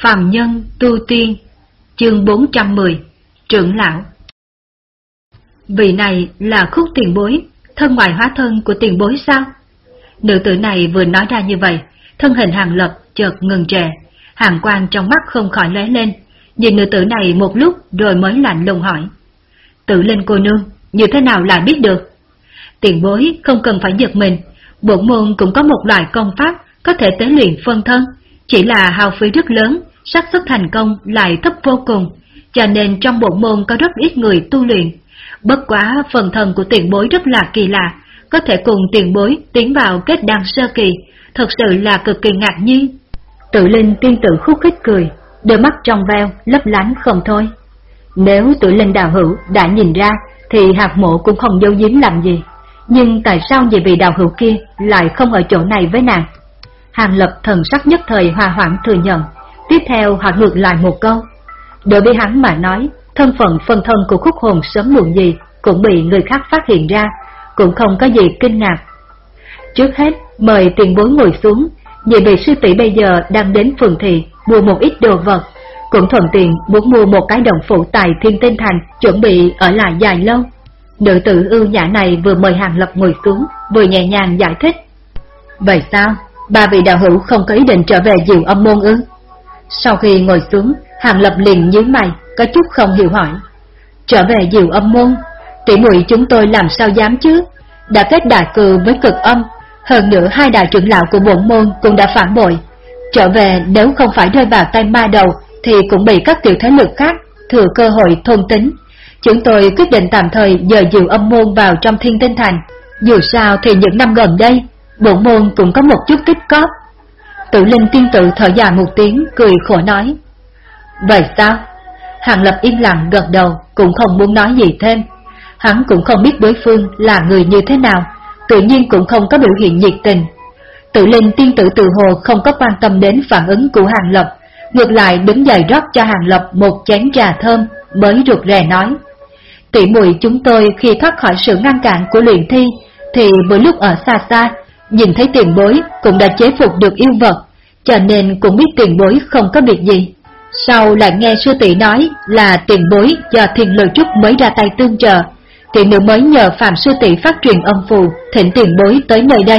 Phàm Nhân Tu Tiên Chương 410 Trưởng Lão Vị này là khúc tiền bối, thân ngoài hóa thân của tiền bối sao? Nữ tử này vừa nói ra như vậy, thân hình hàng lập chợt ngừng trẻ, hàng quang trong mắt không khỏi lóe lên, nhìn nữ tử này một lúc rồi mới lạnh lùng hỏi. Tự lên cô nương, như thế nào lại biết được? Tiền bối không cần phải giật mình, bổn môn cũng có một loại công pháp có thể tế luyện phân thân, chỉ là hao phí rất lớn, xác suất thành công lại thấp vô cùng, cho nên trong bộ môn có rất ít người tu luyện. Bất quá phần thân của tiền bối rất là kỳ lạ, có thể cùng tiền bối tiến vào kết đan sơ kỳ, thật sự là cực kỳ ngạc nhiên. Tự linh tiên tử khúc khích cười, đôi mắt trong veo, lấp lánh không thôi. Nếu tự linh đào hữu đã nhìn ra, thì hạt mộ cũng không dấu giếm làm gì. Nhưng tại sao vì vị đào hữu kia lại không ở chỗ này với nàng? Hàng lập thần sắc nhất thời hòa hoãn thừa nhận, tiếp theo họ ngược lại một câu. Đối với hắn mà nói, thân phận phân thân của khúc hồn sớm muộn gì cũng bị người khác phát hiện ra, cũng không có gì kinh ngạc. Trước hết, mời tiền bối ngồi xuống, nhị vị sư tỷ bây giờ đang đến phường thị mua một ít đồ vật, cũng thuận tiện muốn mua một cái đồng phụ tài Thiên Tinh Thành chuẩn bị ở lại dài lâu. Nữ tử ưu nhã này vừa mời Hàng Lập ngồi xuống, vừa nhẹ nhàng giải thích. Vậy sao? Ba vị đạo hữu không có ý định trở về diệu âm môn ư? Sau khi ngồi xuống, Hàng Lập liền nhíu mày, có chút không hiểu hỏi. Trở về diệu âm môn, tỷ muội chúng tôi làm sao dám chứ? Đã kết đại cừ với cực âm, hơn nữa hai đại trưởng lão của bổn môn cũng đã phản bội. Trở về nếu không phải rơi vào tay ma đầu thì cũng bị các tiểu thế lực khác thừa cơ hội thôn tính. Chúng tôi quyết định tạm thời dời diệu âm môn vào trong thiên tinh thành. Dù sao thì những năm gần đây, bộ môn cũng có một chút tích cóp. Tự linh tiên tự thở dài một tiếng, cười khổ nói. Vậy sao? Hàng Lập im lặng gật đầu, cũng không muốn nói gì thêm. Hắn cũng không biết đối phương là người như thế nào, tự nhiên cũng không có biểu hiện nhiệt tình. Tự linh tiên tử tự hồ không có quan tâm đến phản ứng của Hàng Lập, ngược lại đứng dậy rót cho Hàng Lập một chén trà thơm, mới rụt rè nói. Tỷ muội chúng tôi khi thoát khỏi sự ngăn cản của luyện thi, thì vừa lúc ở xa xa, nhìn thấy tiền bối cũng đã chế phục được yêu vật, cho nên cũng biết tiền bối không có việc gì. Sau lại nghe sư tỷ nói là tiền bối do thiền lời trúc mới ra tay tương trợ, thì nữ mới nhờ Phạm sư tỷ phát truyền âm phù, thỉnh tiền bối tới nơi đây.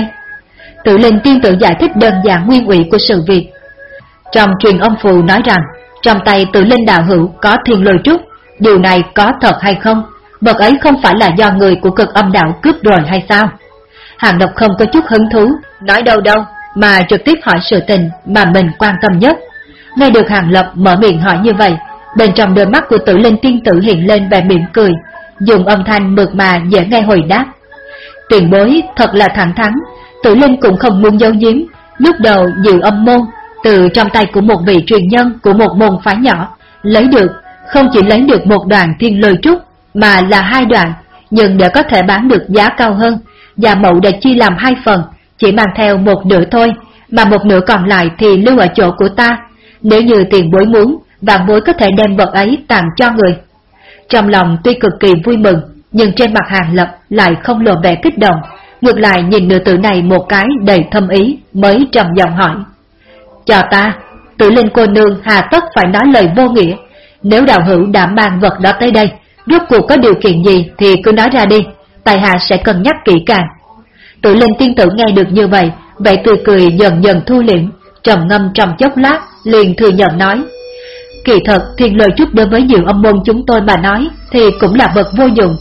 Tự Linh tiên tự giải thích đơn giản nguyên ủy của sự việc. Trong truyền âm phù nói rằng, trong tay tự linh đạo hữu có thiền lời trúc, điều này có thật hay không? Vật ấy không phải là do người của cực âm đạo cướp rồi hay sao? Hàng Độc không có chút hứng thú, nói đâu đâu, mà trực tiếp hỏi sự tình mà mình quan tâm nhất. Nghe được Hàng Lập mở miệng hỏi như vậy, bên trong đôi mắt của tử linh tiên tử hiện lên vẻ mỉm cười, dùng âm thanh mượt mà dễ nghe hồi đáp. Tiền bối thật là thẳng thắn, tử linh cũng không muốn giấu giếm, lúc đầu dự âm môn, từ trong tay của một vị truyền nhân của một môn phái nhỏ, lấy được, không chỉ lấy được một đoạn thiên lôi trúc, mà là hai đoạn, nhưng để có thể bán được giá cao hơn, và mậu đã chia làm hai phần, chỉ mang theo một nửa thôi, mà một nửa còn lại thì lưu ở chỗ của ta. Nếu như tiền bối muốn, vạn bối có thể đem vật ấy tặng cho người. Trong lòng tuy cực kỳ vui mừng, nhưng trên mặt hàng lập lại không lộ vẻ kích động, ngược lại nhìn nữ tử này một cái đầy thâm ý, mới trầm giọng hỏi. Cho ta, tự linh cô nương hà tất phải nói lời vô nghĩa, nếu đạo hữu đã mang vật đó tới đây, rốt cuộc có điều kiện gì thì cứ nói ra đi, tài hạ sẽ cân nhắc kỹ càng. Tự linh tiên tử nghe được như vậy, vậy cười cười dần dần thu liễm, trầm ngâm trong chốc lát, liền thừa nhận nói. Kỳ thật, thiên lời trúc đối với nhiều âm môn chúng tôi mà nói, thì cũng là vật vô dụng.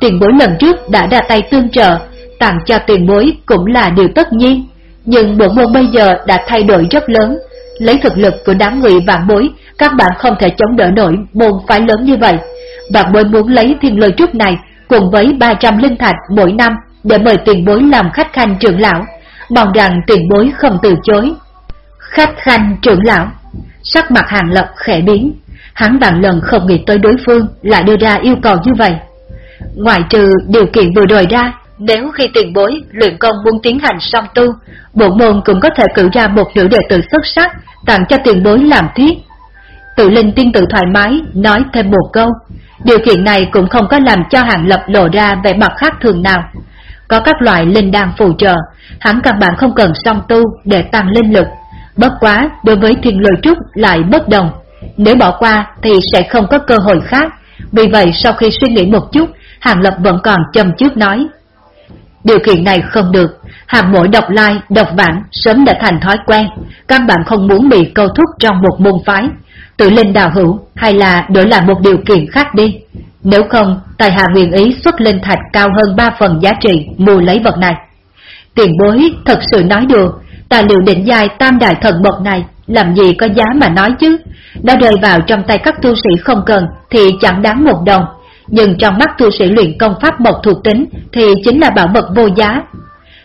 Tiền bối lần trước đã ra tay tương trợ, tặng cho tiền bối cũng là điều tất nhiên. Nhưng bộ môn bây giờ đã thay đổi rất lớn. Lấy thực lực của đám người vạn bối, các bạn không thể chống đỡ nổi môn phái lớn như vậy. Vạn bối muốn lấy thiên lời trúc này cùng với 300 linh thạch mỗi năm để mời tiền bối làm khách khanh trưởng lão, mong rằng tiền bối không từ chối. Khách khanh trưởng lão, sắc mặt hàng lập khẽ biến, hắn bằng lần không nghĩ tới đối phương lại đưa ra yêu cầu như vậy. Ngoài trừ điều kiện vừa đòi ra, nếu khi tiền bối luyện công muốn tiến hành song tu, bộ môn cũng có thể cử ra một nữ đệ tử xuất sắc tặng cho tiền bối làm thiết. Tự linh tiên tự thoải mái nói thêm một câu, điều kiện này cũng không có làm cho hàng lập lộ ra vẻ mặt khác thường nào. Có các loại linh đan phù trợ, hắn căn bản không cần song tu để tăng linh lực, Bất quá, đối với thiên lôi trúc lại bất đồng. Nếu bỏ qua thì sẽ không có cơ hội khác. Vì vậy sau khi suy nghĩ một chút, Hàng Lập vẫn còn châm trước nói. Điều kiện này không được, hàng mỗi độc lai, độc vãng sớm đã thành thói quen, căn bản không muốn bị câu thúc trong một môn phái. Tự linh đào hữu hay là đổi lại một điều kiện khác đi. Nếu không, tài hạ nguyện ý xuất linh thạch cao hơn 3 phần giá trị mua lấy vật này. Tiền bối thật sự nói được, tài liệu định dài tam đại thần bậc này làm gì có giá mà nói chứ. Đã rơi vào trong tay các tu sĩ không cần thì chẳng đáng một đồng, nhưng trong mắt tu sĩ luyện công pháp mộc thuộc tính thì chính là bảo vật vô giá.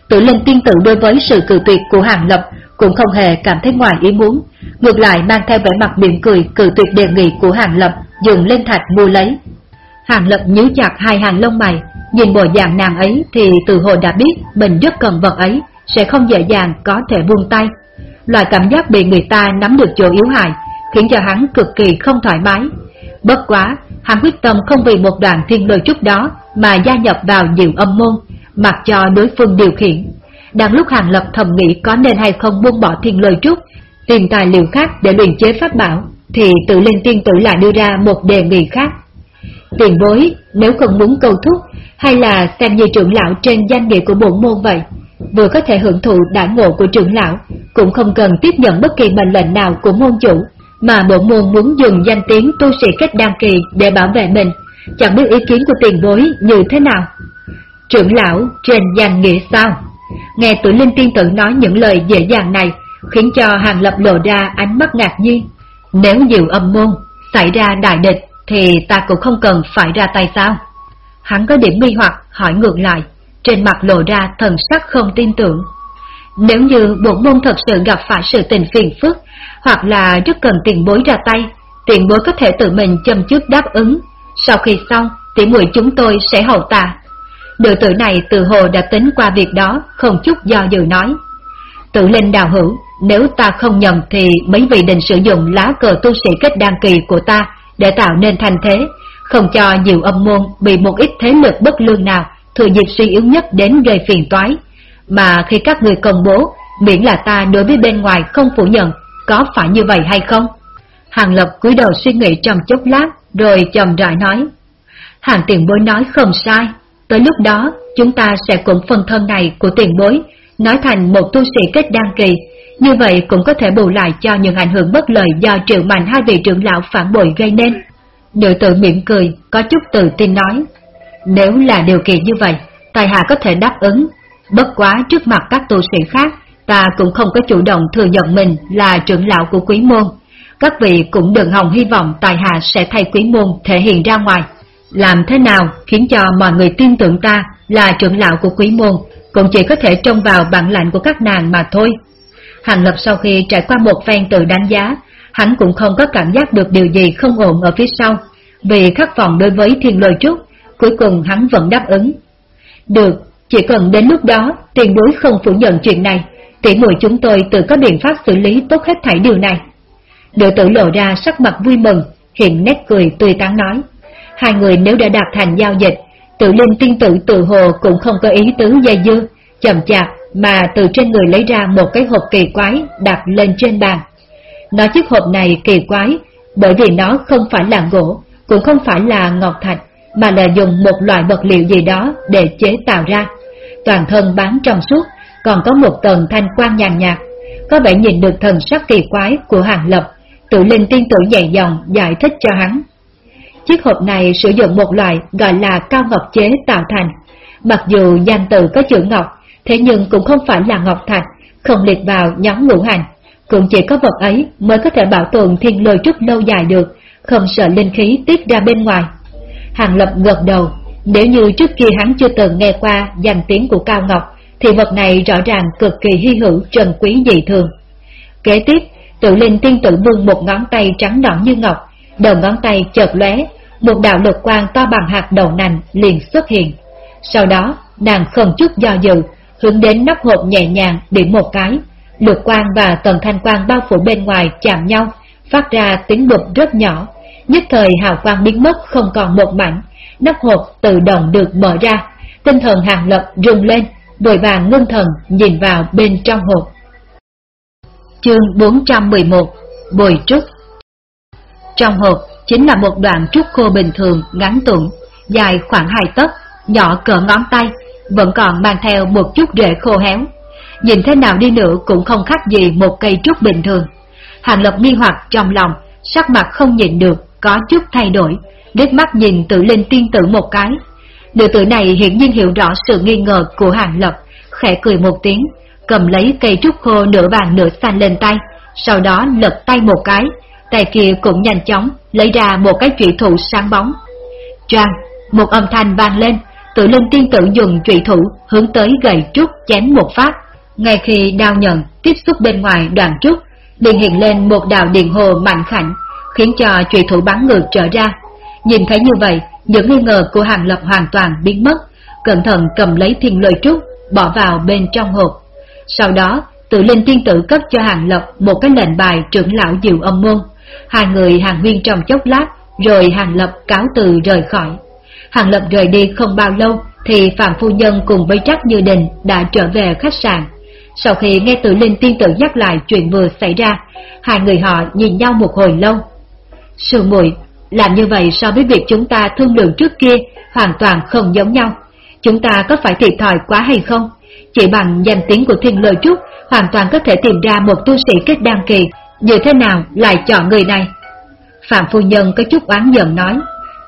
Tự linh tiên tự đối với sự cử tuyệt của Hàng Lập cũng không hề cảm thấy ngoài ý muốn, ngược lại mang theo vẻ mặt miệng cười cử tuyệt đề nghị của Hàng Lập dùng lên thạch mua lấy. Hàng Lập nhíu chặt hai hàng lông mày, nhìn bộ dạng nàng ấy thì từ hồi đã biết mình rất cần vật ấy, sẽ không dễ dàng có thể buông tay. Loại cảm giác bị người ta nắm được chỗ yếu hại, khiến cho hắn cực kỳ không thoải mái. Bất quá, hắn quyết tâm không vì một đoạn thiên lôi chút đó mà gia nhập vào nhiều âm môn, mặc cho đối phương điều khiển. Đang lúc Hàng Lập thầm nghĩ có nên hay không buông bỏ thiên lôi trúc, tìm tài liệu khác để luyện chế pháp bảo, thì tự linh tiên tử lại đưa ra một đề nghị khác. Tiền bối, nếu không muốn cầu thúc, hay là xem như trưởng lão trên danh nghĩa của bổn môn vậy, vừa có thể hưởng thụ đại ngộ của trưởng lão, cũng không cần tiếp nhận bất kỳ mệnh lệnh nào của môn chủ, mà bộ môn muốn dùng danh tiếng tu sĩ kết đăng kỳ để bảo vệ mình, chẳng biết ý kiến của tiền bối như thế nào. Trưởng lão trên danh nghĩa sao? Nghe tuổi linh tiên tử nói những lời dễ dàng này, khiến cho hàng lập lộ ra ánh mắt ngạc nhiên. Nếu diệu âm môn, xảy ra đại địch, thì ta cũng không cần phải ra tay sao? Hắn có điểm nghi hoặc hỏi ngược lại, trên mặt lộ ra thần sắc không tin tưởng. Nếu như bộ môn thật sự gặp phải sự tình phiền phức, hoặc là rất cần tiền bối ra tay, tiền bối có thể tự mình châm trước đáp ứng. Sau khi xong, tỉ muội chúng tôi sẽ hậu tạ. Đệ tử này từ hồ đã tính qua việc đó, không chút do dự nói. Tự lên đào hữu, nếu ta không nhầm thì mấy vị định sử dụng lá cờ tu sĩ kết đăng kỳ của ta để tạo nên thành thế, không cho nhiều âm môn bị một ít thế lực bất lương nào thừa dịp suy yếu nhất đến gây phiền toái. Mà khi các người công bố, miễn là ta đối với bên ngoài không phủ nhận, có phải như vậy hay không? Hàng Lập cúi đầu suy nghĩ trong chốc lát, rồi chậm rãi nói. Hàng tiền bối nói không sai, tới lúc đó chúng ta sẽ cũng phần thân này của tiền bối, nói thành một tu sĩ kết đăng kỳ, như vậy cũng có thể bù lại cho những ảnh hưởng bất lợi do triệu mạnh hai vị trưởng lão phản bội gây nên. Nữ tử mỉm cười, có chút tự tin nói. Nếu là điều kiện như vậy, tài hạ có thể đáp ứng. Bất quá trước mặt các tu sĩ khác, ta cũng không có chủ động thừa nhận mình là trưởng lão của quý môn. Các vị cũng đừng hòng hy vọng tài hạ sẽ thay quý môn thể hiện ra ngoài. Làm thế nào khiến cho mọi người tin tưởng ta là trưởng lão của quý môn, cũng chỉ có thể trông vào bản lạnh của các nàng mà thôi. Hàng Lập sau khi trải qua một phen tự đánh giá, hắn cũng không có cảm giác được điều gì không ổn ở phía sau. Vì khắc vọng đối với thiên lôi trúc, cuối cùng hắn vẫn đáp ứng. Được, chỉ cần đến lúc đó tiền bối không phủ nhận chuyện này, tỷ muội chúng tôi tự có biện pháp xử lý tốt hết thảy điều này. Đội tử lộ ra sắc mặt vui mừng, hiện nét cười tươi tắn nói. Hai người nếu đã đạt thành giao dịch, tự linh tiên tử tự hồ cũng không có ý tứ dây dưa, chậm chạp mà từ trên người lấy ra một cái hộp kỳ quái đặt lên trên bàn. Nói chiếc hộp này kỳ quái bởi vì nó không phải là gỗ, cũng không phải là ngọc thạch, mà là dùng một loại vật liệu gì đó để chế tạo ra. Toàn thân bán trong suốt, còn có một tầng thanh quang nhàn nhạt, có vẻ nhìn được thần sắc kỳ quái của hàng lập, tự linh tiên tử dạy dòng giải thích cho hắn. Chiếc hộp này sử dụng một loại gọi là cao ngọc chế tạo thành. Mặc dù danh từ có chữ ngọc, thế nhưng cũng không phải là ngọc thạch, không liệt vào nhóm ngũ hành. Cũng chỉ có vật ấy mới có thể bảo tồn thiên lôi trúc lâu dài được, không sợ linh khí tiết ra bên ngoài. Hàng Lập gật đầu, nếu như trước kia hắn chưa từng nghe qua danh tiếng của Cao Ngọc, thì vật này rõ ràng cực kỳ hy hữu trần quý dị thường. Kế tiếp, tự linh tiên tử buông một ngón tay trắng nõn như ngọc, đầu ngón tay chợt lóe, một đạo lực quang to bằng hạt đậu nành liền xuất hiện. Sau đó, nàng không chút do dự, hướng đến nắp hộp nhẹ nhàng điểm một cái, lực quang và tầng thanh quang bao phủ bên ngoài chạm nhau, phát ra tiếng bụp rất nhỏ, nhất thời hào quang biến mất không còn một mảnh, nắp hộp tự động được mở ra, tinh thần hàng lập rung lên, vội vàng ngưng thần nhìn vào bên trong hộp. Chương 411 Bồi trúc Trong hộp chính là một đoạn trúc khô bình thường ngắn tuộn, dài khoảng 2 tấc, nhỏ cỡ ngón tay, vẫn còn mang theo một chút rễ khô héo. Nhìn thế nào đi nữa cũng không khác gì một cây trúc bình thường. Hàng Lập nghi hoặc trong lòng, sắc mặt không nhìn được, có chút thay đổi, liếc mắt nhìn tự linh tiên tử một cái. Nữ tử này hiển nhiên hiểu rõ sự nghi ngờ của Hàng Lập, khẽ cười một tiếng, cầm lấy cây trúc khô nửa vàng nửa xanh lên tay, sau đó lật tay một cái, tay kia cũng nhanh chóng lấy ra một cái trụy thủ sáng bóng. Choang, một âm thanh vang lên, tự linh tiên tử dùng trụy thủ hướng tới gầy trúc chém một phát. Ngay khi đao nhận tiếp xúc bên ngoài đoạn trúc, liền hiện lên một đạo điện hồ mạnh khảnh, khiến cho trụy thủ bắn ngược trở ra. Nhìn thấy như vậy, những nghi ngờ của Hàng Lập hoàn toàn biến mất, cẩn thận cầm lấy thiên lợi trúc, bỏ vào bên trong hộp. Sau đó, tự linh tiên tử cấp cho Hàng Lập một cái lệnh bài trưởng lão diệu âm môn. Hai người hàng huyên trong chốc lát, rồi Hàng Lập cáo từ rời khỏi. Hàng Lập rời đi không bao lâu, thì Phạm Phu Nhân cùng với Trắc Như Đình đã trở về khách sạn. Sau khi nghe tự linh tiên tử nhắc lại chuyện vừa xảy ra, hai người họ nhìn nhau một hồi lâu. Sư muội làm như vậy so với việc chúng ta thương lượng trước kia hoàn toàn không giống nhau. Chúng ta có phải thiệt thòi quá hay không? Chỉ bằng danh tiếng của thiên lời trúc hoàn toàn có thể tìm ra một tu sĩ kết đăng kỳ, như thế nào lại chọn người này? Phạm Phu Nhân có chút oán giận nói,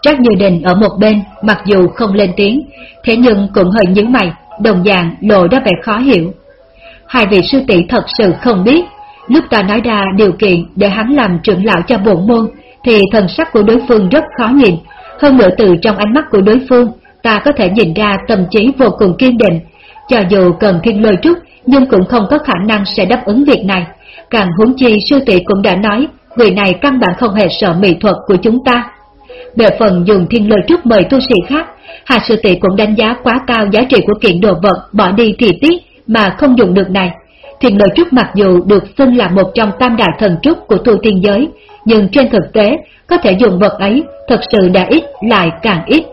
Trác Như Đình ở một bên, mặc dù không lên tiếng, thế nhưng cũng hơi nhíu mày, đồng dạng lộ ra vẻ khó hiểu. Hai vị sư tỷ thật sự không biết, lúc ta nói ra điều kiện để hắn làm trưởng lão cho bổn môn, thì thần sắc của đối phương rất khó nhìn, hơn nữa từ trong ánh mắt của đối phương, ta có thể nhìn ra tâm trí vô cùng kiên định, cho dù cần thiên lôi trúc, nhưng cũng không có khả năng sẽ đáp ứng việc này. Càng huống chi sư tỷ cũng đã nói, người này căn bản không hề sợ mỹ thuật của chúng ta. Về phần dùng thiên lôi trước mời tu sĩ khác, Hà sư tỷ cũng đánh giá quá cao giá trị của kiện đồ vật bỏ đi thì tiếc mà không dùng được này. Thiên lôi trúc mặc dù được xưng là một trong tam đại thần trúc của tu tiên giới, nhưng trên thực tế, có thể dùng vật ấy thật sự đã ít lại càng ít.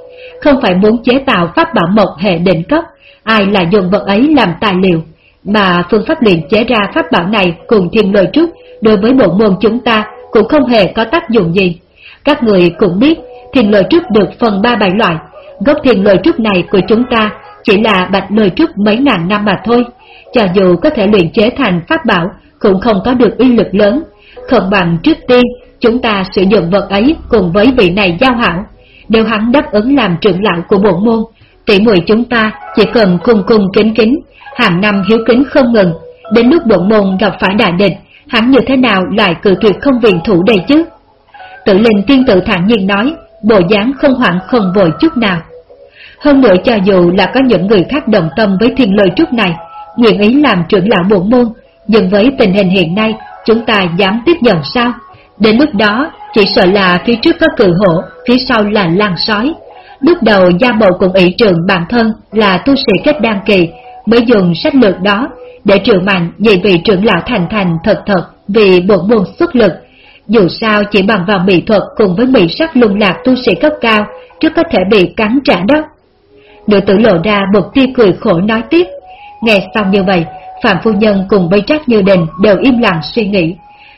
Không phải muốn chế tạo pháp bảo mộc hệ đỉnh cấp, ai là dùng vật ấy làm tài liệu, mà phương pháp luyện chế ra pháp bảo này cùng thiên lôi trúc đối với bộ môn chúng ta cũng không hề có tác dụng gì. Các người cũng biết, thiên lôi trúc được phần ba bảy loại, gốc thiên lôi trúc này của chúng ta chỉ là bạch lôi trúc mấy ngàn năm mà thôi, cho dù có thể luyện chế thành pháp bảo cũng không có được uy lực lớn, không bằng trước tiên chúng ta sử dụng vật ấy cùng với vị này giao hảo. Nếu hắn đáp ứng làm trưởng lão của bộ môn, tỷ muội chúng ta chỉ cần cung cung kính kính, hàng năm hiếu kính không ngừng, đến lúc bộ môn gặp phải đại địch, hắn như thế nào lại cự tuyệt không viện thủ đây chứ? Tự linh tiên tự thản nhiên nói, bộ dáng không hoảng không vội chút nào. Hơn nữa cho dù là có những người khác đồng tâm với thiên lời trúc này, nguyện ý làm trưởng lão bộ môn, nhưng với tình hình hiện nay, chúng ta dám tiếp nhận sao? Đến lúc đó, chỉ sợ là phía trước có cự hổ, phía sau là lan sói. Lúc đầu gia bộ cùng ý trường bản thân là tu sĩ kết đăng kỳ, mới dùng sách lược đó để trưởng mạnh dạy vị trưởng lão thành thành thật thật vì buộc môn xuất lực. Dù sao chỉ bằng vào mỹ thuật cùng với mỹ sắc lung lạc tu sĩ cấp cao, trước có thể bị cắn trả đó. Nữ tử lộ ra một tia cười khổ nói tiếp. Nghe xong như vậy, Phạm Phu Nhân cùng với Trác Như Đình đều im lặng suy nghĩ.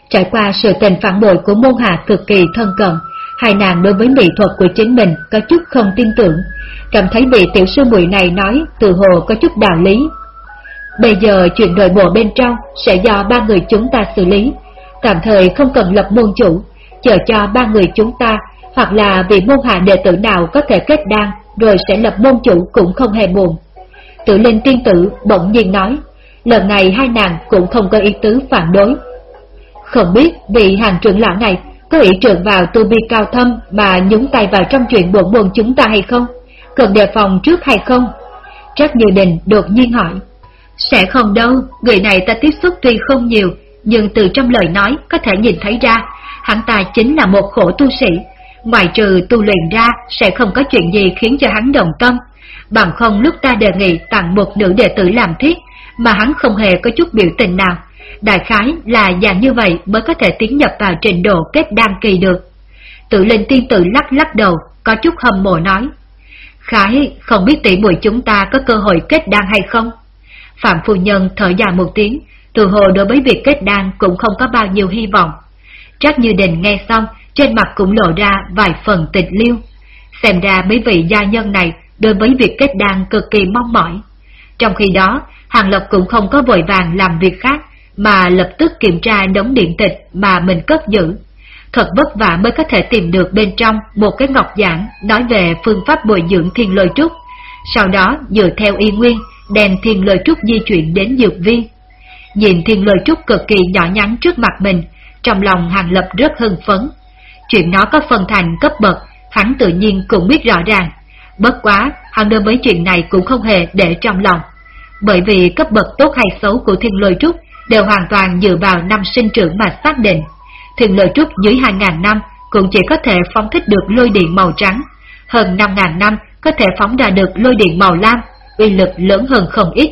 Trải qua sự tình phản bội của môn hạ cực kỳ thân cận, hai nàng đối với mỹ thuật của chính mình có chút không tin tưởng, cảm thấy vị tiểu sư muội này nói từ hồ có chút đạo lý. Bây giờ chuyện nội bộ bên trong sẽ do ba người chúng ta xử lý, tạm thời không cần lập môn chủ, chờ cho ba người chúng ta hoặc là vị môn hạ đệ tử nào có thể kết đan rồi sẽ lập môn chủ cũng không hề buồn. Tự linh tiên tử bỗng nhiên nói, lần này hai nàng cũng không có ý tứ phản đối. Không biết vị hàng trưởng lão này có ý trưởng vào tu vi cao thâm mà nhúng tay vào trong chuyện buồn buồn chúng ta hay không? Cần đề phòng trước hay không? Trác Như Đình đột nhiên hỏi. Sẽ không đâu, người này ta tiếp xúc tuy không nhiều, nhưng từ trong lời nói có thể nhìn thấy ra, hắn ta chính là một khổ tu sĩ. Ngoài trừ tu luyện ra sẽ không có chuyện gì khiến cho hắn đồng tâm. Bằng không lúc ta đề nghị tặng một nữ đệ tử làm thiết, mà hắn không hề có chút biểu tình nào. Đại khái là dạng như vậy mới có thể tiến nhập vào trình độ kết đan kỳ được. Tự linh tiên tử lắc lắc đầu, có chút hâm mộ nói. Khái, không biết tỷ muội chúng ta có cơ hội kết đan hay không? Phạm Phu Nhân thở dài một tiếng, từ hồ đối với việc kết đan cũng không có bao nhiêu hy vọng. Trác Như Đình nghe xong, trên mặt cũng lộ ra vài phần tịch liêu. Xem ra mấy vị gia nhân này đối với việc kết đan cực kỳ mong mỏi. Trong khi đó, Hàng Lập cũng không có vội vàng làm việc khác, mà lập tức kiểm tra đống điện tịch mà mình cất giữ. Thật vất vả mới có thể tìm được bên trong một cái ngọc giảng nói về phương pháp bồi dưỡng thiên lôi trúc. Sau đó dựa theo y nguyên, đem thiên lôi trúc di chuyển đến dược viên. Nhìn thiên lôi trúc cực kỳ nhỏ nhắn trước mặt mình, trong lòng Hàng Lập rất hưng phấn. Chuyện nó có phân thành cấp bậc, hắn tự nhiên cũng biết rõ ràng. Bất quá, hắn đối với chuyện này cũng không hề để trong lòng. Bởi vì cấp bậc tốt hay xấu của thiên lôi trúc đều hoàn toàn dựa vào năm sinh trưởng mà xác định. Thường lợi trúc dưới 2.000 năm cũng chỉ có thể phóng thích được lôi điện màu trắng. Hơn 5.000 năm có thể phóng ra được lôi điện màu lam, uy lực lớn hơn không ít.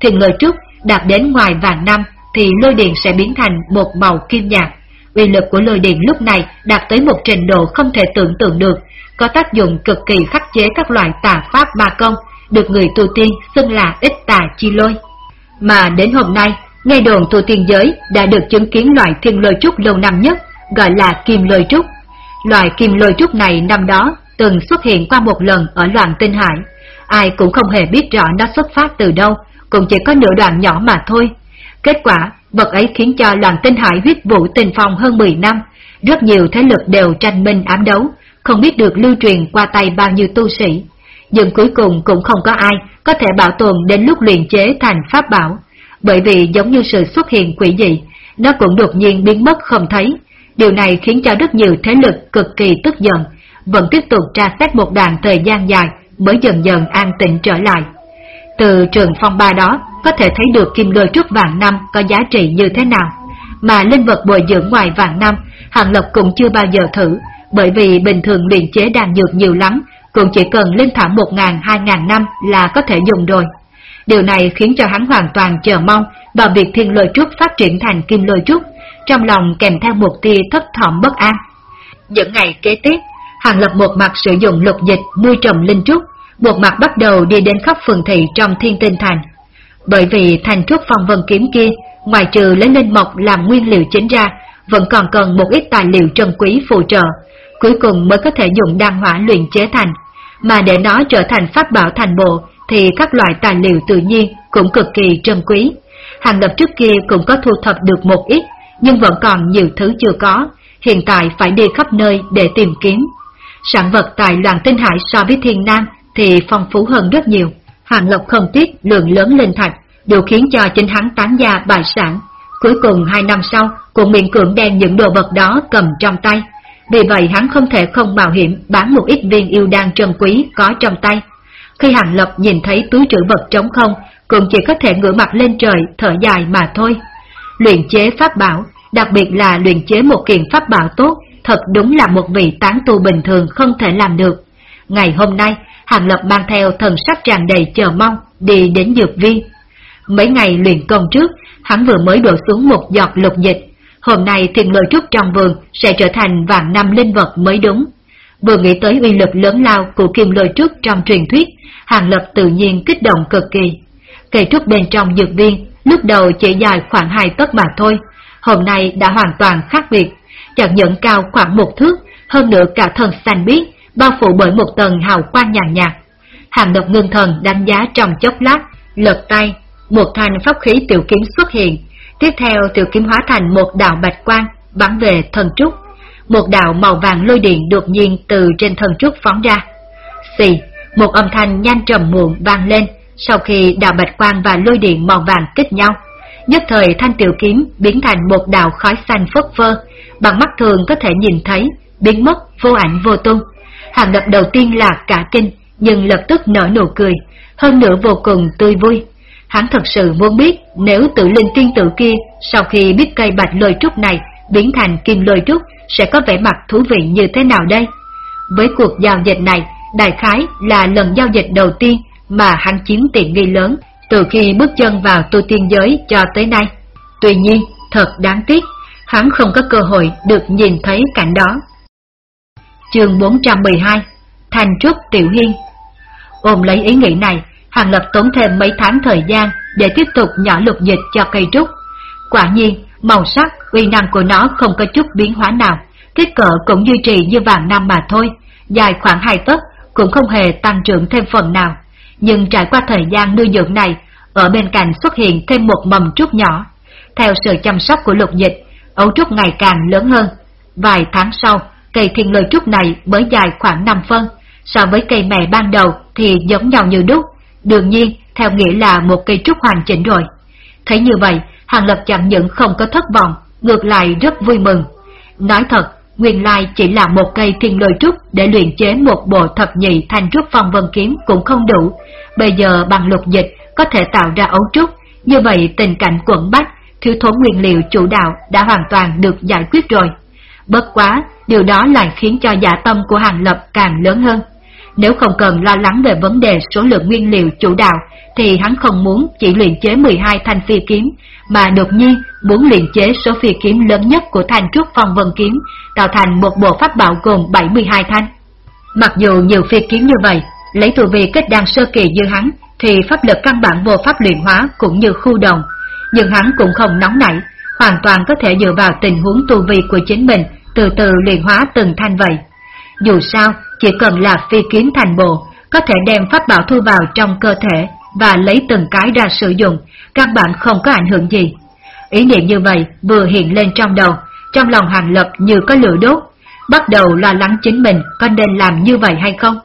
Thường lợi trúc đạt đến ngoài vàng năm thì lôi điện sẽ biến thành một màu kim nhạt. Uy lực của lôi điện lúc này đạt tới một trình độ không thể tưởng tượng được, có tác dụng cực kỳ khắc chế các loại tà pháp ma công, được người tu tiên xưng là ít tà chi lôi. Mà đến hôm nay, nghe đồn tu tiên giới đã được chứng kiến loại thiên lôi trúc lâu năm nhất, gọi là kim lôi trúc. Loại kim lôi trúc này năm đó từng xuất hiện qua một lần ở loạn tinh hải. Ai cũng không hề biết rõ nó xuất phát từ đâu, cũng chỉ có nửa đoạn nhỏ mà thôi. Kết quả, vật ấy khiến cho loạn tinh hải huyết vụ tình phong hơn 10 năm, rất nhiều thế lực đều tranh minh ám đấu, không biết được lưu truyền qua tay bao nhiêu tu sĩ. Nhưng cuối cùng cũng không có ai có thể bảo tồn đến lúc luyện chế thành pháp bảo, bởi vì giống như sự xuất hiện quỷ dị, nó cũng đột nhiên biến mất không thấy. Điều này khiến cho rất nhiều thế lực cực kỳ tức giận, vẫn tiếp tục tra xét một đoạn thời gian dài mới dần dần an tĩnh trở lại. Từ trường phong ba đó có thể thấy được kim lôi trước vạn năm có giá trị như thế nào, mà linh vật bồi dưỡng ngoài vạn năm, Hàng Lập cũng chưa bao giờ thử, bởi vì bình thường luyện chế đàn dược nhiều lắm, cũng chỉ cần linh thảo một ngàn hai ngàn năm là có thể dùng rồi. Điều này khiến cho hắn hoàn toàn chờ mong vào việc thiên lôi trúc phát triển thành kim lôi trúc, trong lòng kèm theo một tia thấp thỏm bất an. Những ngày kế tiếp, Hàng Lập một mặt sử dụng lục dịch nuôi trồng linh trúc, một mặt bắt đầu đi đến khắp phường thị trong thiên tinh thành. Bởi vì thành trúc phong vân kiếm kia, ngoài trừ lấy linh mộc làm nguyên liệu chính ra, vẫn còn cần một ít tài liệu trân quý phụ trợ, cuối cùng mới có thể dùng đan hỏa luyện chế thành. Mà để nó trở thành pháp bảo thành bộ, thì các loại tài liệu tự nhiên cũng cực kỳ trân quý. Hàng lập trước kia cũng có thu thập được một ít, nhưng vẫn còn nhiều thứ chưa có, hiện tại phải đi khắp nơi để tìm kiếm. Sản vật tại loạn tinh hải so với thiên nam thì phong phú hơn rất nhiều. Hàng Lộc không tiếc lượng lớn linh thạch, điều khiến cho chính hắn tán gia bại sản. Cuối cùng hai năm sau, cũng miệng cưỡng đem những đồ vật đó cầm trong tay. Vì vậy hắn không thể không mạo hiểm bán một ít viên yêu đan trân quý có trong tay. Khi Hàng Lập nhìn thấy túi trữ vật trống không, cũng chỉ có thể ngửa mặt lên trời, thở dài mà thôi. Luyện chế pháp bảo, đặc biệt là luyện chế một kiện pháp bảo tốt, thật đúng là một vị tán tu bình thường không thể làm được. Ngày hôm nay, Hàng Lập mang theo thần sắc tràn đầy chờ mong, đi đến dược viên. Mấy ngày luyện công trước, hắn vừa mới đổ xuống một giọt lục dịch. Hôm nay thiền lôi trúc trong vườn sẽ trở thành vạn năm linh vật mới đúng. Vừa nghĩ tới uy lực lớn lao của kim lôi trúc trong truyền thuyết, Hàng Lập tự nhiên kích động cực kỳ. Cây trúc bên trong dược viên lúc đầu chỉ dài khoảng hai tấc mà thôi, hôm nay đã hoàn toàn khác biệt, chẳng những cao khoảng một thước, hơn nữa cả thân xanh biếc, bao phủ bởi một tầng hào quang nhàn nhạt. Hàng độc ngưng thần đánh giá trong chốc lát, lật tay, một thanh pháp khí tiểu kiếm xuất hiện, tiếp theo tiểu kiếm hóa thành một đạo bạch quang, bắn về thần trúc. Một đạo màu vàng lôi điện đột nhiên từ trên thân trúc phóng ra. Xì, một âm thanh nhanh trầm muộn vang lên, sau khi đạo bạch quang và lôi điện màu vàng kích nhau. Nhất thời thanh tiểu kiếm biến thành một đạo khói xanh phất phơ, bằng mắt thường có thể nhìn thấy, biến mất vô ảnh vô tung. Hàng lập đầu tiên là cả kinh, nhưng lập tức nở nụ cười, hơn nữa vô cùng tươi vui. Hắn thật sự muốn biết nếu tự linh tiên tử kia sau khi biết cây bạch lôi trúc này biến thành kim lôi trúc sẽ có vẻ mặt thú vị như thế nào đây? Với cuộc giao dịch này, đại khái là lần giao dịch đầu tiên mà hắn chiếm tiện nghi lớn từ khi bước chân vào tu tiên giới cho tới nay. Tuy nhiên, thật đáng tiếc, hắn không có cơ hội được nhìn thấy cảnh đó. Chương 412 Thành Trúc Tiểu Hiên Ôm lấy ý nghĩ này, Hàng Lập tốn thêm mấy tháng thời gian để tiếp tục nhỏ lục dịch cho cây trúc. Quả nhiên, màu sắc, uy năng của nó không có chút biến hóa nào, kích cỡ cũng duy trì như vàng năm mà thôi, dài khoảng hai tấc, cũng không hề tăng trưởng thêm phần nào. Nhưng trải qua thời gian nuôi dưỡng này, ở bên cạnh xuất hiện thêm một mầm trúc nhỏ. Theo sự chăm sóc của lục dịch, ấu trúc ngày càng lớn hơn. Vài tháng sau, cây thiên lời trúc này mới dài khoảng 5 phân, so với cây mẹ ban đầu thì giống nhau như đúc, đương nhiên theo nghĩa là một cây trúc hoàn chỉnh rồi. Thấy như vậy, Hàng Lập chẳng những không có thất vọng, ngược lại rất vui mừng. Nói thật, nguyên lai chỉ là một cây thiên lôi trúc để luyện chế một bộ thập nhị thanh trúc phong vân kiếm cũng không đủ. Bây giờ bằng lục dịch có thể tạo ra ấu trúc, như vậy tình cảnh quẩn bách, thiếu thốn nguyên liệu chủ đạo đã hoàn toàn được giải quyết rồi. Bất quá, điều đó lại khiến cho giả tâm của Hàng Lập càng lớn hơn. Nếu không cần lo lắng về vấn đề số lượng nguyên liệu chủ đạo, thì hắn không muốn chỉ luyện chế 12 thanh phi kiếm, mà đột nhiên muốn luyện chế số phi kiếm lớn nhất của thanh trúc phong vân kiếm, tạo thành một bộ pháp bảo gồm 72 thanh. Mặc dù nhiều phi kiếm như vậy, lấy tu vi kết đan sơ kỳ như hắn, thì pháp lực căn bản vô pháp luyện hóa cũng như khu đồng, nhưng hắn cũng không nóng nảy, hoàn toàn có thể dựa vào tình huống tu vi của chính mình, từ từ luyện hóa từng thanh vậy. Dù sao, chỉ cần là phi kiếm thành bộ, có thể đem pháp bảo thu vào trong cơ thể và lấy từng cái ra sử dụng, các bạn không có ảnh hưởng gì. Ý niệm như vậy vừa hiện lên trong đầu, trong lòng hàng lập như có lửa đốt, bắt đầu lo lắng chính mình có nên làm như vậy hay không.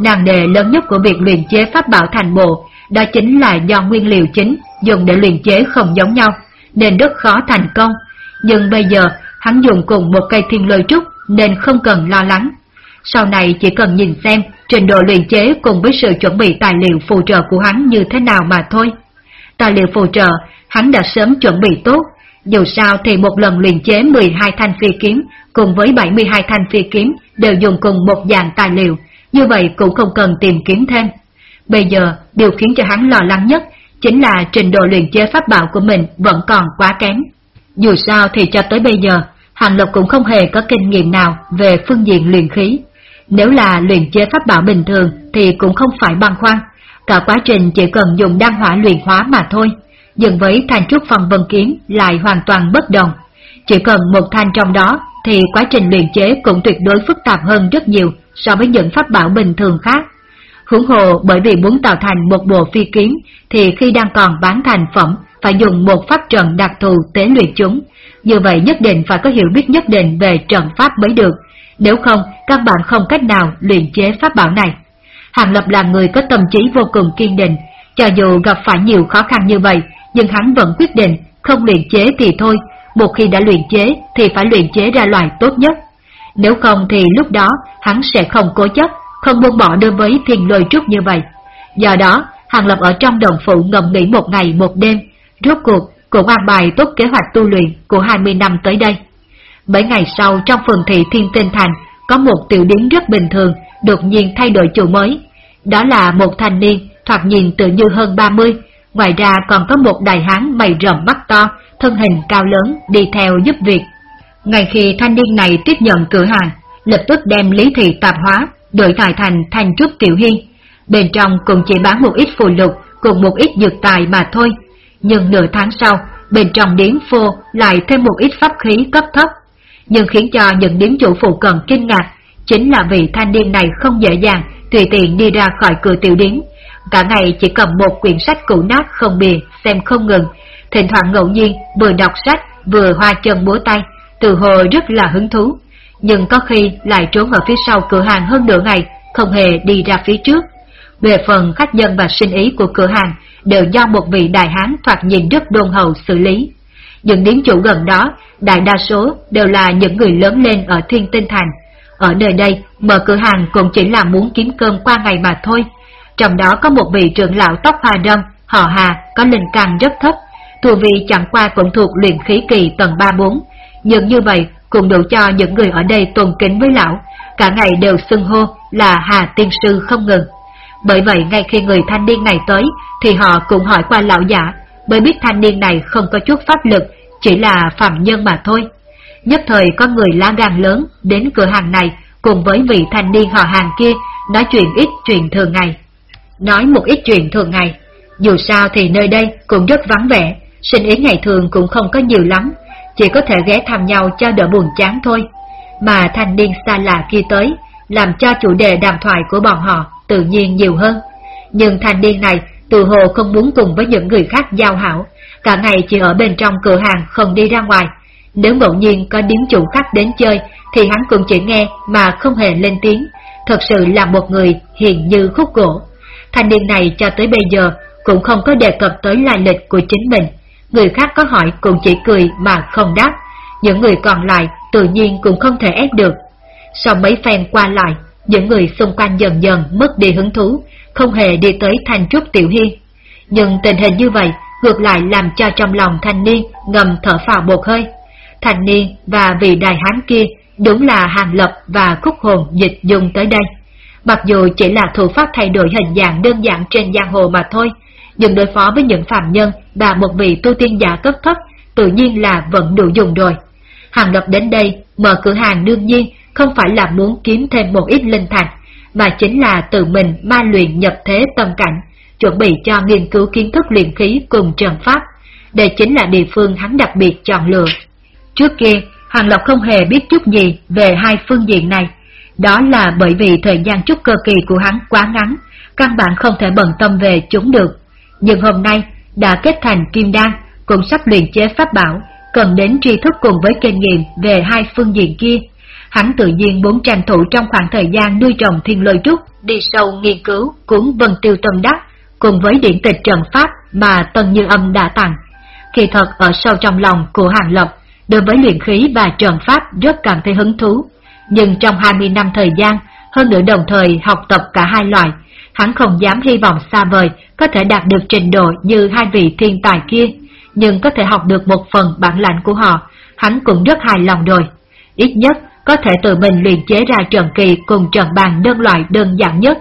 Nàng đề lớn nhất của việc luyện chế pháp bảo thành bộ, đó chính là do nguyên liệu chính dùng để luyện chế không giống nhau, nên rất khó thành công. Nhưng bây giờ, hắn dùng cùng một cây thiên lôi trúc nên không cần lo lắng. Sau này chỉ cần nhìn xem trình độ luyện chế cùng với sự chuẩn bị tài liệu phù trợ của hắn như thế nào mà thôi. Tài liệu phù trợ, hắn đã sớm chuẩn bị tốt, dù sao thì một lần luyện chế 12 thanh phi kiếm cùng với 72 thanh phi kiếm đều dùng cùng một dạng tài liệu, như vậy cũng không cần tìm kiếm thêm. Bây giờ, điều khiến cho hắn lo lắng nhất chính là trình độ luyện chế pháp bảo của mình vẫn còn quá kém. Dù sao thì cho tới bây giờ, Hàng Lộc cũng không hề có kinh nghiệm nào về phương diện luyện khí. Nếu là luyện chế pháp bảo bình thường thì cũng không phải băng khoăn, cả quá trình chỉ cần dùng đan hỏa luyện hóa mà thôi, nhưng với thanh trúc phong vân kiếm lại hoàn toàn bất đồng. Chỉ cần một thanh trong đó thì quá trình luyện chế cũng tuyệt đối phức tạp hơn rất nhiều so với những pháp bảo bình thường khác. Huống hồ bởi vì muốn tạo thành một bộ phi kiếm thì khi đang còn bán thành phẩm phải dùng một pháp trận đặc thù tế luyện chúng. Như vậy nhất định phải có hiểu biết nhất định về trận pháp mới được, nếu không các bạn không cách nào luyện chế pháp bảo này. Hàng Lập là người có tâm trí vô cùng kiên định, cho dù gặp phải nhiều khó khăn như vậy, nhưng hắn vẫn quyết định không luyện chế thì thôi, một khi đã luyện chế thì phải luyện chế ra loại tốt nhất. Nếu không thì lúc đó hắn sẽ không cố chấp, không buông bỏ đối với thiền lôi trúc như vậy. Do đó, Hàng Lập ở trong đồng phụ ngầm nghỉ một ngày một đêm, rốt cuộc cũng an bài tốt kế hoạch tu luyện của 20 năm tới đây. Mấy ngày sau trong phường thị Thiên Tinh Thành có một tiểu điếm rất bình thường, đột nhiên thay đổi chủ mới. Đó là một thanh niên, thoạt nhìn tự như hơn 30, ngoài ra còn có một đại hán mày rậm mắt to, thân hình cao lớn, đi theo giúp việc. Ngay khi thanh niên này tiếp nhận cửa hàng, lập tức đem lý thị tạp hóa, đổi tài thành thành trúc tiểu hy. Bên trong cũng chỉ bán một ít phù lục cùng một ít dược tài mà thôi. Nhưng nửa tháng sau, bên trong điếm phô lại thêm một ít pháp khí cấp thấp. Nhưng khiến cho những điếm chủ phụ cận kinh ngạc, chính là vị thanh niên này không dễ dàng tùy tiện đi ra khỏi cửa tiểu điếm. Cả ngày chỉ cầm một quyển sách cũ nát không bìa, xem không ngừng, thỉnh thoảng ngẫu nhiên vừa đọc sách vừa hoa chân búa tay, từ hồ rất là hứng thú. Nhưng có khi lại trốn ở phía sau cửa hàng hơn nửa ngày, không hề đi ra phía trước. Về phần khách nhân và sinh ý của cửa hàng đều do một vị đại hán thoạt nhìn rất đôn hậu xử lý. Những điếm chủ gần đó, đại đa số đều là những người lớn lên ở Thiên Tinh Thành. Ở nơi đây, mở cửa hàng cũng chỉ là muốn kiếm cơm qua ngày mà thôi. Trong đó có một vị trưởng lão tóc hoa râm, họ Hà, có linh căn rất thấp, thù vị chẳng qua cũng thuộc luyện khí kỳ tầng 3-4. Nhưng như vậy cũng đủ cho những người ở đây tôn kính với lão, cả ngày đều xưng hô là Hà Tiên Sư không ngừng. Bởi vậy ngay khi người thanh niên này tới, thì họ cũng hỏi qua lão giả, mới biết thanh niên này không có chút pháp lực, chỉ là phạm nhân mà thôi. Nhất thời có người lá gan lớn đến cửa hàng này cùng với vị thanh niên họ hàng kia nói chuyện ít chuyện thường ngày. Nói một ít chuyện thường ngày, dù sao thì nơi đây cũng rất vắng vẻ, sinh ý ngày thường cũng không có nhiều lắm, chỉ có thể ghé thăm nhau cho đỡ buồn chán thôi. Mà thanh niên xa lạ kia tới, làm cho chủ đề đàm thoại của bọn họ tự nhiên nhiều hơn. Nhưng thanh niên này từ hồ không muốn cùng với những người khác giao hảo, cả ngày chỉ ở bên trong cửa hàng không đi ra ngoài. Nếu ngẫu nhiên có điếm chủ khách đến chơi thì hắn cũng chỉ nghe mà không hề lên tiếng, thật sự là một người hiền như khúc gỗ. Thanh niên này cho tới bây giờ cũng không có đề cập tới lai lịch của chính mình, người khác có hỏi cũng chỉ cười mà không đáp, những người còn lại tự nhiên cũng không thể ép được. Sau mấy phen qua lại, những người xung quanh dần dần mất đi hứng thú, không hề đi tới thanh trúc tiểu hiên. Nhưng tình hình như vậy ngược lại làm cho trong lòng thanh niên ngầm thở phào một hơi. Thanh niên và vị đại hán kia đúng là hàng lập và khúc hồn dịch dùng tới đây. Mặc dù chỉ là thủ pháp thay đổi hình dạng đơn giản trên giang hồ mà thôi, nhưng đối phó với những phạm nhân và một vị tu tiên giả cấp thấp tự nhiên là vẫn đủ dùng rồi. Hàng lập đến đây mở cửa hàng đương nhiên không phải là muốn kiếm thêm một ít linh thạch, mà chính là tự mình ma luyện nhập thế tâm cảnh, chuẩn bị cho nghiên cứu kiến thức luyện khí cùng trần pháp. Đây chính là địa phương hắn đặc biệt chọn lựa. Trước kia, Hàng Lộc không hề biết chút gì về hai phương diện này. Đó là bởi vì thời gian trúc cơ kỳ của hắn quá ngắn, căn bản không thể bận tâm về chúng được. Nhưng hôm nay đã kết thành kim đan, cũng sắp luyện chế pháp bảo, cần đến tri thức cùng với kinh nghiệm về hai phương diện kia. Hắn tự nhiên muốn tranh thủ trong khoảng thời gian nuôi trồng thiên lôi trúc, đi sâu nghiên cứu cuốn vân tiêu tâm đắc, cùng với điển tịch trần pháp mà Tân Như Âm đã tặng. Kỳ thật ở sâu trong lòng của Hàng Lập, đối với luyện khí và trần pháp rất cảm thấy hứng thú. Nhưng trong 20 năm thời gian, hơn nữa đồng thời học tập cả hai loại, hắn không dám hy vọng xa vời có thể đạt được trình độ như hai vị thiên tài kia, nhưng có thể học được một phần bản lãnh của họ, hắn cũng rất hài lòng rồi. Ít nhất, có thể tự mình luyện chế ra trần kỳ cùng trần bàn đơn loại đơn giản nhất,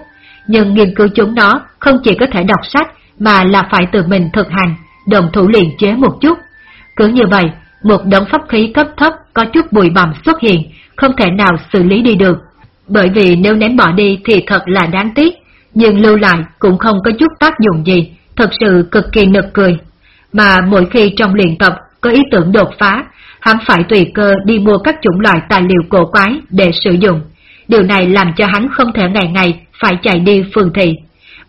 nhưng nghiên cứu chúng nó không chỉ có thể đọc sách mà là phải tự mình thực hành, đồng thủ luyện chế một chút. Cứ như vậy, một đống pháp khí cấp thấp có chút bụi bặm xuất hiện, không thể nào xử lý đi được. Bởi vì nếu ném bỏ đi thì thật là đáng tiếc, nhưng lưu lại cũng không có chút tác dụng gì, thật sự cực kỳ nực cười. Mà mỗi khi trong luyện tập có ý tưởng đột phá, hắn phải tùy cơ đi mua các chủng loại tài liệu cổ quái để sử dụng. Điều này làm cho hắn không thể ngày ngày phải chạy đi phường thị.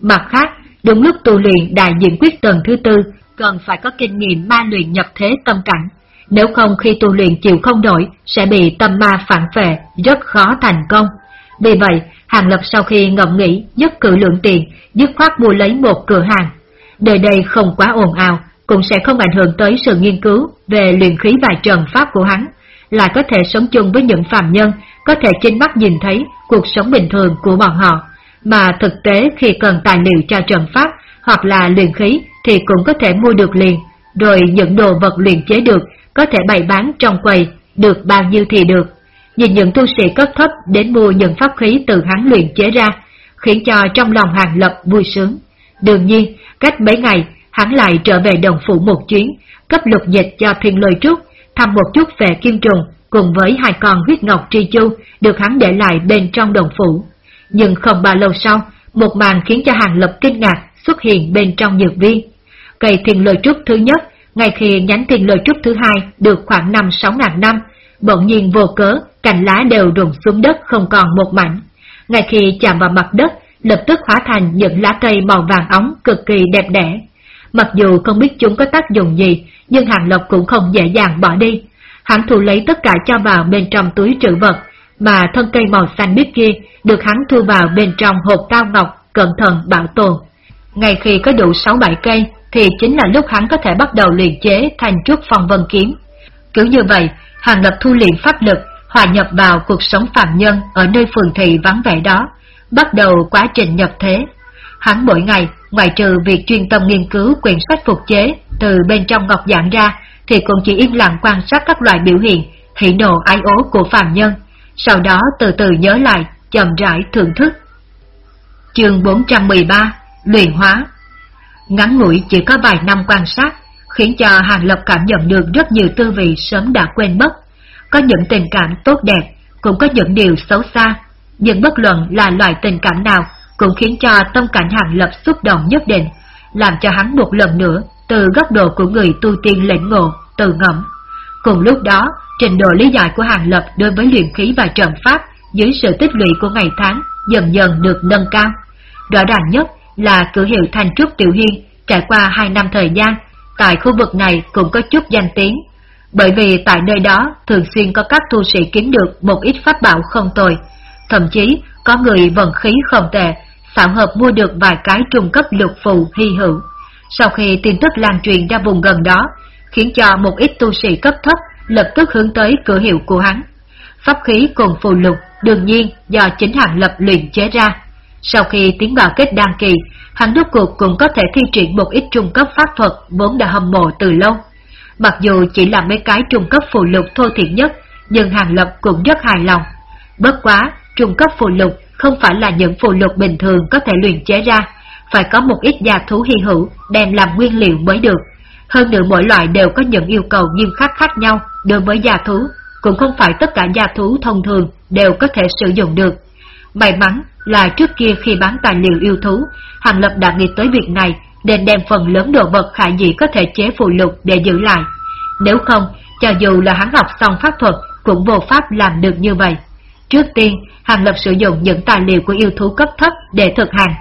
Mặt khác, đúng lúc tu luyện đại diện quyết tầng thứ tư, cần phải có kinh nghiệm ma luyện nhập thế tâm cảnh. Nếu không khi tu luyện chịu không nổi, sẽ bị tâm ma phản phệ, rất khó thành công. Vì vậy, Hàng Lập sau khi ngẫm nghĩ, nhất cử lượng tiền, dứt khoát mua lấy một cửa hàng. Đời đây không quá ồn ào, cũng sẽ không ảnh hưởng tới sự nghiên cứu về luyện khí và trần pháp của hắn, lại có thể sống chung với những phàm nhân, có thể trên mắt nhìn thấy cuộc sống bình thường của bọn họ, mà thực tế khi cần tài liệu cho trần pháp hoặc là luyện khí thì cũng có thể mua được liền, rồi những đồ vật luyện chế được có thể bày bán trong quầy, được bao nhiêu thì được. Nhìn những tu sĩ cấp thấp đến mua những pháp khí từ hắn luyện chế ra, khiến cho trong lòng hàng lập vui sướng. Đương nhiên, cách mấy ngày, hắn lại trở về đồng phủ một chuyến, cấp lục dịch cho thiên lôi trúc, thăm một chút về kim trùng, cùng với hai con huyết ngọc tri chu được hắn để lại bên trong đồng phủ. Nhưng không bao lâu sau, một màn khiến cho hàng lập kinh ngạc xuất hiện bên trong dược viên. Cây thiên lôi trúc thứ nhất, ngay khi nhánh thiên lôi trúc thứ hai được khoảng 5-6 ngàn năm, bỗng nhiên vô cớ, cành lá đều rụng xuống đất không còn một mảnh. Ngay khi chạm vào mặt đất, lập tức hóa thành những lá cây màu vàng óng cực kỳ đẹp đẽ. Mặc dù không biết chúng có tác dụng gì, nhưng Hàng Lộc cũng không dễ dàng bỏ đi. Hắn thu lấy tất cả cho vào bên trong túi trữ vật, mà thân cây màu xanh biếc kia được hắn thu vào bên trong hộp cao ngọc, cẩn thận bảo tồn. Ngay khi có đủ 6-7 cây, thì chính là lúc hắn có thể bắt đầu luyện chế thành trúc phong vân kiếm. Cứ như vậy, Hàng Lập thu luyện pháp lực, hòa nhập vào cuộc sống phạm nhân ở nơi phường thị vắng vẻ đó, bắt đầu quá trình nhập thế. Hắn mỗi ngày, ngoại trừ việc chuyên tâm nghiên cứu quyển sách phục chế từ bên trong ngọc giảng ra, thì cũng chỉ yên lặng quan sát các loại biểu hiện, hỉ nộ ái ố của phạm nhân, sau đó từ từ nhớ lại, chậm rãi thưởng thức. Chương 413 Luyện hóa Ngắn ngủi chỉ có vài năm quan sát, khiến cho Hàng Lập cảm nhận được rất nhiều tư vị sớm đã quên mất. Có những tình cảm tốt đẹp, cũng có những điều xấu xa, nhưng bất luận là loại tình cảm nào cũng khiến cho tâm cảnh Hàng Lập xúc động nhất định, làm cho hắn một lần nữa từ góc độ của người tu tiên lĩnh ngộ, từ ngẫm. Cùng lúc đó, trình độ lý giải của Hàng Lập đối với luyện khí và trận pháp dưới sự tích lũy của ngày tháng dần dần được nâng cao. Rõ ràng nhất là cử hiệu Thành Trúc Tiểu Hiên trải qua hai năm thời gian, tại khu vực này cũng có chút danh tiếng. Bởi vì tại nơi đó thường xuyên có các tu sĩ kiếm được một ít pháp bảo không tồi, thậm chí có người vận khí không tệ, Phạm hợp mua được vài cái trung cấp lục phù hy hữu. Sau khi tin tức lan truyền ra vùng gần đó, khiến cho một ít tu sĩ cấp thấp lập tức hướng tới cửa hiệu của hắn. Pháp khí cùng phù lục đương nhiên do chính hàng lập luyện chế ra. Sau khi tiến vào kết đăng kỳ, hắn đúc cuộc cũng có thể thi triển một ít trung cấp pháp thuật vốn đã hâm mộ từ lâu. Mặc dù chỉ là mấy cái trung cấp phù lục thô thiện nhất, nhưng hàng lập cũng rất hài lòng. Bất quá, trung cấp phù lục không phải là những phù lục bình thường có thể luyện chế ra, phải có một ít gia thú hy hữu đem làm nguyên liệu mới được. Hơn nữa mỗi loại đều có những yêu cầu nghiêm khắc khác nhau đối với gia thú, cũng không phải tất cả gia thú thông thường đều có thể sử dụng được. May mắn là trước kia khi bán tài liệu yêu thú, Hàng Lập đã nghĩ tới việc này nên đem phần lớn đồ vật khả dĩ có thể chế phù lục để giữ lại. Nếu không, cho dù là hắn học xong pháp thuật cũng vô pháp làm được như vậy. Trước tiên, Hàng Lập sử dụng những tài liệu của yêu thú cấp thấp để thực hành.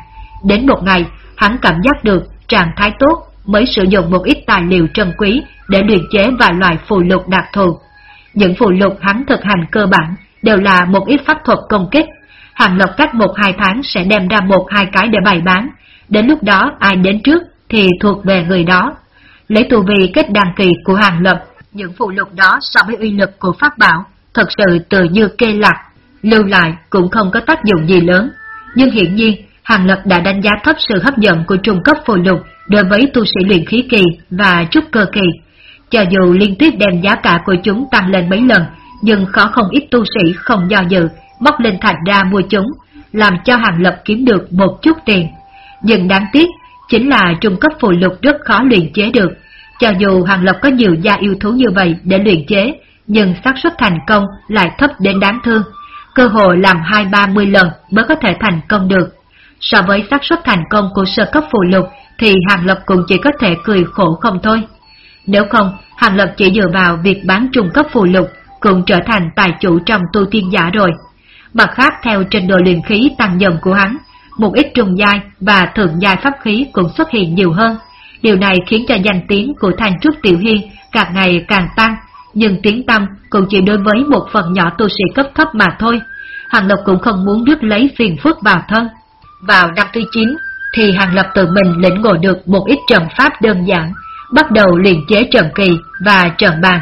Đến một ngày, hắn cảm giác được trạng thái tốt mới sử dụng một ít tài liệu trân quý để luyện chế vài loại phù lục đặc thù. Những phù lục hắn thực hành cơ bản đều là một ít pháp thuật công kích. Hàng Lập cách một hai tháng sẽ đem ra một hai cái để bày bán. Đến lúc đó ai đến trước thì thuộc về người đó. Lấy tù vi kết đăng kỳ của Hàng Lập, những phù lục đó so với uy lực của pháp bảo thật sự tự như kê lạc lưu lại cũng không có tác dụng gì lớn. Nhưng hiện nhiên, Hàng Lập đã đánh giá thấp sự hấp dẫn của trung cấp phù lục đối với tu sĩ luyện khí kỳ và trúc cơ kỳ. Cho dù liên tiếp đem giá cả của chúng tăng lên mấy lần, nhưng khó không ít tu sĩ không do dự, bóc lên thạch ra mua chúng, làm cho Hàng Lập kiếm được một chút tiền. Nhưng đáng tiếc, chính là trung cấp phù lục rất khó luyện chế được. Cho dù Hàng Lập có nhiều gia yêu thú như vậy để luyện chế, nhưng xác suất thành công lại thấp đến đáng thương cơ hội làm hai ba mươi lần mới có thể thành công được. So với xác suất thành công của sơ cấp phù lục thì Hàng Lập cũng chỉ có thể cười khổ không thôi. Nếu không, Hàng Lập chỉ dựa vào việc bán trung cấp phù lục cũng trở thành tài chủ trong tu tiên giả rồi. Mặt khác theo trình độ luyện khí tăng dần của hắn, một ít trùng giai và thượng giai pháp khí cũng xuất hiện nhiều hơn. Điều này khiến cho danh tiếng của Thanh Trúc Tiểu Hiên càng ngày càng tăng, nhưng tiếng tâm cũng chỉ đối với một phần nhỏ tu sĩ cấp thấp mà thôi. Hàng Lập cũng không muốn rước lấy phiền phức vào thân. Vào năm thứ 9, thì Hàng Lập tự mình lĩnh ngộ được một ít trận pháp đơn giản, bắt đầu luyện chế trận kỳ và trận bàn.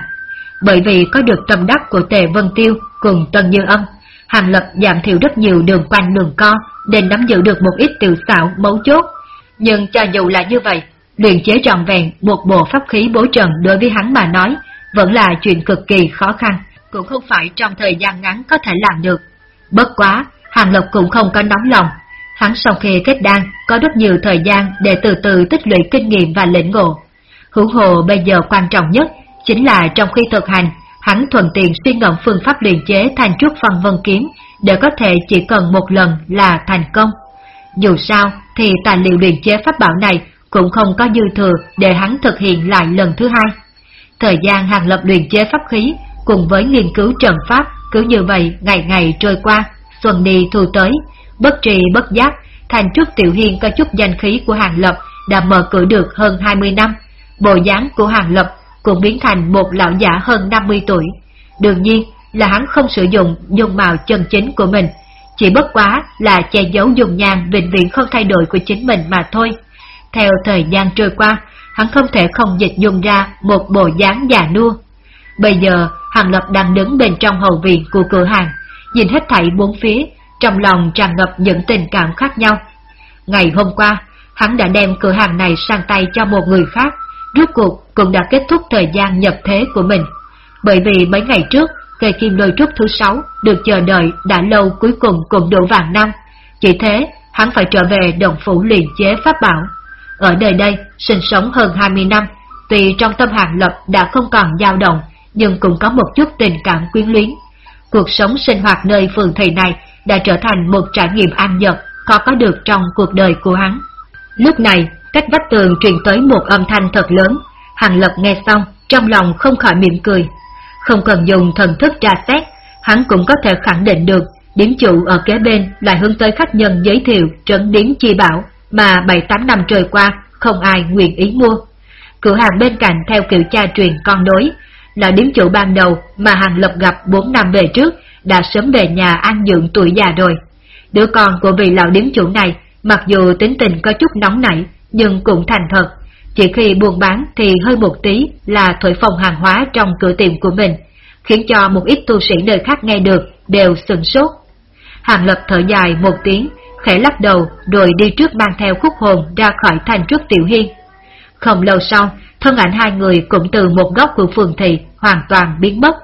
Bởi vì có được tâm đắc của Tề Vân Tiêu cùng Tân Như Âm, Hàng Lập giảm thiểu rất nhiều đường quanh đường co để nắm giữ được một ít tiểu xảo mấu chốt. Nhưng cho dù là như vậy, luyện chế tròn vẹn một bộ pháp khí bố trận đối với hắn mà nói vẫn là chuyện cực kỳ khó khăn, cũng không phải trong thời gian ngắn có thể làm được. Bất quá, Hàng Lộc cũng không có nóng lòng. Hắn sau khi kết đan có rất nhiều thời gian để từ từ tích lũy kinh nghiệm và lĩnh ngộ. Hữu hồ bây giờ quan trọng nhất chính là trong khi thực hành, hắn thuận tiện suy ngẫm phương pháp luyện chế thành trúc phần vân kiếm để có thể chỉ cần một lần là thành công. Dù sao thì tài liệu luyện chế pháp bảo này cũng không có dư thừa để hắn thực hiện lại lần thứ hai. Thời gian hàng lập luyện chế pháp khí cùng với nghiên cứu trận pháp cứ như vậy ngày ngày trôi qua, xuân đi thu tới, bất trì bất giác, thành trúc tiểu hiên có chút danh khí của hàng lập đã mở cửa được hơn 20 năm. Bộ dáng của hàng lập cũng biến thành một lão giả hơn 50 tuổi. Đương nhiên là hắn không sử dụng dung mạo chân chính của mình, chỉ bất quá là che giấu dùng nhang vĩnh viễn không thay đổi của chính mình mà thôi. Theo thời gian trôi qua, hắn không thể không dịch dùng ra một bộ dáng già nua. Bây giờ, Hàng Lập đang đứng bên trong hậu viện của cửa hàng, nhìn hết thảy bốn phía, trong lòng tràn ngập những tình cảm khác nhau. Ngày hôm qua, hắn đã đem cửa hàng này sang tay cho một người khác, rốt cuộc cũng đã kết thúc thời gian nhập thế của mình. Bởi vì mấy ngày trước, cây kim lôi trúc thứ sáu được chờ đợi đã lâu cuối cùng cũng đủ vàng năm. Chỉ thế, hắn phải trở về đồng phủ luyện chế pháp bảo. Ở đời đây, sinh sống hơn 20 năm, tuy trong tâm hàng lập đã không còn dao động, nhưng cũng có một chút tình cảm quyến luyến. Cuộc sống sinh hoạt nơi phường thị này đã trở thành một trải nghiệm an nhật khó có được trong cuộc đời của hắn. Lúc này, cách vách tường truyền tới một âm thanh thật lớn. Hàng Lập nghe xong, trong lòng không khỏi mỉm cười. Không cần dùng thần thức tra xét, hắn cũng có thể khẳng định được điểm chủ ở kế bên lại hướng tới khách nhân giới thiệu trấn điếm chi bảo mà 7-8 năm trôi qua không ai nguyện ý mua. Cửa hàng bên cạnh theo kiểu cha truyền con đối, là điếm chủ ban đầu mà Hàng Lập gặp 4 năm về trước, đã sớm về nhà ăn dưỡng tuổi già rồi. Đứa con của vị lão điếm chủ này, mặc dù tính tình có chút nóng nảy, nhưng cũng thành thật. Chỉ khi buôn bán thì hơi một tí là thổi phồng hàng hóa trong cửa tiệm của mình, khiến cho một ít tu sĩ nơi khác nghe được đều sừng sốt. Hàng Lập thở dài một tiếng, khẽ lắc đầu rồi đi trước mang theo khúc hồn ra khỏi thành trước tiểu hiên. Không lâu sau, thân ảnh hai người cũng từ một góc của phường thị hoàn toàn biến mất.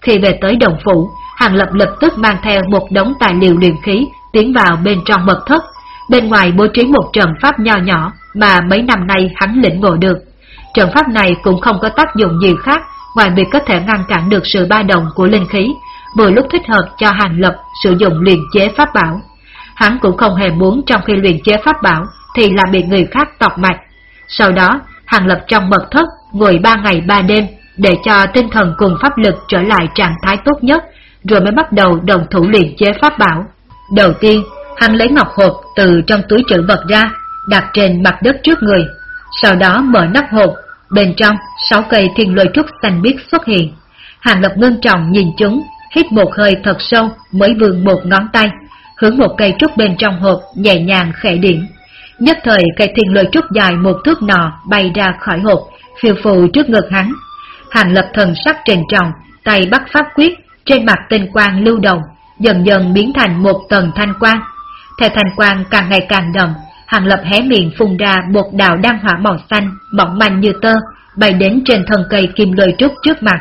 Khi về tới đồng phủ, Hàng Lập lập tức mang theo một đống tài liệu luyện khí tiến vào bên trong mật thất. Bên ngoài bố trí một trận pháp nho nhỏ mà mấy năm nay hắn lĩnh ngộ được. Trận pháp này cũng không có tác dụng gì khác ngoài việc có thể ngăn cản được sự ba động của linh khí, vừa lúc thích hợp cho Hàng Lập sử dụng luyện chế pháp bảo. Hắn cũng không hề muốn trong khi luyện chế pháp bảo thì là bị người khác tọc mạch. Sau đó, Hàng Lập trong mật thất ngồi ba ngày ba đêm để cho tinh thần cùng pháp lực trở lại trạng thái tốt nhất, rồi mới bắt đầu đồng thủ luyện chế pháp bảo. Đầu tiên, hắn lấy ngọc hộp từ trong túi trữ vật ra, đặt trên mặt đất trước người. Sau đó mở nắp hộp, bên trong sáu cây thiên lôi trúc xanh biếc xuất hiện. Hàng Lập ngân trọng nhìn chúng, hít một hơi thật sâu mới vươn một ngón tay, hướng một cây trúc bên trong hộp nhẹ nhàng khẽ điểm. Nhất thời cây thiên lôi trúc dài một thước nọ bay ra khỏi hộp, phiêu phù trước ngực hắn. Hàng lập thần sắc trình trọng, tay bắt pháp quyết, trên mặt tinh quang lưu động, dần dần biến thành một tầng thanh quang. Theo thanh quang càng ngày càng đậm, hàng lập hé miệng phun ra một đạo đăng hỏa màu xanh, mỏng manh như tơ, bay đến trên thân cây kim lôi trúc trước mặt.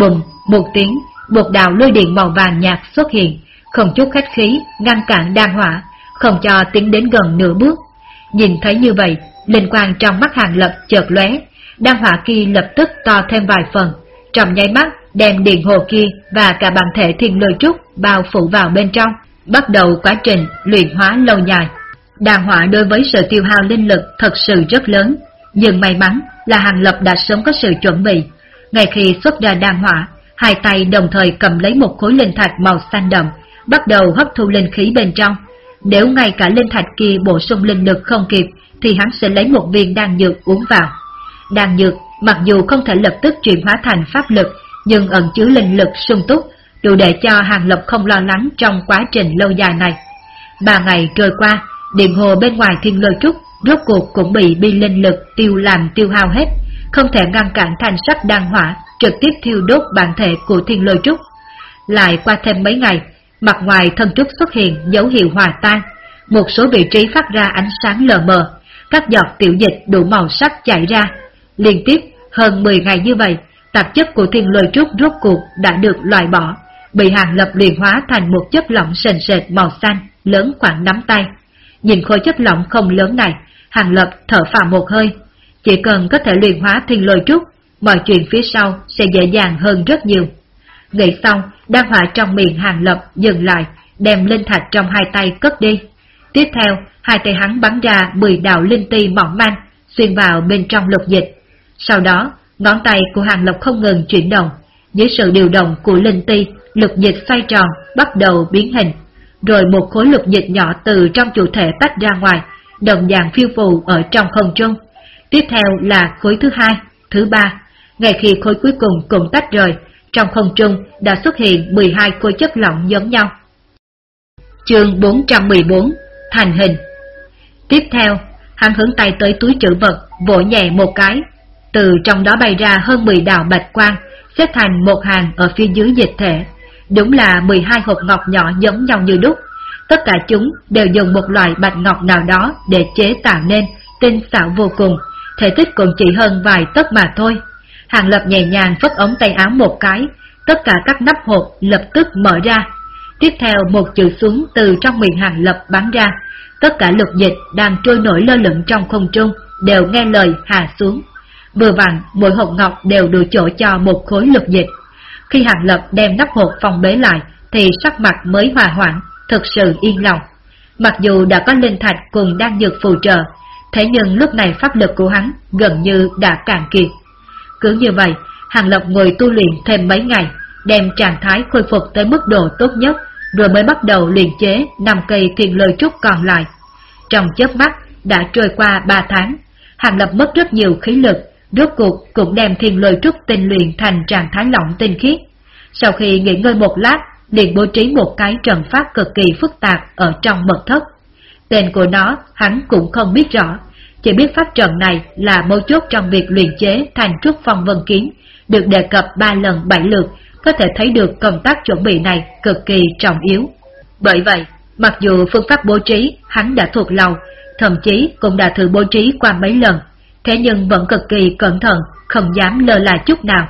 bùng một tiếng, một đạo lôi điện màu vàng nhạt xuất hiện, không chút khách khí, ngăn cản đan hỏa, không cho tiến đến gần nửa bước. Nhìn thấy như vậy, linh quang trong mắt hàng lập chợt lóe, đan hỏa kia lập tức to thêm vài phần, trong nháy mắt đem điện hồ kia và cả bản thể thiên lôi trúc bao phủ vào bên trong, bắt đầu quá trình luyện hóa lâu dài. Đàn hỏa đối với sự tiêu hao linh lực thật sự rất lớn, nhưng may mắn là Hàng Lập đã sớm có sự chuẩn bị. Ngay khi xuất ra đàn hỏa, hai tay đồng thời cầm lấy một khối linh thạch màu xanh đậm, bắt đầu hấp thu linh khí bên trong. Nếu ngay cả linh thạch kia bổ sung linh lực không kịp, thì hắn sẽ lấy một viên đan dược uống vào. Đan dược, mặc dù không thể lập tức chuyển hóa thành pháp lực, nhưng ẩn chứa linh lực sung túc, đủ để cho Hàng Lập không lo lắng trong quá trình lâu dài này. Ba ngày trôi qua, điện hồ bên ngoài thiên lôi trúc rốt cuộc cũng bị bi linh lực tiêu làm tiêu hao hết, không thể ngăn cản thành sắc đan hỏa trực tiếp thiêu đốt bản thể của thiên lôi trúc. Lại qua thêm mấy ngày, mặt ngoài thân trúc xuất hiện dấu hiệu hòa tan, một số vị trí phát ra ánh sáng lờ mờ, các giọt tiểu dịch đủ màu sắc chảy ra. Liên tiếp hơn 10 ngày như vậy, tạp chất của thiên lôi trúc rốt cuộc đã được loại bỏ, bị hàng lập luyện hóa thành một chất lỏng sền sệt màu xanh, lớn khoảng nắm tay. Nhìn khối chất lỏng không lớn này, hàng lập thở phào một hơi. Chỉ cần có thể luyện hóa thiên lôi trúc, mọi chuyện phía sau sẽ dễ dàng hơn rất nhiều. Nghĩ xong, đang hỏa trong miệng hàng lập dừng lại, đem linh thạch trong hai tay cất đi. Tiếp theo, hai tay hắn bắn ra 10 đạo linh ti mỏng manh, xuyên vào bên trong lục dịch. Sau đó, ngón tay của hàng lập không ngừng chuyển động. Dưới sự điều động của linh ti, lục dịch xoay tròn, bắt đầu biến hình. Rồi một khối lục dịch nhỏ từ trong chủ thể tách ra ngoài, đồng dạng phiêu phù ở trong không trung. Tiếp theo là khối thứ hai, thứ ba. Ngay khi khối cuối cùng cũng tách rời, trong không trung đã xuất hiện 12 khối chất lỏng giống nhau. Chương 414 Thành hình Tiếp theo, hắn hướng tay tới túi trữ vật, vỗ nhẹ một cái. Từ trong đó bay ra hơn 10 đạo bạch quang, xếp thành một hàng ở phía dưới dịch thể. Đúng là 12 hộp ngọc nhỏ giống nhau như đúc. Tất cả chúng đều dùng một loại bạch ngọc nào đó để chế tạo nên, tinh xảo vô cùng, thể tích cũng chỉ hơn vài tấc mà thôi. Hàng Lập nhẹ nhàng phất ống tay áo một cái, tất cả các nắp hộp lập tức mở ra. Tiếp theo một chữ xuống từ trong miệng Hàng Lập bắn ra, tất cả lục dịch đang trôi nổi lơ lửng trong không trung đều nghe lời hạ xuống. Vừa vặn, mỗi hộp ngọc đều được chỗ cho một khối lục dịch. Khi Hàng Lập đem nắp hộp phòng bế lại, thì sắc mặt mới hòa hoãn, thực sự yên lòng. Mặc dù đã có linh thạch cùng đang dược phù trợ, Thế nhưng lúc này pháp lực của hắn gần như đã cạn kiệt. Cứ như vậy, Hàng Lập ngồi tu luyện thêm mấy ngày, đem trạng thái khôi phục tới mức độ tốt nhất, rồi mới bắt đầu luyện chế 5 cây thiên lôi trúc còn lại. Trong chớp mắt, đã trôi qua 3 tháng, Hàng Lập mất rất nhiều khí lực, rốt cuộc cũng đem thiên lôi trúc tinh luyện thành trạng thái lỏng tinh khiết. Sau khi nghỉ ngơi một lát, liền bố trí một cái trận pháp cực kỳ phức tạp ở trong mật thất. Tên của nó hắn cũng không biết rõ, chỉ biết pháp trận này là mấu chốt trong việc luyện chế thành trúc phong vân kiếm, được đề cập ba lần bảy lượt, có thể thấy được công tác chuẩn bị này cực kỳ trọng yếu. Bởi vậy, mặc dù phương pháp bố trí hắn đã thuộc lòng, thậm chí cũng đã thử bố trí qua mấy lần, thế nhưng vẫn cực kỳ cẩn thận, không dám lơ là chút nào.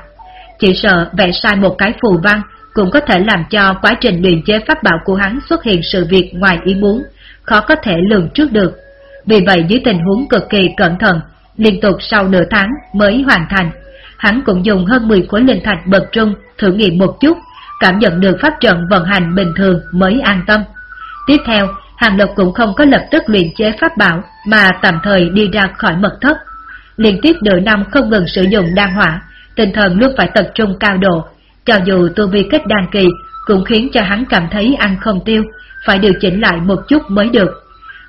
Chỉ sợ vẽ sai một cái phù văn cũng có thể làm cho quá trình luyện chế pháp bảo của hắn xuất hiện sự việc ngoài ý muốn, khó có thể lường trước được. Vì vậy dưới tình huống cực kỳ cẩn thận, liên tục sau nửa tháng mới hoàn thành, hắn cũng dùng hơn 10 khối linh thạch bậc trung thử nghiệm một chút, cảm nhận được pháp trận vận hành bình thường mới an tâm. Tiếp theo, Hàng Lập cũng không có lập tức luyện chế pháp bảo mà tạm thời đi ra khỏi mật thất. Liên tiếp nửa năm không ngừng sử dụng đan hỏa, tinh thần luôn phải tập trung cao độ, cho dù tu vi kết đan kỳ cũng khiến cho hắn cảm thấy ăn không tiêu, phải điều chỉnh lại một chút mới được.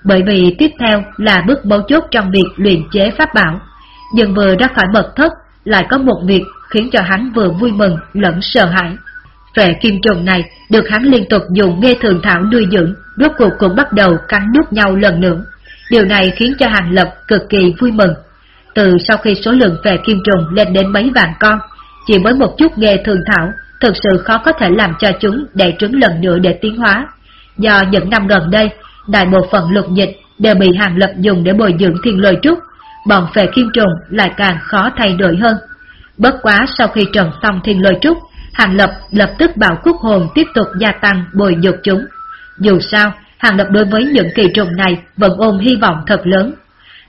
Bởi vì tiếp theo là bước mấu chốt trong việc luyện chế pháp bảo. Nhưng vừa ra khỏi mật thất, lại có một việc khiến cho hắn vừa vui mừng lẫn sợ hãi. Về kim trùng này được hắn liên tục dùng nghe thường thảo nuôi dưỡng, rốt cuộc cũng bắt đầu cắn nuốt nhau lần nữa. Điều này khiến cho Hàng Lập cực kỳ vui mừng. Từ sau khi số lượng về kim trùng lên đến mấy vạn con, chỉ với một chút nghe thường thảo, thực sự khó có thể làm cho chúng đẻ trứng lần nữa để tiến hóa. Do những năm gần đây, đại bộ phận lục dịch đều bị Hàng Lập dùng để bồi dưỡng thiên lôi trúc, bọn phệ kim trùng lại càng khó thay đổi hơn. Bất quá sau khi trần xong thiên lôi trúc, Hàng Lập lập tức bảo quốc hồn tiếp tục gia tăng bồi dưỡng chúng. Dù sao, Hàng Lập đối với những kỳ trùng này vẫn ôm hy vọng thật lớn.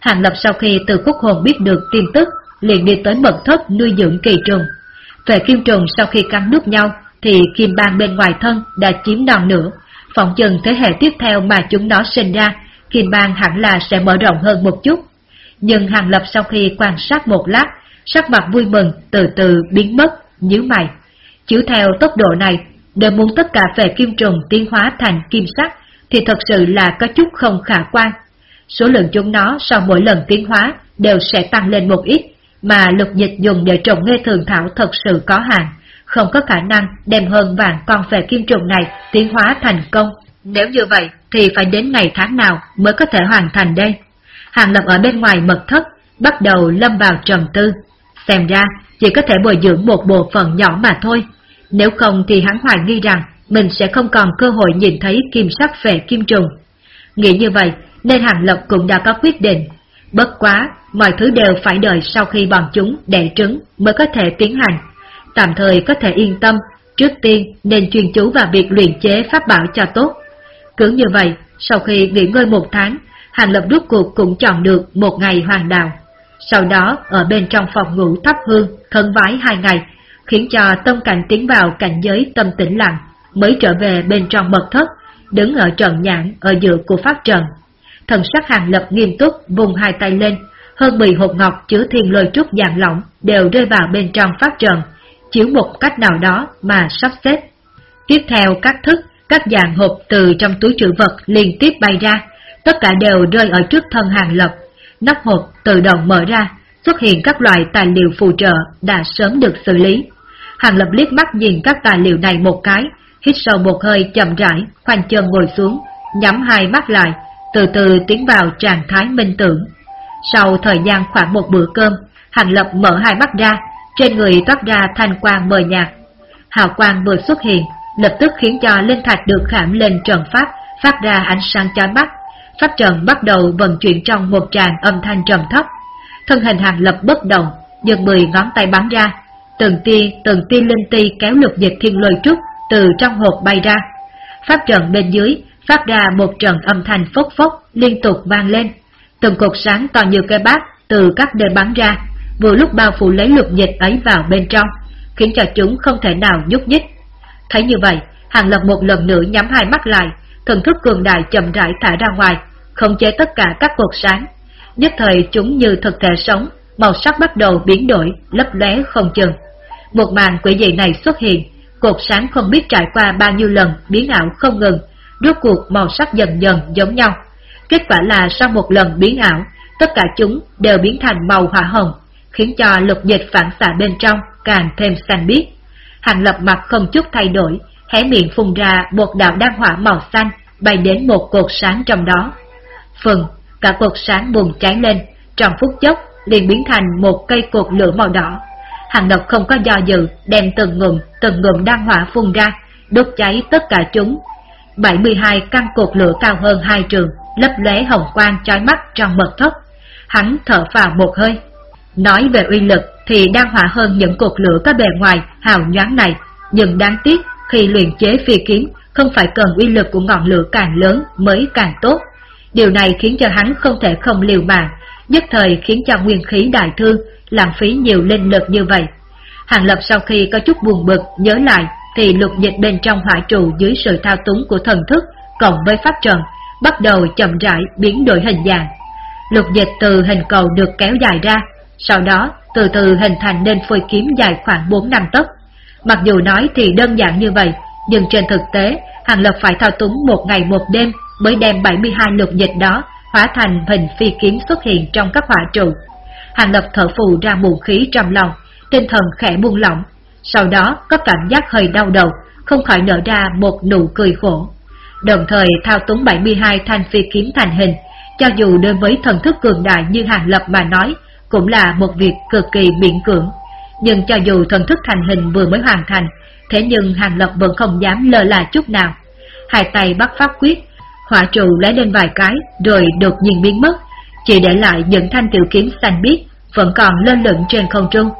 Hàng Lập sau khi từ quốc hồn biết được tin tức, liền đi tới mật thất nuôi dưỡng kỳ trùng. Phệ kim trùng sau khi cắn nước nhau, thì kim bang bên ngoài thân đã chiếm đòn nữa. Phỏng chừng thế hệ tiếp theo mà chúng nó sinh ra, kim bang hẳn là sẽ mở rộng hơn một chút. Nhưng Hàng Lập sau khi quan sát một lát, sắc mặt vui mừng từ từ biến mất, nhíu mày. Chiếu theo tốc độ này, nếu muốn tất cả về kim trùng tiến hóa thành kim sắc, thì thật sự là có chút không khả quan. Số lượng chúng nó sau mỗi lần tiến hóa đều sẽ tăng lên một ít, mà lực dịch dùng để trồng nghe thường thảo thật sự có hạn, không có khả năng đem hơn vàng con về kim trùng này tiến hóa thành công. Nếu như vậy, thì phải đến ngày tháng nào mới có thể hoàn thành đây? Hàng Lập ở bên ngoài mật thất, bắt đầu lâm vào trầm tư. Xem ra, chỉ có thể bồi dưỡng một bộ phận nhỏ mà thôi. Nếu không thì hắn hoài nghi rằng mình sẽ không còn cơ hội nhìn thấy kim sắc về kim trùng. Nghĩ như vậy, nên Hàng Lập cũng đã có quyết định. Bất quá, mọi thứ đều phải đợi sau khi bọn chúng đẻ trứng mới có thể tiến hành. Tạm thời có thể yên tâm, trước tiên nên chuyên chú vào việc luyện chế pháp bảo cho tốt. Cứ như vậy, sau khi nghỉ ngơi một tháng, Hàng Lập rút cuộc cũng chọn được một ngày hoàng đạo. Sau đó, ở bên trong phòng ngủ thắp hương, thân vái hai ngày, khiến cho tâm cảnh tiến vào cảnh giới tâm tĩnh lặng, mới trở về bên trong mật thất, đứng ở trần nhãn ở giữa của pháp trận Thần sắc Hàng Lập nghiêm túc vùng hai tay lên, hơn 10 hộp ngọc chứa thiên lôi trúc dạng lỏng đều rơi vào bên trong pháp trận chiếu một cách nào đó mà sắp xếp. Tiếp theo các thức, các dạng hộp từ trong túi trữ vật liên tiếp bay ra, tất cả đều rơi ở trước thân hàng lập. Nắp hộp tự động mở ra, xuất hiện các loại tài liệu phù trợ đã sớm được xử lý. Hàng lập liếc mắt nhìn các tài liệu này một cái, hít sâu một hơi chậm rãi, khoanh chân ngồi xuống, nhắm hai mắt lại, từ từ tiến vào trạng thái minh tưởng. Sau thời gian khoảng một bữa cơm, Hàng Lập mở hai mắt ra, trên người toát ra thanh quang mờ nhạt. Hào quang vừa xuất hiện, lập tức khiến cho linh thạch được khảm lên trận pháp, phát ra ánh sáng chói mắt. Pháp trận bắt đầu vận chuyển trong một tràng âm thanh trầm thấp. Thân hình Hàng Lập bất động, dừng mười ngón tay bắn ra, từng tia từng tia linh ti kéo lục dịch thiên lôi trúc từ trong hộp bay ra. Pháp trận bên dưới phát ra một trận âm thanh phốc phốc liên tục vang lên. Từng cột sáng to như cây bát từ các nơi bắn ra, vừa lúc bao phủ lấy lục dịch ấy vào bên trong, khiến cho chúng không thể nào nhúc nhích. Thấy như vậy, Hàng Lập một lần nữa nhắm hai mắt lại, thần thức cường đại chậm rãi thả ra ngoài, không chế tất cả các cột sáng. nhất thời chúng như thực thể sống, màu sắc bắt đầu biến đổi, lấp lóe không chừng. Một màn quỷ dị này xuất hiện, cột sáng không biết trải qua bao nhiêu lần biến ảo không ngừng, rốt cuộc màu sắc dần dần giống nhau. Kết quả là sau một lần biến ảo, tất cả chúng đều biến thành màu hỏa hồng, khiến cho lục dịch phản xạ bên trong càng thêm xanh biếc. Hàng lập mặt không chút thay đổi, hé miệng phun ra một đạo đan hỏa màu xanh bay đến một cột sáng trong đó. Phần, cả cột sáng bùng cháy lên, trong phút chốc liền biến thành một cây cột lửa màu đỏ. Hàng lập không có do dự, đem từng ngụm, từng ngụm đan hỏa phun ra, đốt cháy tất cả chúng. 72 căn cột lửa cao hơn hai trường, lấp lóe hồng quang chói mắt trong mật thất. Hắn thở vào một hơi. Nói về uy lực thì đang hỏa hơn những cột lửa có bề ngoài hào nhoáng này, nhưng đáng tiếc khi luyện chế phi kiếm không phải cần uy lực của ngọn lửa càng lớn mới càng tốt. Điều này khiến cho hắn không thể không liều mạng, nhất thời khiến cho nguyên khí đại thương, lãng phí nhiều linh lực như vậy. Hàng Lập sau khi có chút buồn bực nhớ lại thì lục dịch bên trong hỏa trụ dưới sự thao túng của thần thức cộng với pháp trận bắt đầu chậm rãi biến đổi hình dạng. Lục dịch từ hình cầu được kéo dài ra, sau đó từ từ hình thành nên phôi kiếm dài khoảng 4 năm tấc. Mặc dù nói thì đơn giản như vậy, nhưng trên thực tế, Hàng Lập phải thao túng một ngày một đêm mới đem 72 lục dịch đó hóa thành hình phi kiếm xuất hiện trong các hỏa trụ. Hàng Lập thở phù ra muộn khí trong lòng, tinh thần khẽ buông lỏng, sau đó có cảm giác hơi đau đầu, không khỏi nở ra một nụ cười khổ. Đồng thời thao túng 72 thanh phi kiếm thành hình, cho dù đối với thần thức cường đại như Hàng Lập mà nói, cũng là một việc cực kỳ miễn cưỡng. Nhưng cho dù thần thức thành hình vừa mới hoàn thành, thế nhưng Hàng Lập vẫn không dám lơ là chút nào. Hai tay bắt pháp quyết, hỏa trụ lấy lên vài cái rồi đột nhiên biến mất, chỉ để lại những thanh tiểu kiếm xanh biếc vẫn còn lơ lửng trên không trung.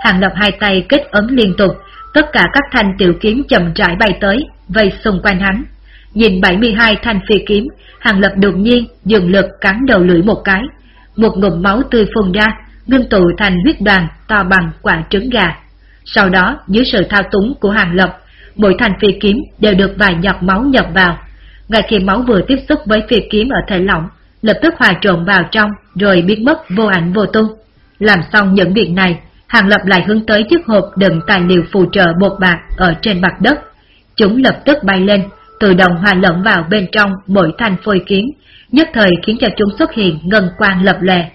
Hàng Lập hai tay kết ấn liên tục, tất cả các thanh tiểu kiếm chậm rãi bay tới, vây xung quanh hắn. Nhìn 72 thanh phi kiếm, Hàng Lập đột nhiên dừng lực cắn đầu lưỡi một cái, một ngụm máu tươi phun ra, ngưng tụ thành huyết đoàn to bằng quả trứng gà. Sau đó, dưới sự thao túng của Hàng Lập, mỗi thanh phi kiếm đều được vài giọt máu nhập vào. Ngay khi máu vừa tiếp xúc với phi kiếm ở thể lỏng, lập tức hòa trộn vào trong rồi biến mất vô ảnh vô tung. Làm xong những việc này, Hàng Lập lại hướng tới chiếc hộp đựng tài liệu phù trợ bột bạc ở trên mặt đất. Chúng lập tức bay lên, tự động hòa lẫn vào bên trong mỗi thanh phôi kiếm, nhất thời khiến cho chúng xuất hiện ngân quang lập lè.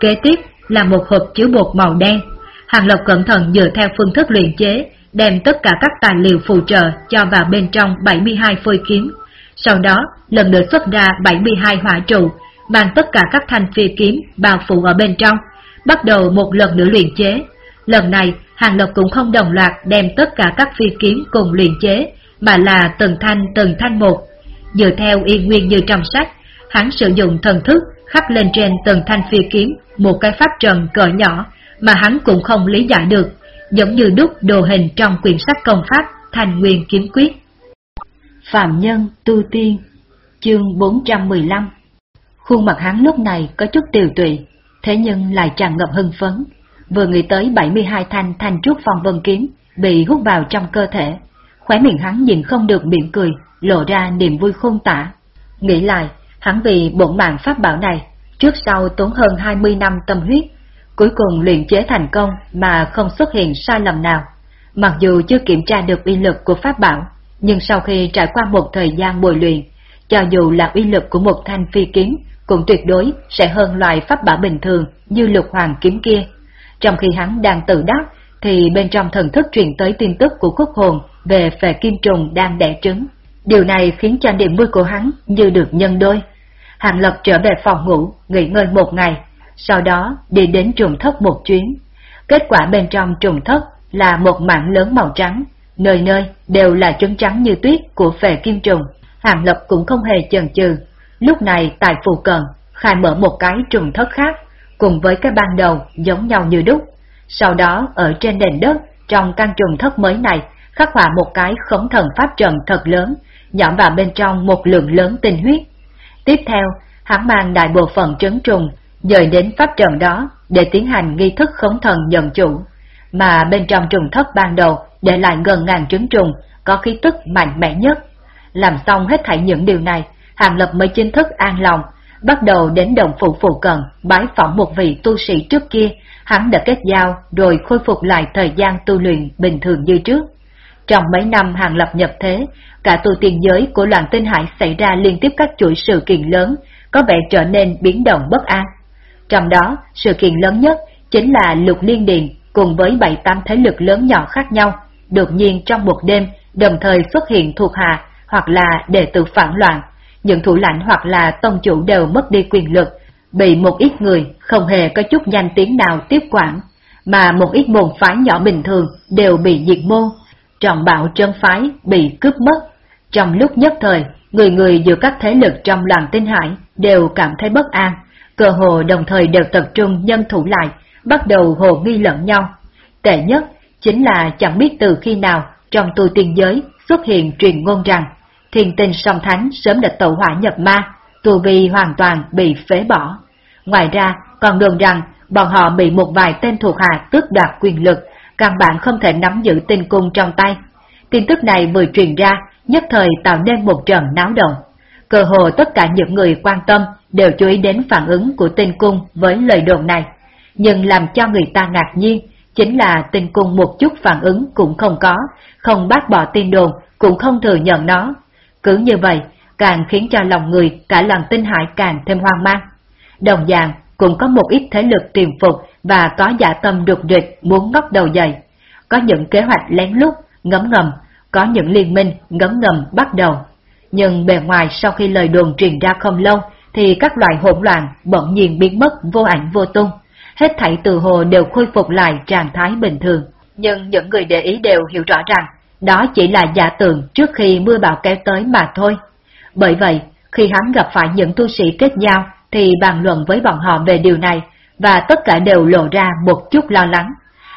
Kế tiếp là một hộp chứa bột màu đen. Hàng lộc cẩn thận dựa theo phương thức luyện chế, đem tất cả các tài liệu phù trợ cho vào bên trong 72 phôi kiếm. Sau đó, lần lượt xuất ra 72 hỏa trụ, mang tất cả các thanh phi kiếm bao phủ ở bên trong, bắt đầu một lần nữa luyện chế. Lần này, Hàng lộc cũng không đồng loạt đem tất cả các phi kiếm cùng luyện chế, mà là từng thanh từng thanh một. Dựa theo y nguyên như trong sách, hắn sử dụng thần thức khắc lên trên từng thanh phi kiếm một cái pháp trần cỡ nhỏ mà hắn cũng không lý giải được, giống như đúc đồ hình trong quyển sách công pháp thành nguyên kiếm quyết. Phạm Nhân Tu Tiên Chương 415 Khuôn mặt hắn lúc này có chút tiều tụy, thế nhưng lại tràn ngập hưng phấn. Vừa nghĩ tới 72 thanh thanh trúc phong vân kiếm bị hút vào trong cơ thể, khóe miệng hắn nhìn không được miệng cười, lộ ra niềm vui khôn tả. Nghĩ lại, hắn vì bổn mạng pháp bảo này, trước sau tốn hơn 20 năm tâm huyết, cuối cùng luyện chế thành công mà không xuất hiện sai lầm nào. Mặc dù chưa kiểm tra được uy lực của pháp bảo, nhưng sau khi trải qua một thời gian bồi luyện, cho dù là uy lực của một thanh phi kiếm, cũng tuyệt đối sẽ hơn loại pháp bảo bình thường như lục hoàng kiếm kia. Trong khi hắn đang tự đắc, thì bên trong thần thức truyền tới tin tức của quốc hồn về phệ kim trùng đang đẻ trứng. Điều này khiến cho niềm vui của hắn như được nhân đôi. Hàng Lập trở về phòng ngủ, nghỉ ngơi một ngày, sau đó đi đến trùng thất một chuyến. Kết quả bên trong trùng thất là một mảng lớn màu trắng, nơi nơi đều là trứng trắng như tuyết của phệ kim trùng. Hàng Lập cũng không hề chần chừ, lúc này tại phù cận, khai mở một cái trùng thất khác, cùng với cái ban đầu giống nhau như đúc. Sau đó ở trên nền đất, trong căn trùng thất mới này, khắc họa một cái khống thần pháp trận thật lớn, nhõm vào bên trong một lượng lớn tinh huyết. Tiếp theo, hắn mang đại bộ phận trứng trùng, dời đến pháp trận đó để tiến hành nghi thức khống thần nhận chủ. Mà bên trong trùng thất ban đầu để lại gần ngàn trứng trùng, có khí tức mạnh mẽ nhất. Làm xong hết thảy những điều này, Hàng Lập mới chính thức an lòng, bắt đầu đến đồng phụ phụ cận, bái phỏng một vị tu sĩ trước kia, hắn đã kết giao rồi khôi phục lại thời gian tu luyện bình thường như trước. Trong mấy năm hàng lập nhập thế, cả tu tiên giới của loạn tinh hải xảy ra liên tiếp các chuỗi sự kiện lớn, có vẻ trở nên biến động bất an. Trong đó, sự kiện lớn nhất chính là lục liên điện cùng với bảy tám thế lực lớn nhỏ khác nhau, đột nhiên trong một đêm đồng thời xuất hiện thuộc hạ hoặc là đệ tử phản loạn, những thủ lãnh hoặc là tông chủ đều mất đi quyền lực, bị một ít người không hề có chút danh tiếng nào tiếp quản, mà một ít môn phái nhỏ bình thường đều bị diệt môn, trọng bạo chân phái bị cướp mất. Trong lúc nhất thời, người người giữa các thế lực trong làng tinh hải đều cảm thấy bất an, cơ hồ đồng thời đều tập trung nhân thủ lại, bắt đầu hồ nghi lẫn nhau. Tệ nhất chính là chẳng biết từ khi nào trong tu tiên giới xuất hiện truyền ngôn rằng thiên tinh song thánh sớm đã tẩu hỏa nhập ma, tu vi hoàn toàn bị phế bỏ. Ngoài ra, còn đồn rằng bọn họ bị một vài tên thuộc hạ tước đoạt quyền lực, căn bản không thể nắm giữ tinh cung trong tay. Tin tức này vừa truyền ra, nhất thời tạo nên một trận náo động. Cơ hồ tất cả những người quan tâm đều chú ý đến phản ứng của tinh cung với lời đồn này. Nhưng làm cho người ta ngạc nhiên, chính là tinh cung một chút phản ứng cũng không có, không bác bỏ tin đồn, cũng không thừa nhận nó. Cứ như vậy, càng khiến cho lòng người cả lòng tinh hải càng thêm hoang mang. Đồng dạng, cũng có một ít thế lực tiềm phục và có giả tâm đục địch muốn ngóc đầu dậy. Có những kế hoạch lén lút, ngấm ngầm, có những liên minh ngấm ngầm bắt đầu. Nhưng bề ngoài sau khi lời đồn truyền ra không lâu, thì các loại hỗn loạn bỗng nhiên biến mất vô ảnh vô tung. Hết thảy từ hồ đều khôi phục lại trạng thái bình thường. Nhưng những người để ý đều hiểu rõ rằng, đó chỉ là giả tưởng trước khi mưa bão kéo tới mà thôi. Bởi vậy, khi hắn gặp phải những tu sĩ kết giao, thì bàn luận với bọn họ về điều này, và tất cả đều lộ ra một chút lo lắng.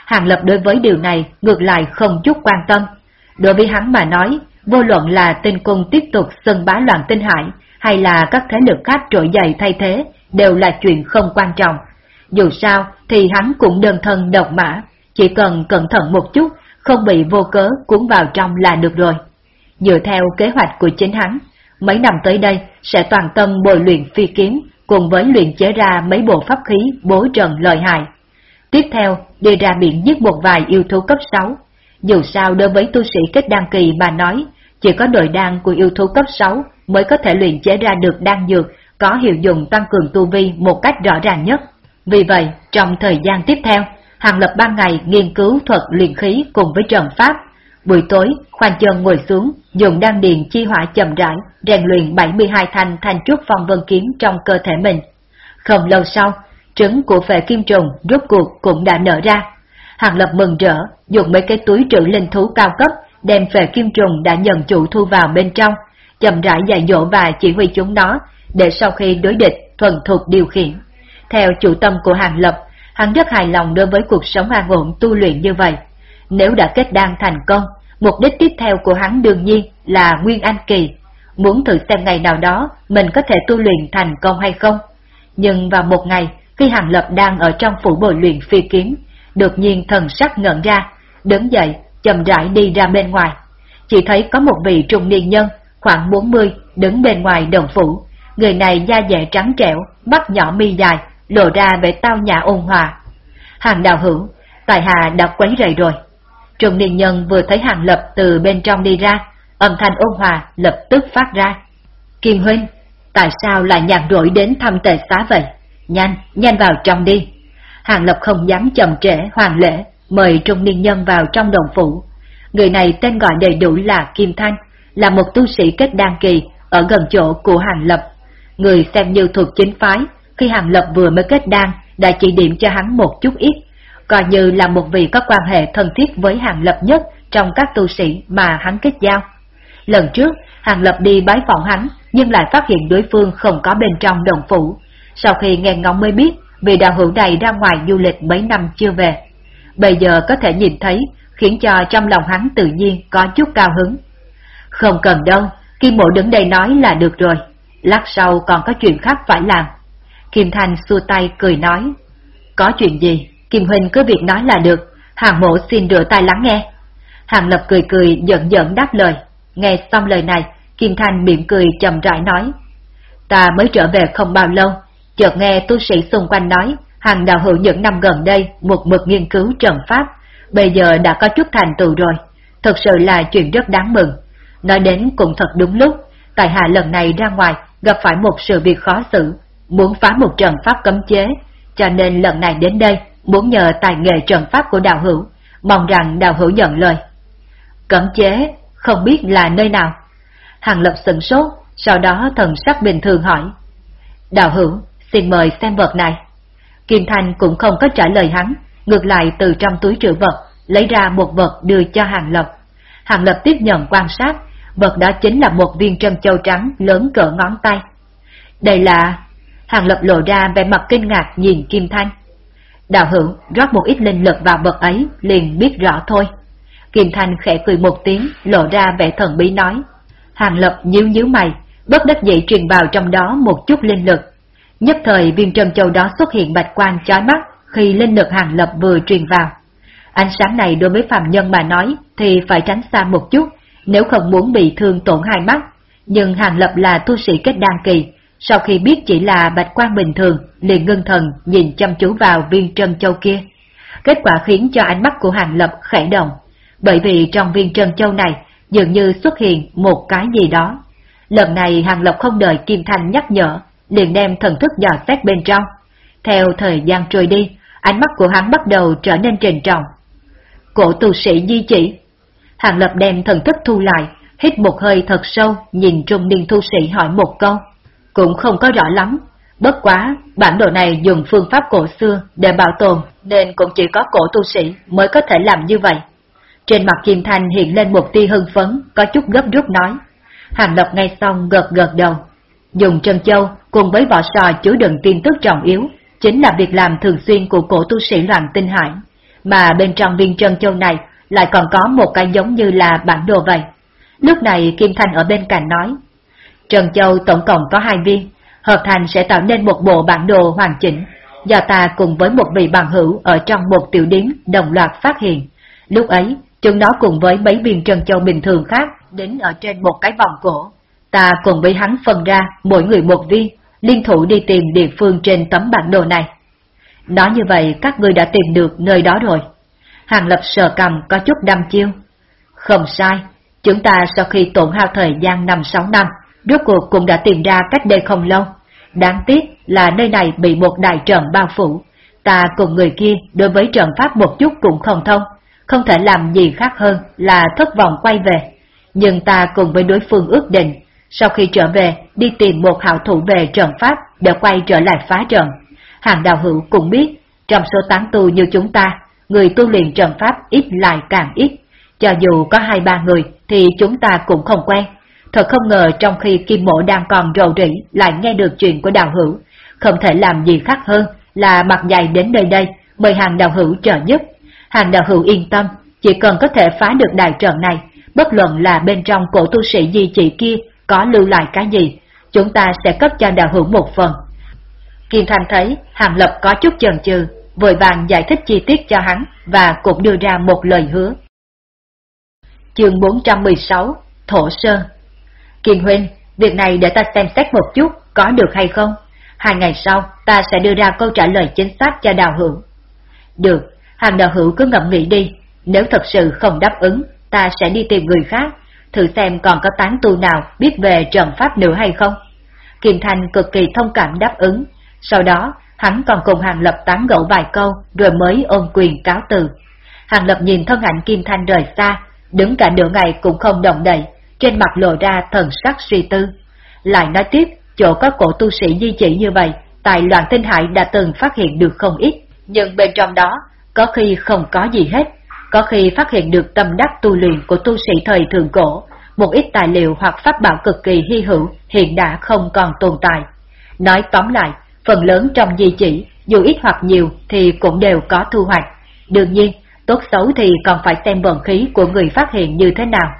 Hàng Lập đối với điều này ngược lại không chút quan tâm. Đối với hắn mà nói, vô luận là tinh cung tiếp tục sân bá loạn tinh hải, hay là các thế lực khác trỗi dậy thay thế, đều là chuyện không quan trọng. Dù sao thì hắn cũng đơn thân độc mã, chỉ cần cẩn thận một chút, không bị vô cớ cuốn vào trong là được rồi. Dựa theo kế hoạch của chính hắn, mấy năm tới đây sẽ toàn tâm bồi luyện phi kiếm, cùng với luyện chế ra mấy bộ pháp khí bố trần lợi hại. Tiếp theo, đi ra biển giết một vài yêu thú cấp 6. Dù sao đối với tu sĩ kết đăng kỳ mà nói, chỉ có đội đan của yêu thú cấp 6 mới có thể luyện chế ra được đan dược có hiệu dụng tăng cường tu vi một cách rõ ràng nhất. Vì vậy, trong thời gian tiếp theo, Hàng Lập ban ngày nghiên cứu thuật luyện khí cùng với trần pháp. Buổi tối, khoan chân ngồi xuống, dùng đan điền chi hỏa chậm rãi, rèn luyện 72 thanh thanh trúc phong vân kiếm trong cơ thể mình. Không lâu sau, trứng của phệ kim trùng rốt cuộc cũng đã nở ra. Hàng Lập mừng rỡ, dùng mấy cái túi trữ linh thú cao cấp, đem phệ kim trùng đã nhận chủ thu vào bên trong, chậm rãi dạy dỗ và chỉ huy chúng nó, để sau khi đối địch thuần thuộc điều khiển. Theo chủ tâm của Hàng Lập, hắn rất hài lòng đối với cuộc sống an ổn tu luyện như vậy. Nếu đã kết đan thành công, mục đích tiếp theo của hắn đương nhiên là Nguyên Anh Kỳ, muốn thử xem ngày nào đó mình có thể tu luyện thành công hay không. Nhưng vào một ngày, khi Hàng Lập đang ở trong phủ bồi luyện phi kiếm, đột nhiên thần sắc ngẩn ra, đứng dậy, chậm rãi đi ra bên ngoài. Chỉ thấy có một vị trung niên nhân, khoảng 40, đứng bên ngoài đồng phủ. Người này da dẻ trắng trẻo, mắt nhỏ mi dài, lộ ra vẻ tao nhã ôn hòa. Hàng đạo hữu, tài hạ đã quấy rầy rồi. Trung niên nhân vừa thấy hàng lập từ bên trong đi ra, âm thanh ôn hòa lập tức phát ra. Kim huynh, tại sao lại nhàn rỗi đến thăm tề xá vậy? Nhanh, nhanh vào trong đi. Hàng lập không dám chậm trễ hoàng lễ, mời trung niên nhân vào trong đồng phủ. Người này tên gọi đầy đủ là Kim Thanh, là một tu sĩ kết đan kỳ ở gần chỗ của Hàng Lập. Người xem như thuộc chính phái, khi Hàng Lập vừa mới kết đan đã chỉ điểm cho hắn một chút ít, coi như là một vị có quan hệ thân thiết với Hàng Lập nhất trong các tu sĩ mà hắn kết giao. Lần trước, Hàng Lập đi bái phỏng hắn, nhưng lại phát hiện đối phương không có bên trong đồng phủ. Sau khi nghe ngóng mới biết, vị đạo hữu này ra ngoài du lịch mấy năm chưa về. Bây giờ có thể nhìn thấy, khiến cho trong lòng hắn tự nhiên có chút cao hứng. Không cần đâu, Kim Mộ đứng đây nói là được rồi. Lát sau còn có chuyện khác phải làm. Kim thành xua tay cười nói. Có chuyện gì? Kim Huynh cứ việc nói là được. Hàng mộ xin rửa tay lắng nghe. Hàng Lập cười cười giận giận đáp lời. Nghe xong lời này, Kim Thanh miệng cười trầm rãi nói. ta mới trở về không bao lâu, chợt nghe tu sĩ xung quanh nói, hàng đạo hữu những năm gần đây một mực nghiên cứu trận pháp, bây giờ đã có chút thành tựu rồi, thật sự là chuyện rất đáng mừng. Nói đến cũng thật đúng lúc, tại hạ lần này ra ngoài gặp phải một sự việc khó xử, muốn phá một trận pháp cấm chế, cho nên lần này đến đây muốn nhờ tài nghệ trận pháp của đạo hữu, mong rằng đạo hữu nhận lời. Cấm chế, không biết là nơi nào. Hàng lập sững sốt, sau đó thần sắc bình thường hỏi. Đạo hữu, xin mời xem vật này. Kim Thanh cũng không có trả lời hắn, ngược lại từ trong túi trữ vật, lấy ra một vật đưa cho Hàng Lập. Hàng Lập tiếp nhận quan sát, vật đó chính là một viên trân châu trắng lớn cỡ ngón tay. Đây là... Hàng Lập lộ ra vẻ mặt kinh ngạc nhìn Kim Thanh. Đạo hữu rót một ít linh lực vào vật ấy, liền biết rõ thôi. Kim Thanh khẽ cười một tiếng, lộ ra vẻ thần bí nói. Hàng Lập nhíu nhíu mày, bất đắc dĩ truyền vào trong đó một chút linh lực. Nhất thời viên trân châu đó xuất hiện bạch quang chói mắt khi linh lực Hàng Lập vừa truyền vào. Ánh sáng này đối với phạm nhân mà nói thì phải tránh xa một chút, nếu không muốn bị thương tổn hai mắt. Nhưng Hàng Lập là tu sĩ kết đan kỳ, sau khi biết chỉ là bạch quan bình thường, liền ngưng thần nhìn chăm chú vào viên trân châu kia. Kết quả khiến cho ánh mắt của Hàng Lập khẽ động, bởi vì trong viên trân châu này dường như xuất hiện một cái gì đó. Lần này Hàng Lập không đợi Kim Thanh nhắc nhở, liền đem thần thức dò xét bên trong. Theo thời gian trôi đi, ánh mắt của hắn bắt đầu trở nên trền trọng. Cổ tu sĩ di chỉ. Hàng Lập đem thần thức thu lại, hít một hơi thật sâu, nhìn trung niên tu sĩ hỏi một câu. Cũng không có rõ lắm, bất quá, bản đồ này dùng phương pháp cổ xưa để bảo tồn, nên cũng chỉ có cổ tu sĩ mới có thể làm như vậy. Trên mặt Kim Thanh hiện lên một tia hưng phấn, có chút gấp rút nói. Hàng Lập ngay xong gật gật đầu. Dùng trân châu cùng với vỏ sò chứa đựng tin tức trọng yếu, chính là việc làm thường xuyên của cổ tu sĩ loạn tinh hải. Mà bên trong viên trân châu này lại còn có một cái giống như là bản đồ vậy. Lúc này Kim Thanh ở bên cạnh nói, Trần Châu tổng cộng có hai viên, hợp thành sẽ tạo nên một bộ bản đồ hoàn chỉnh, do ta cùng với một vị bằng hữu ở trong một tiểu điếm đồng loạt phát hiện. Lúc ấy, chúng nó cùng với mấy viên Trần Châu bình thường khác đến ở trên một cái vòng cổ. Ta cùng với hắn phân ra mỗi người một viên, liên thủ đi tìm địa phương trên tấm bản đồ này. Nói như vậy các ngươi đã tìm được nơi đó rồi. Hàng lập sờ cầm có chút đăm chiêu. Không sai, chúng ta sau khi tổn hao thời gian 5-6 năm, rốt cuộc cũng đã tìm ra cách đây không lâu. Đáng tiếc là nơi này bị một đại trận bao phủ. Ta cùng người kia đối với trận pháp một chút cũng không thông, không thể làm gì khác hơn là thất vọng quay về. Nhưng ta cùng với đối phương ước định, sau khi trở về đi tìm một hảo thủ về trận pháp để quay trở lại phá trận. Hàng đạo hữu cũng biết, trong số tán tu như chúng ta, người tu luyện trận pháp ít lại càng ít. Cho dù có hai ba người thì chúng ta cũng không quen. Thật không ngờ trong khi Kim Mộ đang còn rầu rĩ lại nghe được chuyện của đạo hữu, không thể làm gì khác hơn là mặt dày đến nơi đây mời hàng đạo hữu trợ giúp. Hàng đạo hữu yên tâm, chỉ cần có thể phá được đại trận này, bất luận là bên trong cổ tu sĩ di chỉ kia có lưu lại cái gì, chúng ta sẽ cấp cho đạo hữu một phần. Kim Thanh thấy Hàng Lập có chút chần chừ, vội vàng giải thích chi tiết cho hắn và cũng đưa ra một lời hứa. Chương 416 Thổ Sơ Kim Huynh, việc này để ta xem xét một chút, có được hay không? Hai ngày sau, ta sẽ đưa ra câu trả lời chính xác cho đào hữu. Được, hàng đào hữu cứ ngẫm nghĩ đi, nếu thật sự không đáp ứng, ta sẽ đi tìm người khác, thử xem còn có tán tu nào biết về trận pháp nữa hay không. Kim Thanh cực kỳ thông cảm đáp ứng, sau đó hắn còn cùng Hàng Lập tán gẫu vài câu rồi mới ôm quyền cáo từ. Hàng Lập nhìn thân ảnh Kim Thanh rời xa, đứng cả nửa ngày cũng không động đậy, trên mặt lộ ra thần sắc suy tư. Lại nói tiếp, chỗ có cổ tu sĩ di chỉ như vậy, tại loạn tinh hải đã từng phát hiện được không ít, nhưng bên trong đó, có khi không có gì hết, có khi phát hiện được tâm đắc tu luyện của tu sĩ thời thượng cổ, một ít tài liệu hoặc pháp bảo cực kỳ hy hữu hiện đã không còn tồn tại. Nói tóm lại, phần lớn trong di chỉ, dù ít hoặc nhiều thì cũng đều có thu hoạch. Đương nhiên, tốt xấu thì còn phải xem vận khí của người phát hiện như thế nào.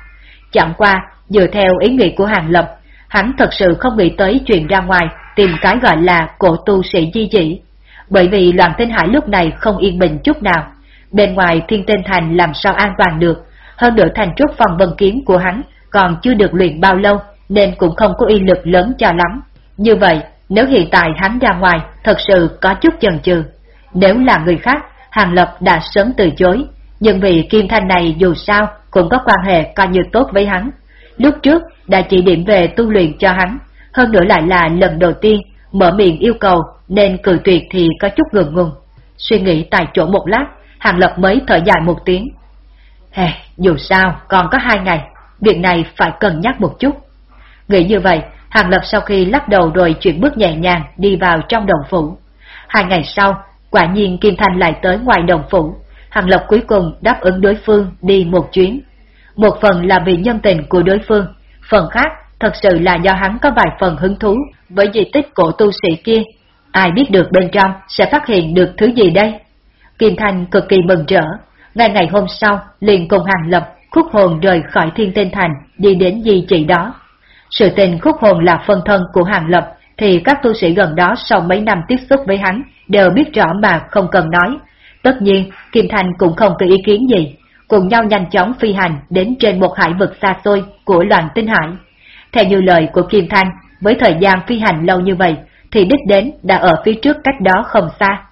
Chẳng qua, dựa theo ý nghĩ của Hàng Lập, hắn thật sự không nghĩ tới chuyện ra ngoài tìm cái gọi là cổ tu sĩ di chỉ. Bởi vì loạn tinh hải lúc này không yên bình chút nào. Bên ngoài thiên tinh thành làm sao an toàn được, hơn nữa thành trúc phòng vân kiếm của hắn còn chưa được luyện bao lâu nên cũng không có uy lực lớn cho lắm. Như vậy, nếu hiện tại hắn ra ngoài thật sự có chút chần chừ, nếu là người khác, Hàng Lập đã sớm từ chối, nhưng vì Kim Thanh này dù sao cũng có quan hệ coi như tốt với hắn. Lúc trước đã chỉ điểm về tu luyện cho hắn, hơn nữa lại là lần đầu tiên mở miệng yêu cầu nên cử tuyệt thì có chút ngượng ngùng. Suy nghĩ tại chỗ một lát, Hàng Lập mới thở dài một tiếng. Hey, dù sao còn có hai ngày, việc này phải cân nhắc một chút. Nghĩ như vậy, Hàng Lập sau khi lắc đầu rồi chuyển bước nhẹ nhàng đi vào trong đồng phủ. Hai ngày sau, quả nhiên Kim Thanh lại tới ngoài đồng phủ. Hàng Lập cuối cùng đáp ứng đối phương đi một chuyến. Một phần là vì nhân tình của đối phương, phần khác thật sự là do hắn có vài phần hứng thú với di tích cổ tu sĩ kia. Ai biết được bên trong sẽ phát hiện được thứ gì đây? Kim Thanh cực kỳ mừng rỡ. Ngay ngày hôm sau, liền cùng Hàng Lập khúc hồn rời khỏi thiên tinh thành đi đến di trị đó. Sự tình khúc hồn là phân thân của Hàng Lập thì các tu sĩ gần đó sau mấy năm tiếp xúc với hắn đều biết rõ mà không cần nói. Tất nhiên, Kim Thành cũng không có ý kiến gì, cùng nhau nhanh chóng phi hành đến trên một hải vực xa xôi của loạn tinh hải. Theo như lời của Kim Thanh, với thời gian phi hành lâu như vậy, thì đích đến đã ở phía trước cách đó không xa.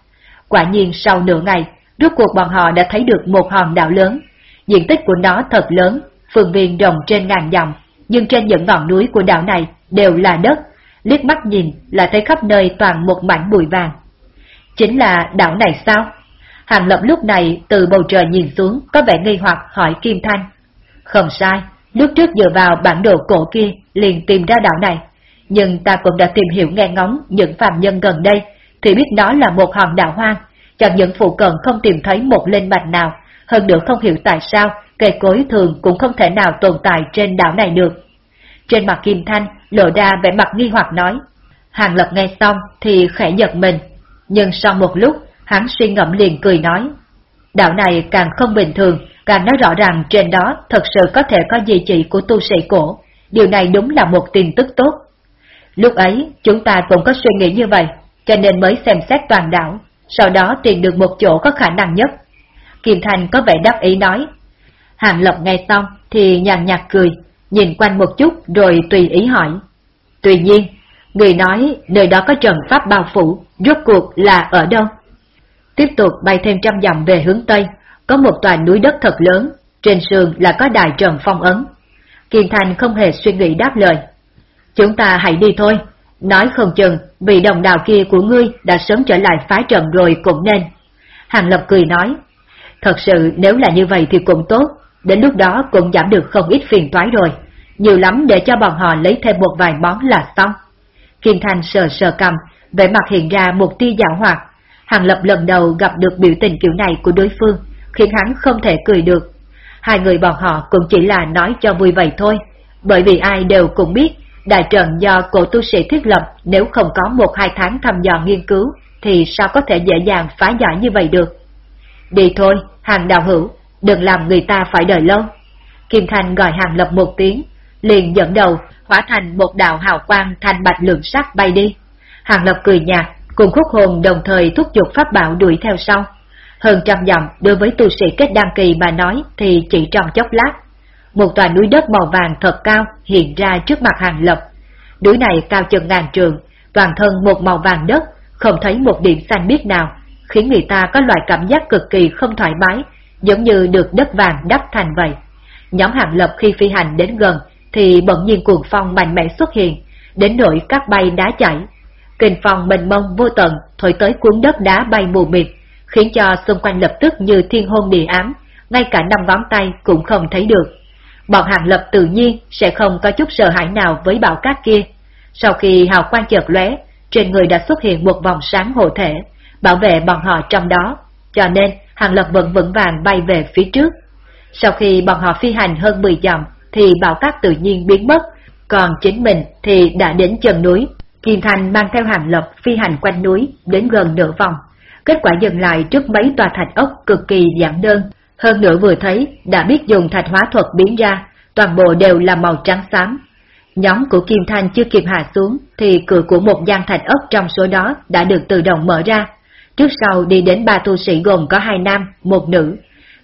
Quả nhiên sau nửa ngày, rốt cuộc bọn họ đã thấy được một hòn đảo lớn. Diện tích của nó thật lớn, phương viên rộng trên ngàn dặm, nhưng trên những ngọn núi của đảo này đều là đất, liếc mắt nhìn là thấy khắp nơi toàn một mảnh bụi vàng. Chính là đảo này sao? Hàng Lập lúc này từ bầu trời nhìn xuống có vẻ nghi hoặc hỏi Kim Thanh. Không sai, lúc trước dựa vào bản đồ cổ kia liền tìm ra đảo này, nhưng ta cũng đã tìm hiểu nghe ngóng những phạm nhân gần đây thì biết nó là một hòn đảo hoang, chẳng những phụ cận không tìm thấy một linh mạch nào, hơn nữa không hiểu tại sao cây cối thường cũng không thể nào tồn tại trên đảo này được. Trên mặt Kim Thanh lộ ra vẻ mặt nghi hoặc nói. Hàng Lập nghe xong thì khẽ giật mình, nhưng sau một lúc hắn suy ngẫm liền cười nói. đạo này càng không bình thường, càng nói rõ ràng trên đó thật sự có thể có di chỉ của tu sĩ cổ. Điều này đúng là một tin tức tốt. Lúc ấy, chúng ta cũng có suy nghĩ như vậy, cho nên mới xem xét toàn đảo, sau đó tìm được một chỗ có khả năng nhất. Kim Thành có vẻ đáp ý nói. Hàng Lập nghe xong thì nhàn nhạt cười, nhìn quanh một chút rồi tùy ý hỏi. Tuy nhiên, người nói nơi đó có trận pháp bao phủ, rốt cuộc là ở đâu? Tiếp tục bay thêm trăm dặm về hướng Tây, có một tòa núi đất thật lớn, trên sườn là có đài trần phong ấn. Kiên Thành không hề suy nghĩ đáp lời. Chúng ta hãy đi thôi, nói không chừng vì đồng đào kia của ngươi đã sớm trở lại phái trận rồi cũng nên. Hàng Lập cười nói, thật sự nếu là như vậy thì cũng tốt, đến lúc đó cũng giảm được không ít phiền toái rồi, nhiều lắm để cho bọn họ lấy thêm một vài món là xong. Kiên Thành sờ sờ cầm, vẻ mặt hiện ra một tia dạo hoạt. Hàng Lập lần đầu gặp được biểu tình kiểu này của đối phương, khiến hắn không thể cười được. Hai người bọn họ cũng chỉ là nói cho vui vậy thôi, bởi vì ai đều cũng biết, đại trận do cổ tu sĩ thiết lập nếu không có một hai tháng thăm dò nghiên cứu, thì sao có thể dễ dàng phá giải như vậy được. Đi thôi, hàng đạo hữu, đừng làm người ta phải đợi lâu. Kim Thành gọi hàng lập một tiếng, liền dẫn đầu, hóa thành một đạo hào quang thanh bạch lượng sắc bay đi. Hàng lập cười nhạt, cùng khúc hồn đồng thời thúc giục pháp bảo đuổi theo sau. Hơn trăm dặm đối với tu sĩ kết đăng kỳ mà nói thì chỉ trong chốc lát. Một tòa núi đất màu vàng thật cao hiện ra trước mặt hàng lập. Núi này cao chừng ngàn trường, toàn thân một màu vàng đất, không thấy một điểm xanh biết nào, khiến người ta có loại cảm giác cực kỳ không thoải mái, giống như được đất vàng đắp thành vậy. Nhóm hàng lập khi phi hành đến gần thì bỗng nhiên cuồng phong mạnh mẽ xuất hiện, đến nỗi các bay đá chảy. Kình phòng mênh mông vô tận thổi tới cuốn đất đá bay mù mịt, khiến cho xung quanh lập tức như thiên hôn địa ám, ngay cả năm ngón tay cũng không thấy được. Bọn hàng lập tự nhiên sẽ không có chút sợ hãi nào với bão cát kia. Sau khi hào quang chợt lóe, trên người đã xuất hiện một vòng sáng hộ thể, bảo vệ bọn họ trong đó, cho nên hàng lập vẫn vững vàng bay về phía trước. Sau khi bọn họ phi hành hơn 10 dặm, thì bão cát tự nhiên biến mất, còn chính mình thì đã đến chân núi. Kim Thành mang theo hàng lập phi hành quanh núi đến gần nửa vòng. Kết quả dừng lại trước mấy tòa thạch ốc cực kỳ giản đơn. Hơn nữa vừa thấy đã biết dùng thạch hóa thuật biến ra, toàn bộ đều là màu trắng xám. Nhóm của Kim Thanh chưa kịp hạ xuống thì cửa của một gian thạch ốc trong số đó đã được tự động mở ra. Trước sau đi đến ba tu sĩ gồm có hai nam, một nữ.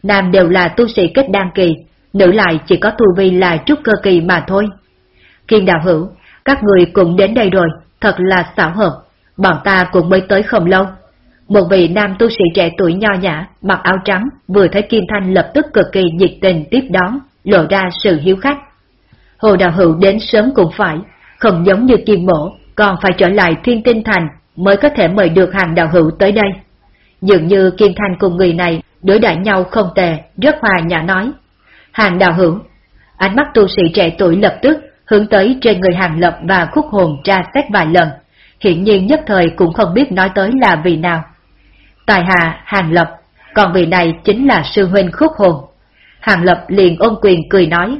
Nam đều là tu sĩ kết đan kỳ, nữ lại chỉ có tu vi là trúc cơ kỳ mà thôi. Kim đạo hữu, các người cũng đến đây rồi, thật là xảo hợp, bọn ta cũng mới tới không lâu. Một vị nam tu sĩ trẻ tuổi nho nhã, mặc áo trắng, vừa thấy Kim Thanh lập tức cực kỳ nhiệt tình tiếp đón, lộ ra sự hiếu khách. Hồ Đạo Hữu đến sớm cũng phải, không giống như Kim Mổ, còn phải trở lại Thiên Tinh Thành mới có thể mời được hàng Đạo Hữu tới đây. Dường như Kim Thanh cùng người này đối đãi nhau không tệ, rất hòa nhã nói. Hàng Đạo Hữu, ánh mắt tu sĩ trẻ tuổi lập tức hướng tới trên người hàng lập và khúc hồn tra xét vài lần, hiện nhiên nhất thời cũng không biết nói tới là vị nào. Tài hạ hàng lập, còn vị này chính là sư huynh khúc hồn. Hàng lập liền ôn quyền cười nói,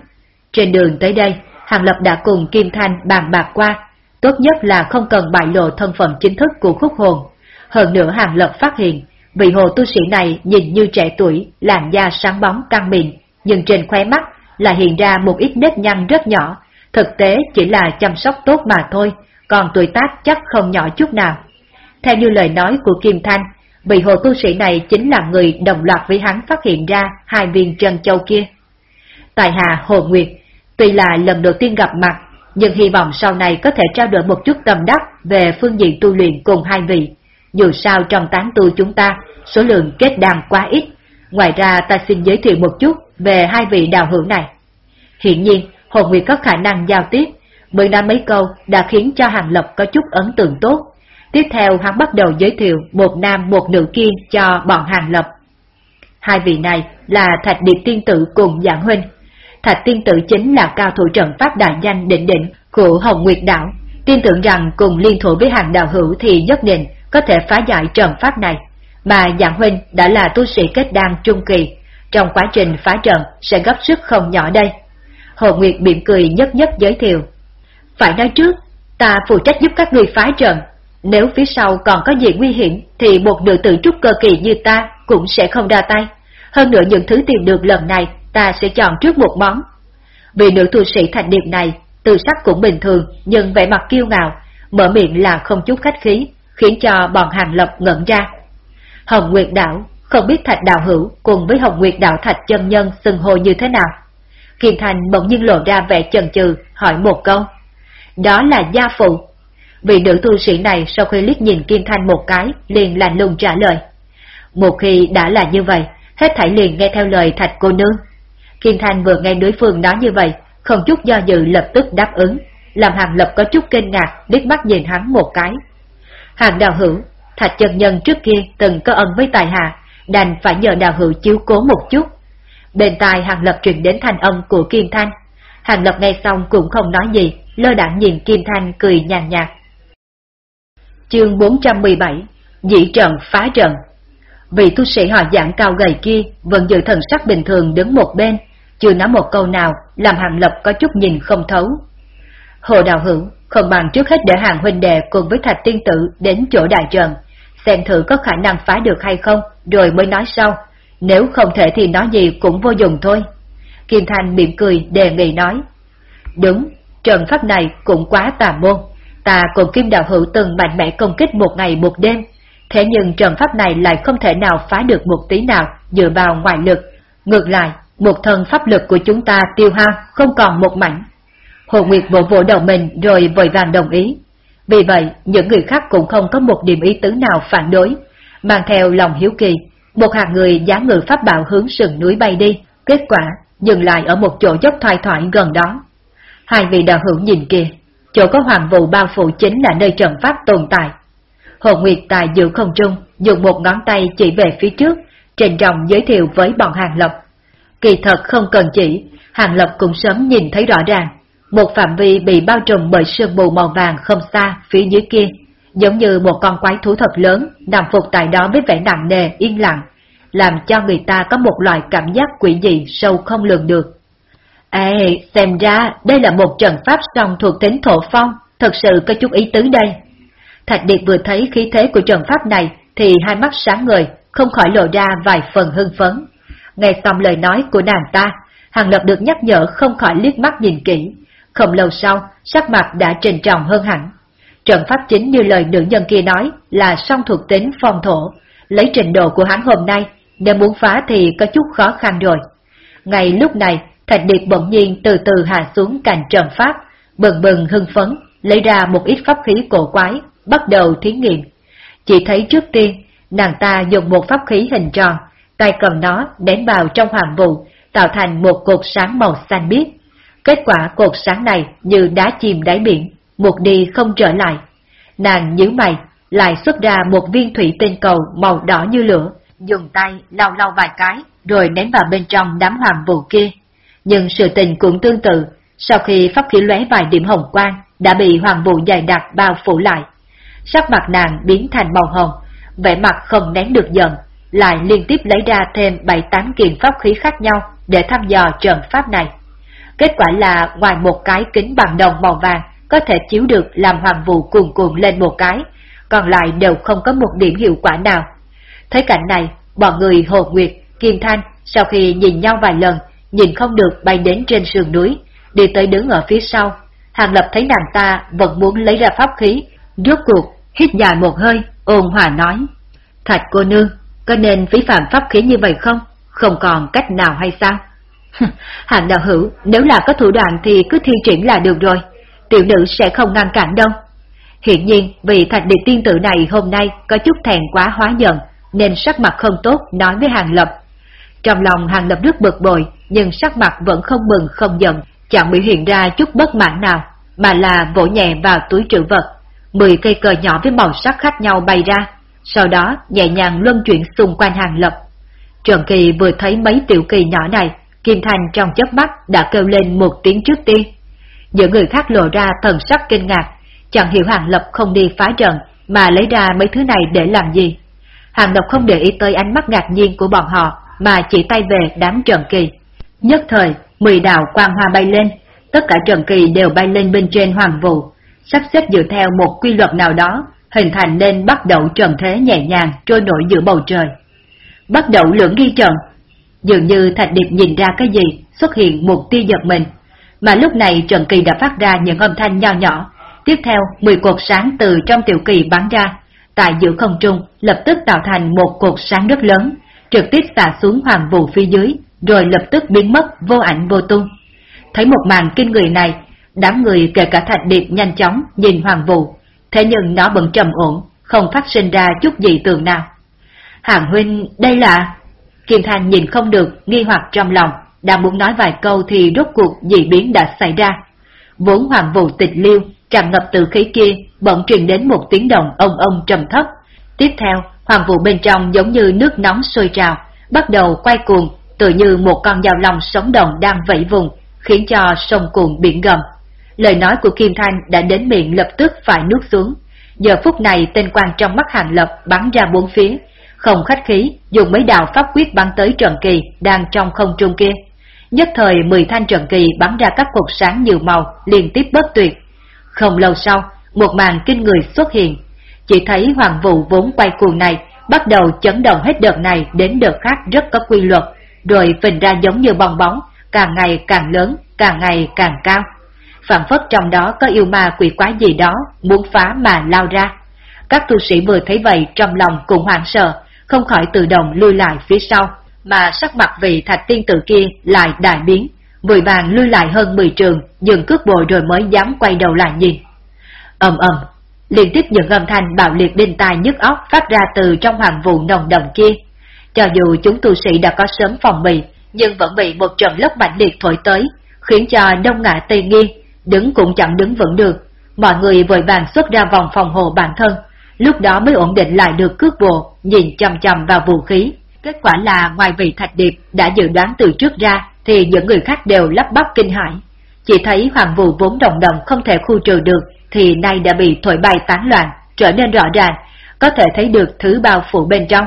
trên đường tới đây, hàng lập đã cùng Kim Thanh bàn bạc qua, tốt nhất là không cần bại lộ thân phận chính thức của khúc hồn. Hơn nữa hàng lập phát hiện, vị hồ tu sĩ này nhìn như trẻ tuổi, làn da sáng bóng căng mịn, nhưng trên khóe mắt là hiện ra một ít nếp nhăn rất nhỏ, thực tế chỉ là chăm sóc tốt mà thôi, còn tuổi tác chắc không nhỏ chút nào. Theo như lời nói của Kim Thanh, vị hồ tu sĩ này chính là người đồng loạt với hắn phát hiện ra hai viên trân châu kia. Tại hạ Hồ Nguyệt, tuy là lần đầu tiên gặp mặt, nhưng hy vọng sau này có thể trao đổi một chút tâm đắc về phương diện tu luyện cùng hai vị. Dù sao trong tán tu chúng ta, số lượng kết đàn quá ít, ngoài ra ta xin giới thiệu một chút về hai vị đạo hữu này. Hiện nhiên, Hồ Nguyệt có khả năng giao tiếp, mười năm mấy câu đã khiến cho Hàng Lập có chút ấn tượng tốt. Tiếp theo hắn bắt đầu giới thiệu một nam một nữ kia cho bọn Hàng Lập. Hai vị này là Thạch Điệp Tiên Tử cùng Giảng Huynh. Thạch Tiên Tử chính là cao thủ trận pháp đại danh định định của Hồng Nguyệt Đảo. Tin tưởng rằng cùng liên thủ với hàng đạo hữu thì nhất định có thể phá giải trận pháp này. Mà Giảng Huynh đã là tu sĩ kết đan trung kỳ, trong quá trình phá trận sẽ gấp sức không nhỏ đây. Hồ Nguyệt mỉm cười nhất nhất giới thiệu. Phải nói trước, ta phụ trách giúp các người phá trận. Nếu phía sau còn có gì nguy hiểm thì một nữ tử trúc cơ kỳ như ta cũng sẽ không ra tay. Hơn nữa những thứ tìm được lần này ta sẽ chọn trước một món. Vì nữ tu sĩ thành điệp này, từ sắc cũng bình thường nhưng vẻ mặt kiêu ngạo, mở miệng là không chút khách khí, khiến cho bọn hàng lập ngẩn ra. Hồng Nguyệt Đảo, không biết Thạch Đạo Hữu cùng với Hồng Nguyệt Đạo Thạch Chân Nhân xưng hồ như thế nào? Kim Thành bỗng nhiên lộ ra vẻ chần chừ, hỏi một câu. Đó là gia phụ. Vị nữ tu sĩ này sau khi liếc nhìn Kim Thanh một cái, liền lạnh lùng trả lời. Một khi đã là như vậy, hết thảy liền nghe theo lời thạch cô nương. Kim Thanh vừa nghe đối phương nói như vậy, không chút do dự lập tức đáp ứng, làm hàng lập có chút kinh ngạc, liếc mắt nhìn hắn một cái. Hàng đào hữu, thạch chân nhân trước kia từng có ân với tài hạ, đành phải nhờ đào hữu chiếu cố một chút, Bên tai Hàng Lập truyền đến thanh âm của Kim Thanh. Hàng Lập nghe xong cũng không nói gì, lơ đãng nhìn Kim Thanh cười nhàn nhạt. Chương 417 Dĩ trận phá trận Vị tu sĩ họ dạng cao gầy kia vẫn giữ thần sắc bình thường đứng một bên, chưa nói một câu nào, làm Hàng Lập có chút nhìn không thấu. Hồ Đào Hữu không bằng trước hết để hàng huynh đệ cùng với thạch tiên tử đến chỗ đại trận, xem thử có khả năng phá được hay không, rồi mới nói sau, nếu không thể thì nói gì cũng vô dụng thôi. Kim Thanh mỉm cười đề nghị nói. Đúng, trận pháp này cũng quá tà môn. Ta cùng Kim Đạo Hữu từng mạnh mẽ công kích một ngày một đêm. Thế nhưng trận pháp này lại không thể nào phá được một tí nào dựa vào ngoại lực. Ngược lại, một thân pháp lực của chúng ta tiêu hao không còn một mảnh. Hồ Nguyệt vỗ vỗ đầu mình rồi vội vàng đồng ý. Vì vậy, những người khác cũng không có một điểm ý tứ nào phản đối, mang theo lòng hiếu kỳ, một hàng người giá ngự pháp bảo hướng sườn núi bay đi, kết quả dừng lại ở một chỗ dốc thoai thoải gần đó. Hai vị đạo hữu nhìn kìa, chỗ có hoàng vụ bao phủ chính là nơi trận pháp tồn tại. Hồ Nguyệt Tài giữ không trung, dùng một ngón tay chỉ về phía trước, trên rộng giới thiệu với bọn hàng lập. Kỳ thật không cần chỉ, hàng lập cũng sớm nhìn thấy rõ ràng, một phạm vi bị bao trùm bởi sương mù màu vàng không xa phía dưới kia giống như một con quái thú thật lớn nằm phục tại đó với vẻ nặng nề, yên lặng, làm cho người ta có một loại cảm giác quỷ dị sâu không lường được. Ê, xem ra đây là một trận pháp song thuộc tính thổ phong, thật sự có chút ý tứ đây. Thạch Điệt vừa thấy khí thế của trận pháp này thì hai mắt sáng ngời, không khỏi lộ ra vài phần hưng phấn. Nghe xong lời nói của nàng ta, Hàng Lập được nhắc nhở không khỏi liếc mắt nhìn kỹ. Không lâu sau, sắc mặt đã trình trọng hơn hẳn. Trận pháp chính như lời nữ nhân kia nói là song thuộc tính phong thổ, lấy trình độ của hắn hôm nay, nếu muốn phá thì có chút khó khăn rồi. Ngay lúc này, Thạch Điệp bỗng nhiên từ từ hạ xuống cạnh trận pháp, bừng bừng hưng phấn, lấy ra một ít pháp khí cổ quái, bắt đầu thí nghiệm. Chỉ thấy trước tiên, nàng ta dùng một pháp khí hình tròn, tay cầm nó đến vào trong hoàng vụ, tạo thành một cột sáng màu xanh biếc. Kết quả cột sáng này như đá chìm đáy biển, một đi không trở lại. Nàng nhíu mày, lại xuất ra một viên thủy tinh cầu màu đỏ như lửa, dùng tay lau lau vài cái, rồi ném vào bên trong đám hoàng vụ kia. Nhưng sự tình cũng tương tự, sau khi pháp khí lóe vài điểm hồng quang, đã bị hoàng vụ dày đặc bao phủ lại. Sắc mặt nàng biến thành màu hồng, vẻ mặt không nén được giận, lại liên tiếp lấy ra thêm 7-8 kiện pháp khí khác nhau để thăm dò trận pháp này. Kết quả là ngoài một cái kính bằng đồng màu vàng có thể chiếu được làm hoàng vụ cuồn cuộn lên một cái, còn lại đều không có một điểm hiệu quả nào. Thấy cảnh này, bọn người Hồ Nguyệt, Kim Thanh sau khi nhìn nhau vài lần, nhìn không được bay đến trên sườn núi, đi tới đứng ở phía sau. Hàng Lập thấy nàng ta vẫn muốn lấy ra pháp khí, rốt cuộc, hít dài một hơi, ôn hòa nói. Thạch cô nương, có nên phí phạm pháp khí như vậy không? Không còn cách nào hay sao? Hàng đạo hữu, nếu là có thủ đoạn thì cứ thi triển là được rồi. Tiểu nữ sẽ không ngăn cản đâu. Hiện nhiên, vì thạch điệp tiên tử này hôm nay có chút thèn quá hóa giận, nên sắc mặt không tốt nói với Hàng Lập. Trong lòng Hàng Lập rất bực bội, nhưng sắc mặt vẫn không mừng không giận, chẳng biểu hiện ra chút bất mãn nào, mà là vỗ nhẹ vào túi trữ vật. Mười cây cờ nhỏ với màu sắc khác nhau bay ra, sau đó nhẹ nhàng luân chuyển xung quanh Hàng Lập. Trần Kỳ vừa thấy mấy tiểu kỳ nhỏ này, Kim Thành trong chớp mắt đã kêu lên một tiếng trước tiên. Những người khác lộ ra thần sắc kinh ngạc, chẳng hiểu Hàng Lập không đi phá trận, mà lấy ra mấy thứ này để làm gì. Hàng Lập không để ý tới ánh mắt ngạc nhiên của bọn họ, mà chỉ tay về đám trận Kỳ. Nhất thời, mười đạo quang hoa bay lên, tất cả trận Kỳ đều bay lên bên trên hoàng vụ, sắp xếp dựa theo một quy luật nào đó, hình thành nên bắt đầu trần thế nhẹ nhàng trôi nổi giữa bầu trời. Bắt đầu lưỡng ghi trần, dường như Thạch Điệp nhìn ra cái gì, xuất hiện một tia giật mình, mà lúc này Trần Kỳ đã phát ra những âm thanh nho nhỏ, tiếp theo 10 cột sáng từ trong tiểu kỳ bắn ra, tại giữa không trung lập tức tạo thành một cột sáng rất lớn, trực tiếp xả xuống hoàng vụ phía dưới, rồi lập tức biến mất vô ảnh vô tung. Thấy một màn kinh người này, đám người kể cả Thạch Điệp nhanh chóng nhìn hoàng vụ, thế nhưng nó vẫn trầm ổn, không phát sinh ra chút gì tường nào. Hàng huynh, đây là... Kim Thanh nhìn không được, nghi hoặc trong lòng, đang muốn nói vài câu thì rốt cuộc dị biến đã xảy ra. Vốn hoàng vụ tịch liêu, tràn ngập từ khí kia, bỗng truyền đến một tiếng động ông ông trầm thấp. Tiếp theo, hoàng vụ bên trong giống như nước nóng sôi trào, bắt đầu quay cuồng, tự như một con dao lòng sống động đang vẫy vùng, khiến cho sông cuồng biển gầm. Lời nói của Kim Thanh đã đến miệng lập tức phải nuốt xuống. Giờ phút này tên quan trong mắt hàng lập bắn ra bốn phía, không khách khí, dùng mấy đạo pháp quyết bắn tới Trần Kỳ đang trong không trung kia. Nhất thời mười thanh trận Kỳ bắn ra các cột sáng nhiều màu, liên tiếp bất tuyệt. Không lâu sau, một màn kinh người xuất hiện. Chỉ thấy hoàng vụ vốn quay cuồng này bắt đầu chấn động hết đợt này đến đợt khác rất có quy luật, rồi phình ra giống như bong bóng, càng ngày càng lớn, càng ngày càng cao. Phạm phất trong đó có yêu ma quỷ quái gì đó, muốn phá mà lao ra. Các tu sĩ vừa thấy vậy trong lòng cũng hoảng sợ, không khỏi tự động lui lại phía sau, mà sắc mặt vị thạch tiên tử kia lại đại biến, vội vàng lui lại hơn 10 trường, dừng cước bộ rồi mới dám quay đầu lại nhìn. ầm ầm, liên tiếp những âm thanh bạo liệt đinh tai nhức óc phát ra từ trong hoàng vụ nồng đậm kia. Cho dù chúng tu sĩ đã có sớm phòng bị, nhưng vẫn bị một trận lốc mạnh liệt thổi tới, khiến cho đông ngã tây nghiêng, đứng cũng chẳng đứng vững được. Mọi người vội vàng xuất ra vòng phòng hộ bản thân, lúc đó mới ổn định lại được cước bộ, nhìn chầm chầm vào vũ khí. Kết quả là ngoài vị thạch điệp đã dự đoán từ trước ra, thì những người khác đều lắp bắp kinh hãi. Chỉ thấy hoàng vụ vốn đồng đồng không thể khu trừ được, thì nay đã bị thổi bay tán loạn, trở nên rõ ràng, có thể thấy được thứ bao phủ bên trong.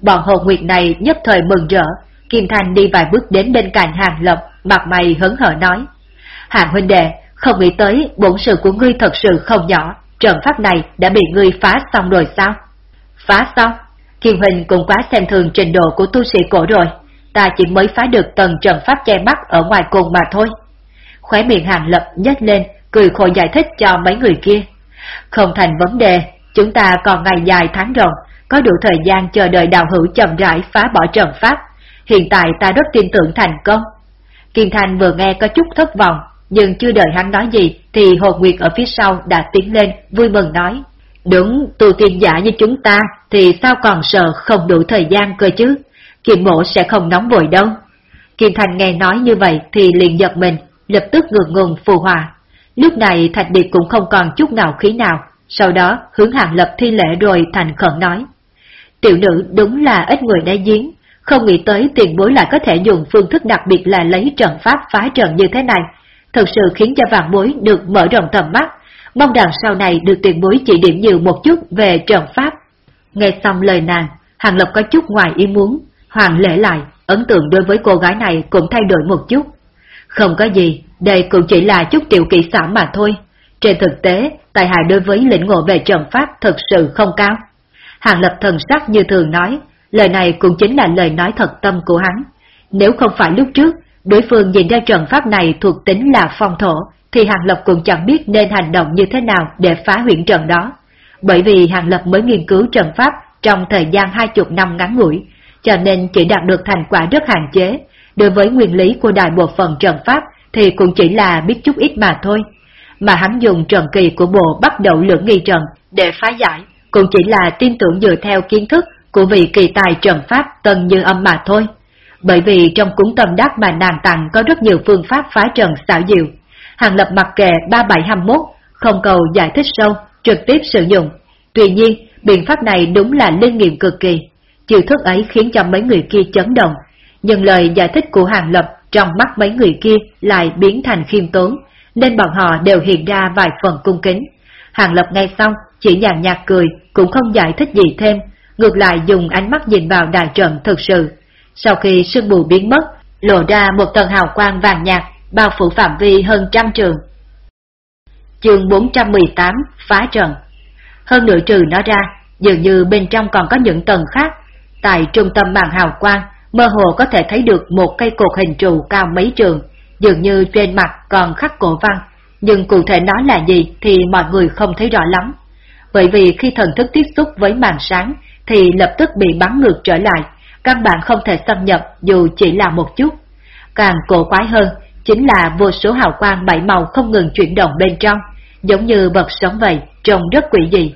Bọn hồ nguyệt này nhất thời mừng rỡ, Kim Thanh đi vài bước đến bên cạnh hàng lập, mặt mày hấn hở nói. Hàng huynh đệ, không nghĩ tới bổn sự của ngươi thật sự không nhỏ, trận pháp này đã bị ngươi phá xong rồi sao? Phá xong? Kiều Hình cũng quá xem thường trình độ của tu sĩ cổ rồi, ta chỉ mới phá được tầng trận pháp che mắt ở ngoài cùng mà thôi. Khóe miệng hàng lập nhếch lên, cười khổ giải thích cho mấy người kia. Không thành vấn đề, chúng ta còn ngày dài tháng rộng, có đủ thời gian chờ đợi đào hữu chậm rãi phá bỏ trận pháp. Hiện tại ta rất tin tưởng thành công. Kiên Thành vừa nghe có chút thất vọng, nhưng chưa đợi hắn nói gì thì Hồ Nguyệt ở phía sau đã tiến lên, vui mừng nói. Đúng, tu tiên giả như chúng ta thì sao còn sợ không đủ thời gian cơ chứ? Kim mộ sẽ không nóng vội đâu. Kim Thành nghe nói như vậy thì liền giật mình, lập tức ngượng ngùng phù hòa. Lúc này Thạch Điệp cũng không còn chút nào khí nào, sau đó hướng hàng lập thi lễ rồi thành khẩn nói. Tiểu nữ đúng là ít người đã giếng, không nghĩ tới tiền bối lại có thể dùng phương thức đặc biệt là lấy trận pháp phá trận như thế này, thật sự khiến cho vạn bối được mở rộng tầm mắt, mong rằng sau này được tiền bối chỉ điểm nhiều một chút về trận pháp. Nghe xong lời nàng, Hàng Lập có chút ngoài ý muốn, hoàng lễ lại, ấn tượng đối với cô gái này cũng thay đổi một chút. Không có gì, đây cũng chỉ là chút tiểu kỹ xảo mà thôi. Trên thực tế, tài hại đối với lĩnh ngộ về trận pháp thật sự không cao. Hàng lập thần sắc như thường nói, lời này cũng chính là lời nói thật tâm của hắn. Nếu không phải lúc trước, đối phương nhìn ra trận pháp này thuộc tính là phong thổ, thì Hàng Lập cũng chẳng biết nên hành động như thế nào để phá huyện trận đó. Bởi vì Hàng Lập mới nghiên cứu trận pháp trong thời gian hai chục năm ngắn ngủi, cho nên chỉ đạt được thành quả rất hạn chế. Đối với nguyên lý của đại bộ phận trận pháp thì cũng chỉ là biết chút ít mà thôi. Mà hắn dùng trận kỳ của bộ bắt đầu lưỡng nghi trận để phá giải, cũng chỉ là tin tưởng dựa theo kiến thức của vị kỳ tài trận pháp tần như âm mà thôi. Bởi vì trong cúng tâm đắc mà nàng tặng có rất nhiều phương pháp phá trận xảo diệu. Hàng lập mặc kệ 3721, không cầu giải thích sâu, trực tiếp sử dụng. Tuy nhiên, biện pháp này đúng là linh nghiệm cực kỳ. Chiều thức ấy khiến cho mấy người kia chấn động, nhưng lời giải thích của Hàng Lập trong mắt mấy người kia lại biến thành khiêm tốn, nên bọn họ đều hiện ra vài phần cung kính. Hàng Lập nghe xong, chỉ nhàn nhạt cười, cũng không giải thích gì thêm, ngược lại dùng ánh mắt nhìn vào đại trận thực sự. Sau khi sương mù biến mất, lộ ra một tầng hào quang vàng nhạt, bao phủ phạm vi hơn trăm trường. Chương 418 Phá trận Hơn nửa trừ nó ra, dường như bên trong còn có những tầng khác. Tại trung tâm màn hào quang, mơ hồ có thể thấy được một cây cột hình trụ cao mấy trường, dường như trên mặt còn khắc cổ văn, nhưng cụ thể nó là gì thì mọi người không thấy rõ lắm. Bởi vì khi thần thức tiếp xúc với màn sáng thì lập tức bị bắn ngược trở lại, căn bản không thể xâm nhập dù chỉ là một chút. Càng cổ quái hơn chính là vô số hào quang bảy màu không ngừng chuyển động bên trong, giống như bật sống vậy, trông rất quỷ dị.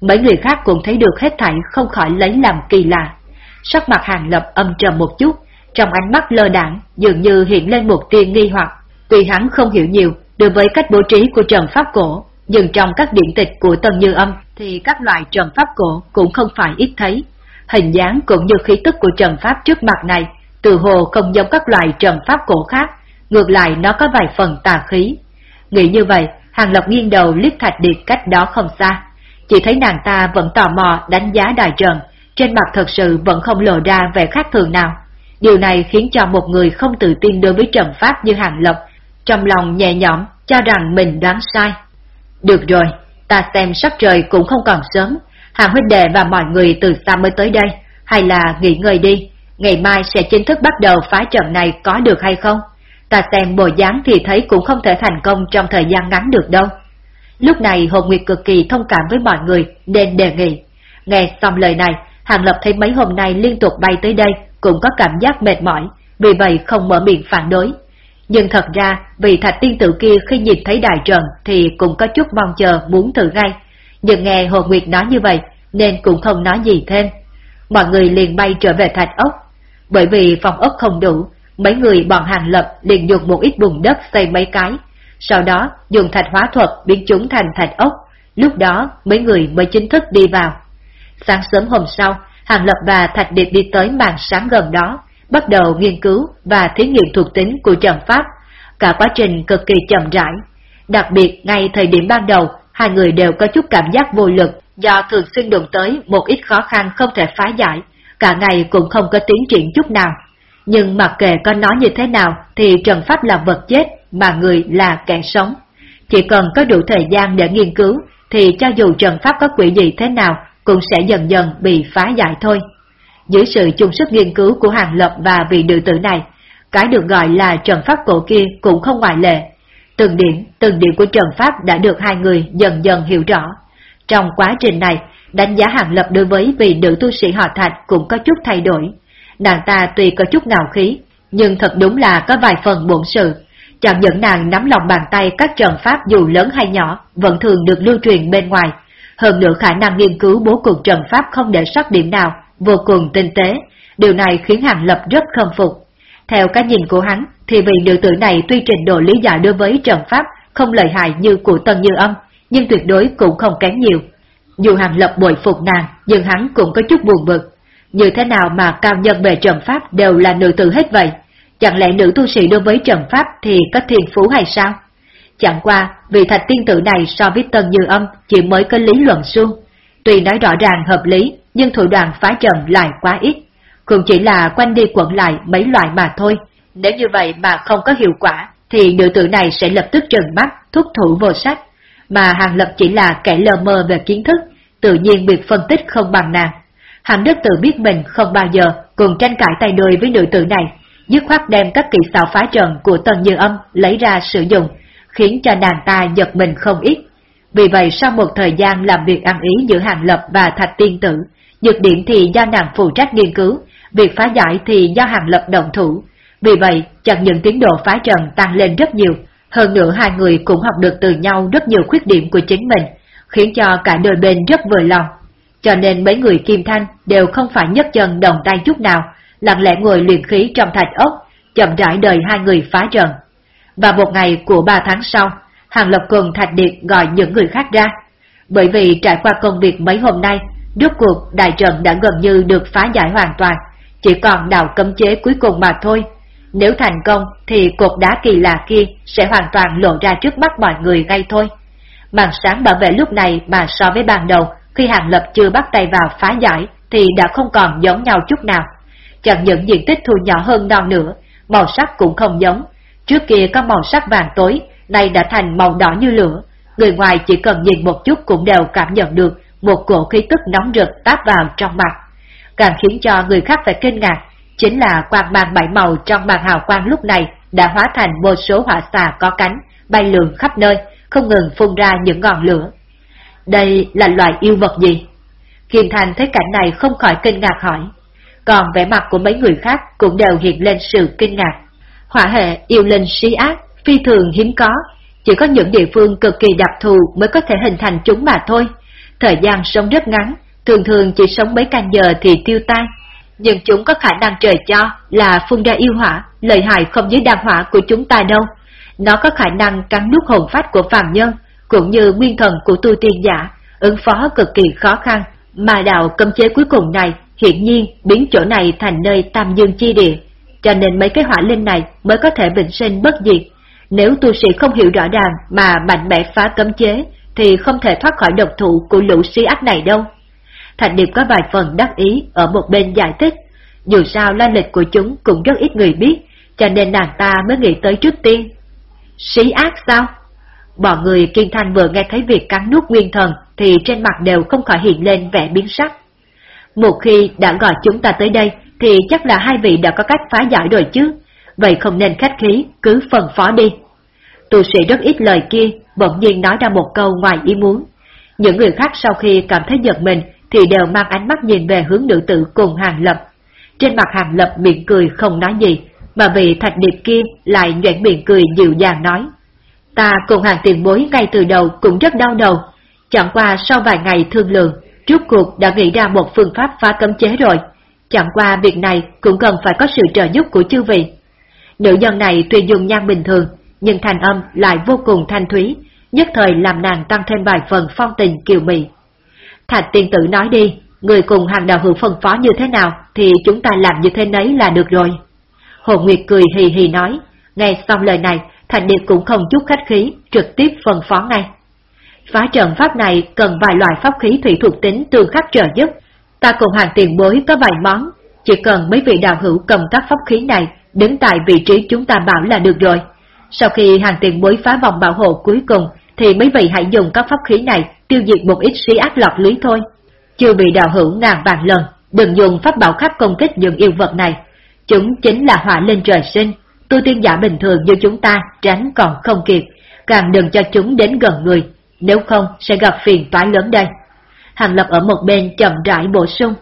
Mấy người khác cũng thấy được hết thảy không khỏi lấy làm kỳ lạ. Sắc mặt hàng lập âm trầm một chút, trong ánh mắt lơ đảng dường như hiện lên một tia nghi hoặc. Tuy hắn không hiểu nhiều đối với cách bố trí của trần pháp cổ, nhưng trong các điện tịch của Tân Như Âm thì các loại trần pháp cổ cũng không phải ít thấy. Hình dáng cũng như khí tức của trần pháp trước mặt này, từ hồ không giống các loại trần pháp cổ khác, ngược lại nó có vài phần tà khí. Nghĩ như vậy, Hàng lộc nghiêng đầu liếc Thạch Điệp cách đó không xa. Chỉ thấy nàng ta vẫn tò mò đánh giá đài trần, trên mặt thật sự vẫn không lộ ra vẻ khác thường nào. Điều này khiến cho một người không tự tin đối với trần pháp như Hàng lộc trong lòng nhẹ nhõm cho rằng mình đoán sai. Được rồi, ta xem sắp trời cũng không còn sớm, Hàng huynh đệ và mọi người từ xa mới tới đây, hay là nghỉ ngơi đi, ngày mai sẽ chính thức bắt đầu phá trận này có được hay không? Ta xem bộ dáng thì thấy cũng không thể thành công trong thời gian ngắn được đâu. Lúc này Hồ Nguyệt cực kỳ thông cảm với mọi người nên đề nghị. Nghe xong lời này, Hàng Lập thấy mấy hôm nay liên tục bay tới đây cũng có cảm giác mệt mỏi, vì vậy không mở miệng phản đối. Nhưng thật ra, vì thạch tiên tử kia khi nhìn thấy đại trận thì cũng có chút mong chờ muốn thử ngay. Nhưng nghe Hồ Nguyệt nói như vậy, nên cũng không nói gì thêm. Mọi người liền bay trở về thạch ốc. Bởi vì phòng ốc không đủ, mấy người bọn hàng lập liền dùng một ít bùn đất xây mấy cái. Sau đó dùng thạch hóa thuật biến chúng thành thạch ốc. Lúc đó mấy người mới chính thức đi vào. Sáng sớm hôm sau, Hàng Lập và Thạch Điệp đi tới màn sáng gần đó, bắt đầu nghiên cứu và thí nghiệm thuộc tính của trận pháp. Cả quá trình cực kỳ chậm rãi. Đặc biệt ngay thời điểm ban đầu, hai người đều có chút cảm giác vô lực do thường xuyên đụng tới một ít khó khăn không thể phá giải, cả ngày cũng không có tiến triển chút nào. Nhưng mặc kệ có nói như thế nào thì trận pháp là vật chết mà người là kẻ sống. Chỉ cần có đủ thời gian để nghiên cứu thì cho dù trận pháp có quỷ gì thế nào cũng sẽ dần dần bị phá giải thôi. Dưới sự chung sức nghiên cứu của Hàng Lập và vị nữ tử này, cái được gọi là trận pháp cổ kia cũng không ngoại lệ. Từng điểm, từng điểm của trận pháp đã được hai người dần dần hiểu rõ. Trong quá trình này, đánh giá Hàng Lập đối với vị nữ tu sĩ họ Thạch cũng có chút thay đổi. Nàng ta tuy có chút ngạo khí, nhưng thật đúng là có vài phần bổn sự. Chẳng những nàng nắm lòng bàn tay các trận pháp dù lớn hay nhỏ vẫn thường được lưu truyền bên ngoài, hơn nữa khả năng nghiên cứu bố cục trận pháp không để sót điểm nào, vô cùng tinh tế, điều này khiến Hàng Lập rất khâm phục. Theo cái nhìn của hắn, thì vị nữ tử này tuy trình độ lý giải đối với trận pháp không lợi hại như của Tân Như Âm, nhưng tuyệt đối cũng không kém nhiều. Dù Hàng Lập bội phục nàng, nhưng hắn cũng có chút buồn bực. Như thế nào mà cao nhân về trận pháp đều là nữ tử hết vậy? Chẳng lẽ nữ tu sĩ đối với trận pháp thì có thiên phú hay sao? Chẳng qua, vị thạch tiên tử này so với Tân Như Âm chỉ mới có lý luận suông. Tuy nói rõ ràng hợp lý, nhưng thủ đoạn phá trận lại quá ít. Cũng chỉ là quanh đi quẩn lại mấy loại mà thôi. Nếu như vậy mà không có hiệu quả, thì nữ tử này sẽ lập tức trừng mắt, thúc thủ vô sách. Mà Hàng Lập chỉ là kẻ lờ mơ về kiến thức, tự nhiên việc phân tích không bằng nàng. Hàng Đức tự biết mình không bao giờ cùng tranh cãi tay đôi với nữ tử này, dứt khoát đem các kỹ xảo phá trận của Tần Như Âm lấy ra sử dụng, khiến cho nàng ta giật mình không ít. Vì vậy sau một thời gian làm việc ăn ý giữa Hàng Lập và Thạch Tiên Tử, dược điểm thì do nàng phụ trách nghiên cứu, việc phá giải thì do Hàng Lập động thủ. Vì vậy, chẳng những tiến độ phá trận tăng lên rất nhiều, hơn nữa hai người cũng học được từ nhau rất nhiều khuyết điểm của chính mình, khiến cho cả đôi bên rất vừa lòng. Cho nên mấy người Kim Thanh đều không phải nhấc chân đồng tay chút nào, lặng lẽ ngồi luyện khí trong thạch ốc, chậm rãi đợi hai người phá trận. Và một ngày của ba tháng sau, Hàng Lập cùng Thạch Điệt gọi những người khác ra. Bởi vì trải qua công việc mấy hôm nay, rốt cuộc đại trận đã gần như được phá giải hoàn toàn, chỉ còn đào cấm chế cuối cùng mà thôi. Nếu thành công thì cột đá kỳ lạ kia sẽ hoàn toàn lộ ra trước mắt mọi người ngay thôi. Màn sáng bảo vệ lúc này mà so với ban đầu khi Hàng Lập chưa bắt tay vào phá giải thì đã không còn giống nhau chút nào. Chẳng những diện tích thu nhỏ hơn non nữa, màu sắc cũng không giống. Trước kia có màu sắc vàng tối, nay đã thành màu đỏ như lửa. Người ngoài chỉ cần nhìn một chút cũng đều cảm nhận được một cổ khí tức nóng rực táp vào trong mặt. Càng khiến cho người khác phải kinh ngạc, chính là quang mang bảy màu trong màn hào quang lúc này đã hóa thành vô số hỏa xà có cánh, bay lượn khắp nơi, không ngừng phun ra những ngọn lửa. Đây là loại yêu vật gì? Kim Thành thấy cảnh này không khỏi kinh ngạc hỏi. Còn vẻ mặt của mấy người khác cũng đều hiện lên sự kinh ngạc. Hỏa hệ yêu linh sĩ ác, phi thường hiếm có, chỉ có những địa phương cực kỳ đặc thù mới có thể hình thành chúng mà thôi. Thời gian sống rất ngắn, thường thường chỉ sống mấy canh giờ thì tiêu tan. Nhưng chúng có khả năng trời cho là phun ra yêu hỏa, lợi hại không dưới đàn hỏa của chúng ta đâu. Nó có khả năng cắn nút hồn phách của phàm nhân, cũng như nguyên thần của tu tiên giả, ứng phó cực kỳ khó khăn, mà đạo cấm chế cuối cùng này hiển nhiên biến chỗ này thành nơi tam dương chi địa, cho nên mấy cái hỏa linh này mới có thể bình sinh bất diệt. Nếu tu sĩ không hiểu rõ ràng mà mạnh mẽ phá cấm chế, thì không thể thoát khỏi độc thủ của lũ si ác này đâu. Thành Điệp có vài phần đắc ý ở một bên giải thích, dù sao la lịch của chúng cũng rất ít người biết, cho nên nàng ta mới nghĩ tới trước tiên. Sĩ ác sao? Bọn người kiên thanh vừa nghe thấy việc cắn nuốt nguyên thần thì trên mặt đều không khỏi hiện lên vẻ biến sắc. Một khi đã gọi chúng ta tới đây thì chắc là hai vị đã có cách phá giải rồi chứ, vậy không nên khách khí, cứ phần phó đi. Tu sĩ rất ít lời kia, bỗng nhiên nói ra một câu ngoài ý muốn. Những người khác sau khi cảm thấy giật mình thì đều mang ánh mắt nhìn về hướng nữ tử cùng hàng lập. Trên mặt hàng lập miệng cười không nói gì, mà vị thạch điệp kia lại nhoảng miệng cười dịu dàng nói. Ta cùng hàng tiền bối ngay từ đầu cũng rất đau đầu, chẳng qua sau vài ngày thương lượng, rốt cuộc đã nghĩ ra một phương pháp phá cấm chế rồi. Chẳng qua việc này cũng cần phải có sự trợ giúp của chư vị. Nữ nhân này tuy dùng nhan bình thường, nhưng thành âm lại vô cùng thanh thúy, nhất thời làm nàng tăng thêm vài phần phong tình kiều mị. Thạch tiên tử nói đi, người cùng hàng đạo hữu phân phó như thế nào thì chúng ta làm như thế nấy là được rồi. Hồ Nguyệt cười hì hì nói, nghe xong lời này, Thành Điệp cũng không chút khách khí, trực tiếp phân phó ngay. Phá trận pháp này cần vài loại pháp khí thủy thuộc tính tương khắc trợ giúp. Ta cùng hàng tiền bối có vài món, chỉ cần mấy vị đạo hữu cầm các pháp khí này đứng tại vị trí chúng ta bảo là được rồi. Sau khi hàng tiền bối phá vòng bảo hộ cuối cùng, thì mấy vị hãy dùng các pháp khí này tiêu diệt một ít sĩ ác lọt lưới thôi. Chưa bị đạo hữu ngàn vạn lần, đừng dùng pháp bảo khắc công kích những yêu vật này. Chúng chính là hỏa lên trời sinh, tu tiên giả bình thường như chúng ta tránh còn không kịp, càng đừng cho chúng đến gần người, nếu không sẽ gặp phiền toái lớn đây. Hàng Lập ở một bên chậm rãi bổ sung,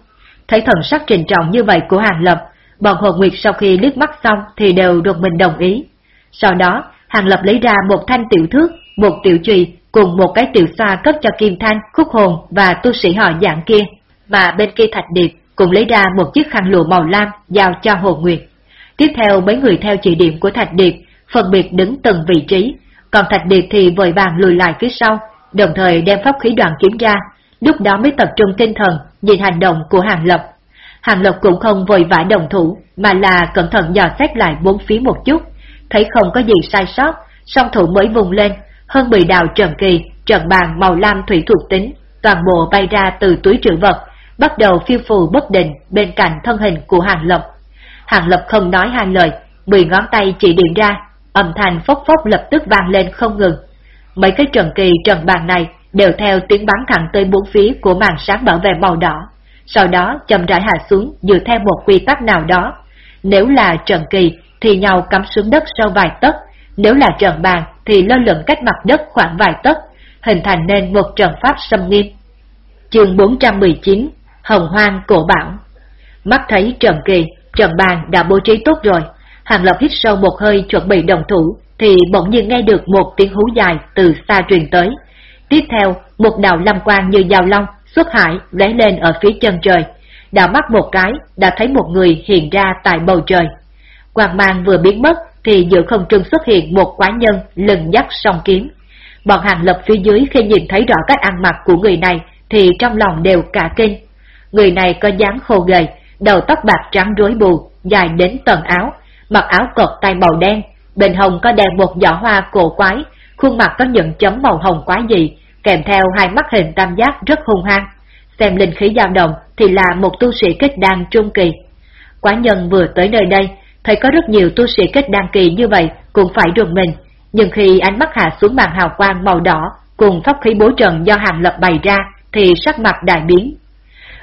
thấy thần sắc trình trọng như vậy của Hàng Lập, bọn Hồ Nguyệt sau khi liếc mắt xong thì đều được mình đồng ý. Sau đó, Hàng Lập lấy ra một thanh tiểu thước, một tiểu trùy cùng một cái tiểu xoa cấp cho Kim Thanh, Khúc Hồn và tu sĩ họ dạng kia, mà bên kia Thạch Điệp cũng lấy ra một chiếc khăn lụa màu lam giao cho Hồ Nguyệt. Tiếp theo mấy người theo chỉ điểm của Thạch Điệp, phân biệt đứng từng vị trí, còn Thạch Điệp thì vội vàng lùi lại phía sau, đồng thời đem pháp khí đoàn kiếm ra, lúc đó mới tập trung tinh thần nhìn hành động của Hàng Lập. Hàng Lập cũng không vội vã đồng thủ, mà là cẩn thận dò xét lại bốn phía một chút, thấy không có gì sai sót, song thủ mới vùng lên, hơn 10 đào trần kỳ, trận bàn màu lam thủy thuộc tính, toàn bộ bay ra từ túi trữ vật, bắt đầu phiêu phù bất định bên cạnh thân hình của Hàng Lập. Hàng Lập không nói hai lời, mười ngón tay chỉ điểm ra, âm thanh phốc phốc lập tức vang lên không ngừng. Mấy cái trần kỳ trần bàn này đều theo tiếng bắn thẳng tới bốn phía của màn sáng bảo vệ màu đỏ, sau đó chậm rãi hạ xuống dựa theo một quy tắc nào đó. Nếu là trần kỳ thì nhau cắm xuống đất sau vài tấc, nếu là trần bàn thì lơ lửng cách mặt đất khoảng vài tấc, hình thành nên một trận pháp xâm nghiêm. Chương 419 Hồng Hoang Cổ Bảo Mắt thấy Trần Kỳ, Trận Bàn đã bố trí tốt rồi, Hàng Lập hít sâu một hơi chuẩn bị đồng thủ, thì bỗng nhiên nghe được một tiếng hú dài từ xa truyền tới. Tiếp theo, một đạo lâm quang như dao long xuất hải lóe lên ở phía chân trời. đã mắt một cái, đã thấy một người hiện ra tại bầu trời. Quang mang vừa biến mất, thì giữa không trung xuất hiện một quái nhân lừng dắt song kiếm. Bọn hàng lập phía dưới khi nhìn thấy rõ cách ăn mặc của người này thì trong lòng đều cả kinh. Người này có dáng khô gầy, đầu tóc bạc trắng rối bù, dài đến tầng áo, mặc áo cột tay màu đen, bên hồng có đeo một giỏ hoa cổ quái, khuôn mặt có những chấm màu hồng quái dị, kèm theo hai mắt hình tam giác rất hung hăng. Xem linh khí dao động thì là một tu sĩ kết đan trung kỳ. Quá nhân vừa tới nơi đây, thấy có rất nhiều tu sĩ kết đan kỳ như vậy cũng phải rùng mình, nhưng khi ánh mắt hạ xuống màn hào quang màu đỏ cùng pháp khí bố trần do hàng lập bày ra thì sắc mặt đại biến.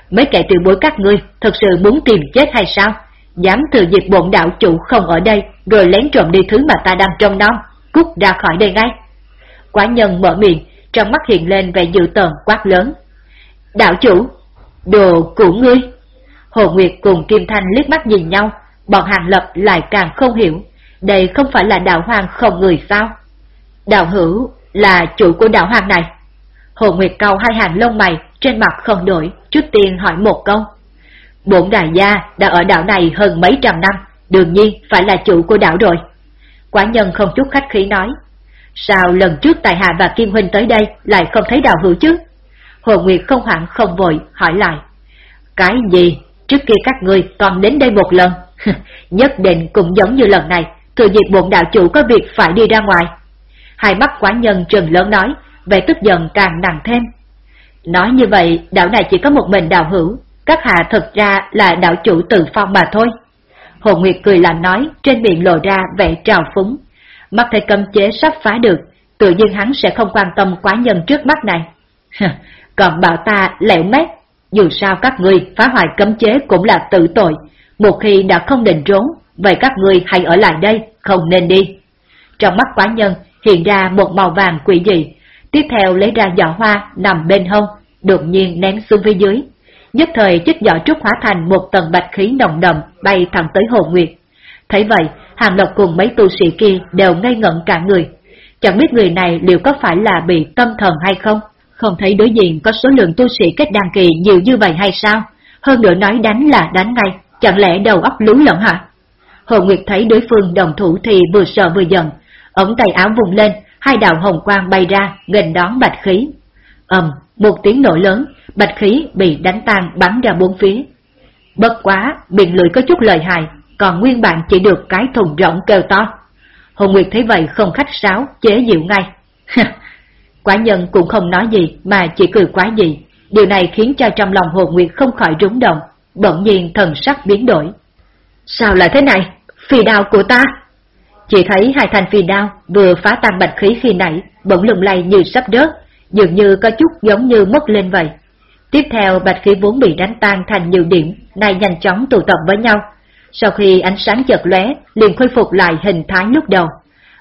Mấy kẻ từ bối các ngươi thật sự muốn tìm chết hay sao? Dám thừa dịp bổn đạo chủ không ở đây rồi lén trộm đi thứ mà ta đang trông nom, cút ra khỏi đây ngay. Quả nhân mở miệng, trong mắt hiện lên vẻ dự tợn quát lớn. Đạo chủ, đồ của ngươi. Hồ Nguyệt cùng Kim Thanh liếc mắt nhìn nhau, bọn hàng lập lại càng không hiểu, đây không phải là đạo hoàng không người sao? Đạo hữu là chủ của đạo hoàng này. Hồ Nguyệt cầu hai hàng lông mày, trên mặt không đổi, chút tiên hỏi một câu. Bổn đại gia đã ở đảo này hơn mấy trăm năm, đương nhiên phải là chủ của đảo rồi. Quả nhân không chút khách khí nói. Sao lần trước Tài Hạ và Kim Huynh tới đây lại không thấy đạo hữu chứ? Hồ Nguyệt không hoảng không vội, hỏi lại. Cái gì? Trước kia các người còn đến đây một lần. Nhất định cũng giống như lần này, thừa dịp bộn đạo chủ có việc phải đi ra ngoài. Hai mắt quả nhân trừng lớn nói, vẻ tức giận càng nặng thêm. Nói như vậy, đạo này chỉ có một mình đạo hữu, các hạ thật ra là đạo chủ tự phong mà thôi. Hồ Nguyệt cười lạnh nói, trên miệng lộ ra vẻ trào phúng. Mắt thấy cấm chế sắp phá được, tự nhiên hắn sẽ không quan tâm quá nhân trước mắt này. Còn bảo ta lẻo mét, dù sao các ngươi phá hoại cấm chế cũng là tự tội, một khi đã không định trốn, vậy các ngươi hãy ở lại đây, không nên đi. Trong mắt quá nhân hiện ra một màu vàng quỷ dị, tiếp theo lấy ra giỏ hoa nằm bên hông, đột nhiên ném xuống phía dưới. Nhất thời chiếc giỏ trúc hóa thành một tầng bạch khí nồng đậm bay thẳng tới hồ nguyệt. Thấy vậy, Hàng Lộc cùng mấy tu sĩ kia đều ngây ngẩn cả người. Chẳng biết người này liệu có phải là bị tâm thần hay không? Không thấy đối diện có số lượng tu sĩ kết đăng kỳ nhiều như vậy hay sao? Hơn nữa nói đánh là đánh ngay, chẳng lẽ đầu óc lú lẫn hả? Hồ Nguyệt thấy đối phương đồng thủ thì vừa sợ vừa giận, ống tay áo vùng lên, hai đạo hồng quang bay ra, nghênh đón bạch khí. ầm, một tiếng nổ lớn, bạch khí bị đánh tan bắn ra bốn phía. Bất quá, miệng lưỡi có chút lợi hại, còn nguyên bản chỉ được cái thùng rỗng kêu to. Hồng Nguyệt thấy vậy không khách sáo, chế dịu ngay. Quả nhân cũng không nói gì mà chỉ cười quá gì. Điều này khiến cho trong lòng Hồ Nguyệt không khỏi rúng động, bỗng nhiên thần sắc biến đổi. Sao lại thế này? Phi đao của ta! Chỉ thấy hai thanh phi đao vừa phá tan bạch khí khi nãy, bỗng lùng lay như sắp rớt, dường như có chút giống như mất lên vậy. Tiếp theo bạch khí vốn bị đánh tan thành nhiều điểm, nay nhanh chóng tụ tập với nhau. Sau khi ánh sáng chợt lóe, liền khôi phục lại hình thái lúc đầu.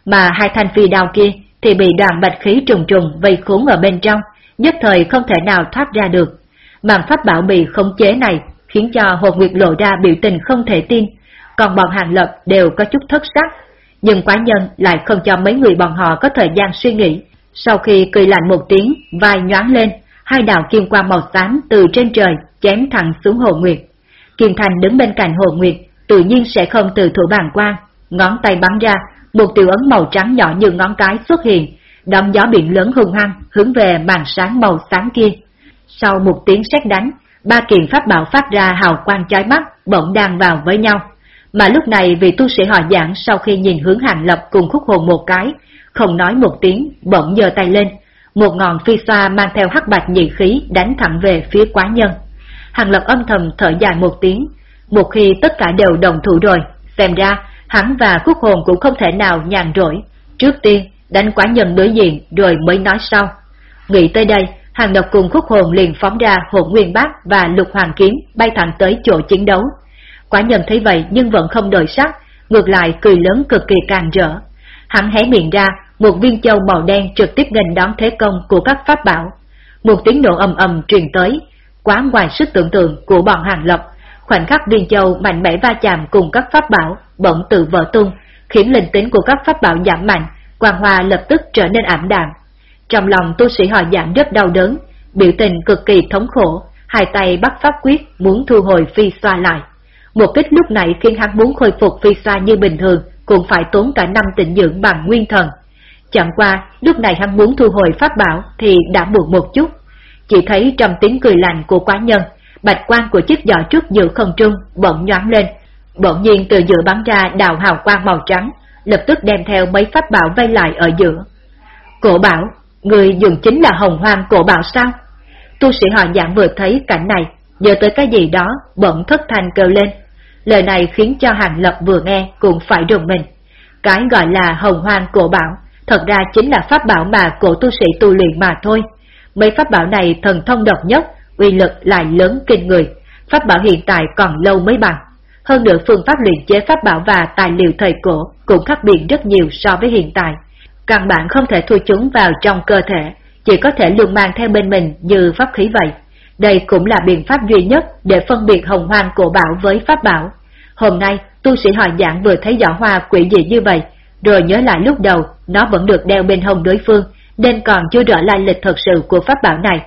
Mà hai thanh phi đao kia thì bị đoàn bạch khí trùng trùng vây khốn ở bên trong, nhất thời không thể nào thoát ra được. Màn pháp bảo bị khống chế này khiến cho Hồ Nguyệt lộ ra biểu tình không thể tin, còn bọn hàng lập đều có chút thất sắc nhưng quá nhân lại không cho mấy người bọn họ có thời gian suy nghĩ. Sau khi cười lạnh một tiếng, vai nhoáng lên, hai đạo kim quang màu xám từ trên trời chém thẳng xuống Hồ Nguyệt. Kim Thành đứng bên cạnh Hồ Nguyệt, tự nhiên sẽ không từ thủ bàn quang, ngón tay bắn ra, một tiểu ấn màu trắng nhỏ như ngón cái xuất hiện, đón gió biển lớn hung hăng hướng về màn sáng màu xám kia. Sau một tiếng sét đánh, ba kiện pháp bảo phát ra hào quang chói mắt, bỗng đang vào với nhau. Mà lúc này vị tu sĩ họ giảng sau khi nhìn hướng hàng lập cùng khúc hồn một cái, không nói một tiếng, bỗng giơ tay lên, một ngọn phi xoa mang theo hắc bạch nhị khí đánh thẳng về phía quá nhân. Hàng lập âm thầm thở dài một tiếng, một khi tất cả đều đồng thủ rồi, xem ra hắn và khúc hồn cũng không thể nào nhàn rỗi. Trước tiên, đánh quá nhân đối diện rồi mới nói sau. Nghĩ tới đây, hàng lập cùng khúc hồn liền phóng ra hồn nguyên bát và lục hoàng kiếm bay thẳng tới chỗ chiến đấu. Quả nhân thấy vậy nhưng vẫn không đổi sắc, ngược lại cười lớn cực kỳ càng rỡ. Hắn hé miệng ra, một viên châu màu đen trực tiếp nghênh đón thế công của các pháp bảo. Một tiếng nổ ầm ầm truyền tới, quá ngoài sức tưởng tượng của bọn hàng lập. Khoảnh khắc viên châu mạnh mẽ va chạm cùng các pháp bảo, bỗng tự vỡ tung, khiến linh tính của các pháp bảo giảm mạnh, quang hoa lập tức trở nên ảm đạm. Trong lòng tu sĩ họ giảm rất đau đớn, biểu tình cực kỳ thống khổ, hai tay bắt pháp quyết muốn thu hồi phi xoa lại. Một kích lúc này khiến hắn muốn khôi phục phi xa như bình thường, cũng phải tốn cả năm tịnh dưỡng bằng nguyên thần. Chẳng qua, lúc này hắn muốn thu hồi pháp bảo thì đã muộn một chút. Chỉ thấy trong tiếng cười lạnh của quá nhân, bạch quan của chiếc giỏ trước giữa không trung bỗng nhoáng lên, bỗng nhiên từ giữa bắn ra đào hào quang màu trắng, lập tức đem theo mấy pháp bảo vây lại ở giữa. Cổ bảo, người dùng chính là hồng hoang cổ bảo sao? Tu sĩ họ dạng vừa thấy cảnh này, nhớ tới cái gì đó, bỗng thất thanh kêu lên. Lời này khiến cho Hàng Lập vừa nghe cũng phải rùng mình. Cái gọi là hồng hoang cổ bảo, thật ra chính là pháp bảo mà cổ tu sĩ tu luyện mà thôi. Mấy pháp bảo này thần thông độc nhất, uy lực lại lớn kinh người. Pháp bảo hiện tại còn lâu mới bằng. Hơn nữa phương pháp luyện chế pháp bảo và tài liệu thời cổ cũng khác biệt rất nhiều so với hiện tại. Căn bản không thể thu chúng vào trong cơ thể, chỉ có thể luôn mang theo bên mình như pháp khí vậy. Đây cũng là biện pháp duy nhất để phân biệt hồng hoang cổ bảo với pháp bảo. Hôm nay, tu sĩ họ giảng vừa thấy giỏ hoa quỷ dị như vậy, rồi nhớ lại lúc đầu nó vẫn được đeo bên hông đối phương, nên còn chưa rõ lai lịch thật sự của pháp bảo này.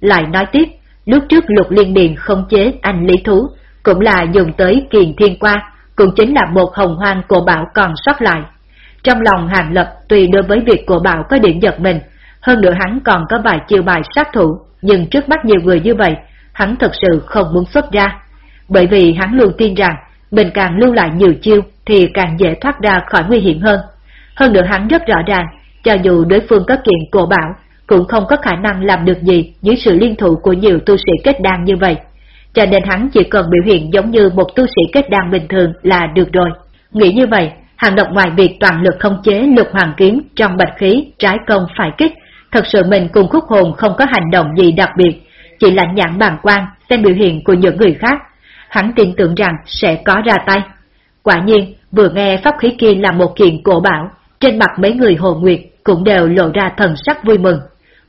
Lại nói tiếp, lúc trước lục liên điện không chế anh lý thú, cũng là dùng tới kiền thiên qua, cũng chính là một hồng hoang cổ bảo còn sót lại. Trong lòng hàng lập tùy đối với việc cổ bảo có điểm giật mình, hơn nữa hắn còn có vài chiêu bài sát thủ, nhưng trước mắt nhiều người như vậy, hắn thật sự không muốn xuất ra. Bởi vì hắn luôn tin rằng, mình càng lưu lại nhiều chiêu thì càng dễ thoát ra khỏi nguy hiểm hơn. Hơn nữa hắn rất rõ ràng, cho dù đối phương có kiện cổ bảo, cũng không có khả năng làm được gì dưới sự liên thủ của nhiều tu sĩ kết đan như vậy. Cho nên hắn chỉ cần biểu hiện giống như một tu sĩ kết đan bình thường là được rồi. Nghĩ như vậy, hàng động ngoài việc toàn lực không chế lục hoàng kiếm trong bạch khí trái công phải kích, thật sự mình cùng khúc hồn không có hành động gì đặc biệt, chỉ lạnh nhãn bàn quan xem biểu hiện của những người khác. Hắn tin tưởng rằng sẽ có ra tay. Quả nhiên, vừa nghe pháp khí kia là một kiện cổ bảo, trên mặt mấy người hồ nguyệt cũng đều lộ ra thần sắc vui mừng.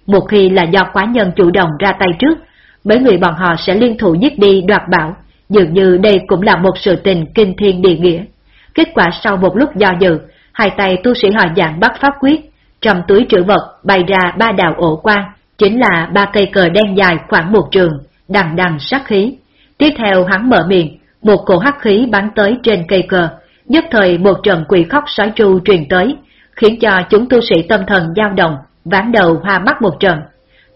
Một khi là do quá nhân chủ động ra tay trước, mấy người bọn họ sẽ liên thủ giết đi đoạt bảo, dường như đây cũng là một sự tình kinh thiên địa nghĩa. Kết quả sau một lúc do dự, hai tay tu sĩ họ dạng bắt pháp quyết, trong túi trữ vật bày ra ba đạo ổ quan, chính là ba cây cờ đen dài khoảng một trường, đằng đằng sát khí. Tiếp theo hắn mở miệng, một cổ hắc khí bắn tới trên cây cờ, nhất thời một trận quỷ khóc sói tru truyền tới, khiến cho chúng tu sĩ tâm thần dao động, ván đầu hoa mắt một trận.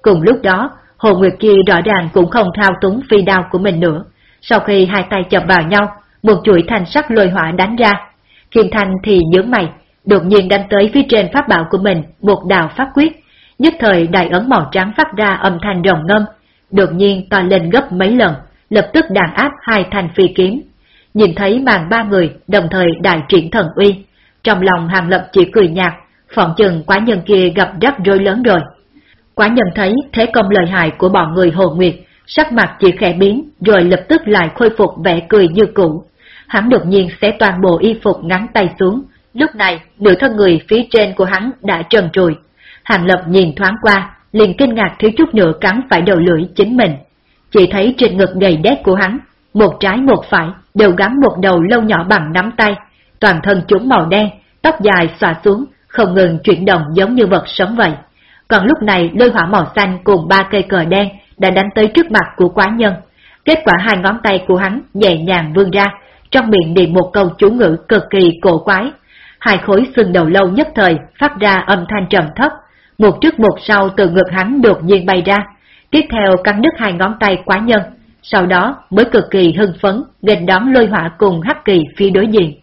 Cùng lúc đó, Hồ Nguyệt kia rõ ràng cũng không thao túng phi đao của mình nữa. Sau khi hai tay chập vào nhau, một chuỗi thanh sắc lôi hỏa đánh ra. Kim Thanh thì nhướng mày, đột nhiên đánh tới phía trên pháp bảo của mình một đạo pháp quyết. Nhất thời đại ấn màu trắng phát ra âm thanh rồng ngâm, đột nhiên to lên gấp mấy lần, lập tức đàn áp hai thanh phi kiếm. Nhìn thấy màn ba người đồng thời đại triển thần uy, trong lòng hàng lập chỉ cười nhạt, phỏng chừng quá nhân kia gặp rắc rối lớn rồi. Quá nhân thấy thế công lợi hại của bọn người Hồ Nguyệt, sắc mặt chỉ khẽ biến rồi lập tức lại khôi phục vẻ cười như cũ. Hắn đột nhiên xé toàn bộ y phục ngắn tay xuống, lúc này nửa thân người phía trên của hắn đã trần trùi. Hàng lập nhìn thoáng qua, liền kinh ngạc thiếu chút nữa cắn phải đầu lưỡi chính mình. Chỉ thấy trên ngực đầy đét của hắn, một trái một phải đều gắn một đầu lâu nhỏ bằng nắm tay, toàn thân chúng màu đen, tóc dài xòa xuống, không ngừng chuyển động giống như vật sống vậy. Còn lúc này lôi hỏa màu xanh cùng ba cây cờ đen đã đánh tới trước mặt của quái nhân. Kết quả hai ngón tay của hắn nhẹ nhàng vươn ra, trong miệng niệm một câu chú ngữ cực kỳ cổ quái. Hai khối xương đầu lâu nhất thời phát ra âm thanh trầm thấp, một trước một sau từ ngực hắn đột nhiên bay ra, tiếp theo cắn đứt hai ngón tay quá nhân, sau đó mới cực kỳ hưng phấn nghênh đón lôi hỏa cùng hắc kỳ phía đối diện.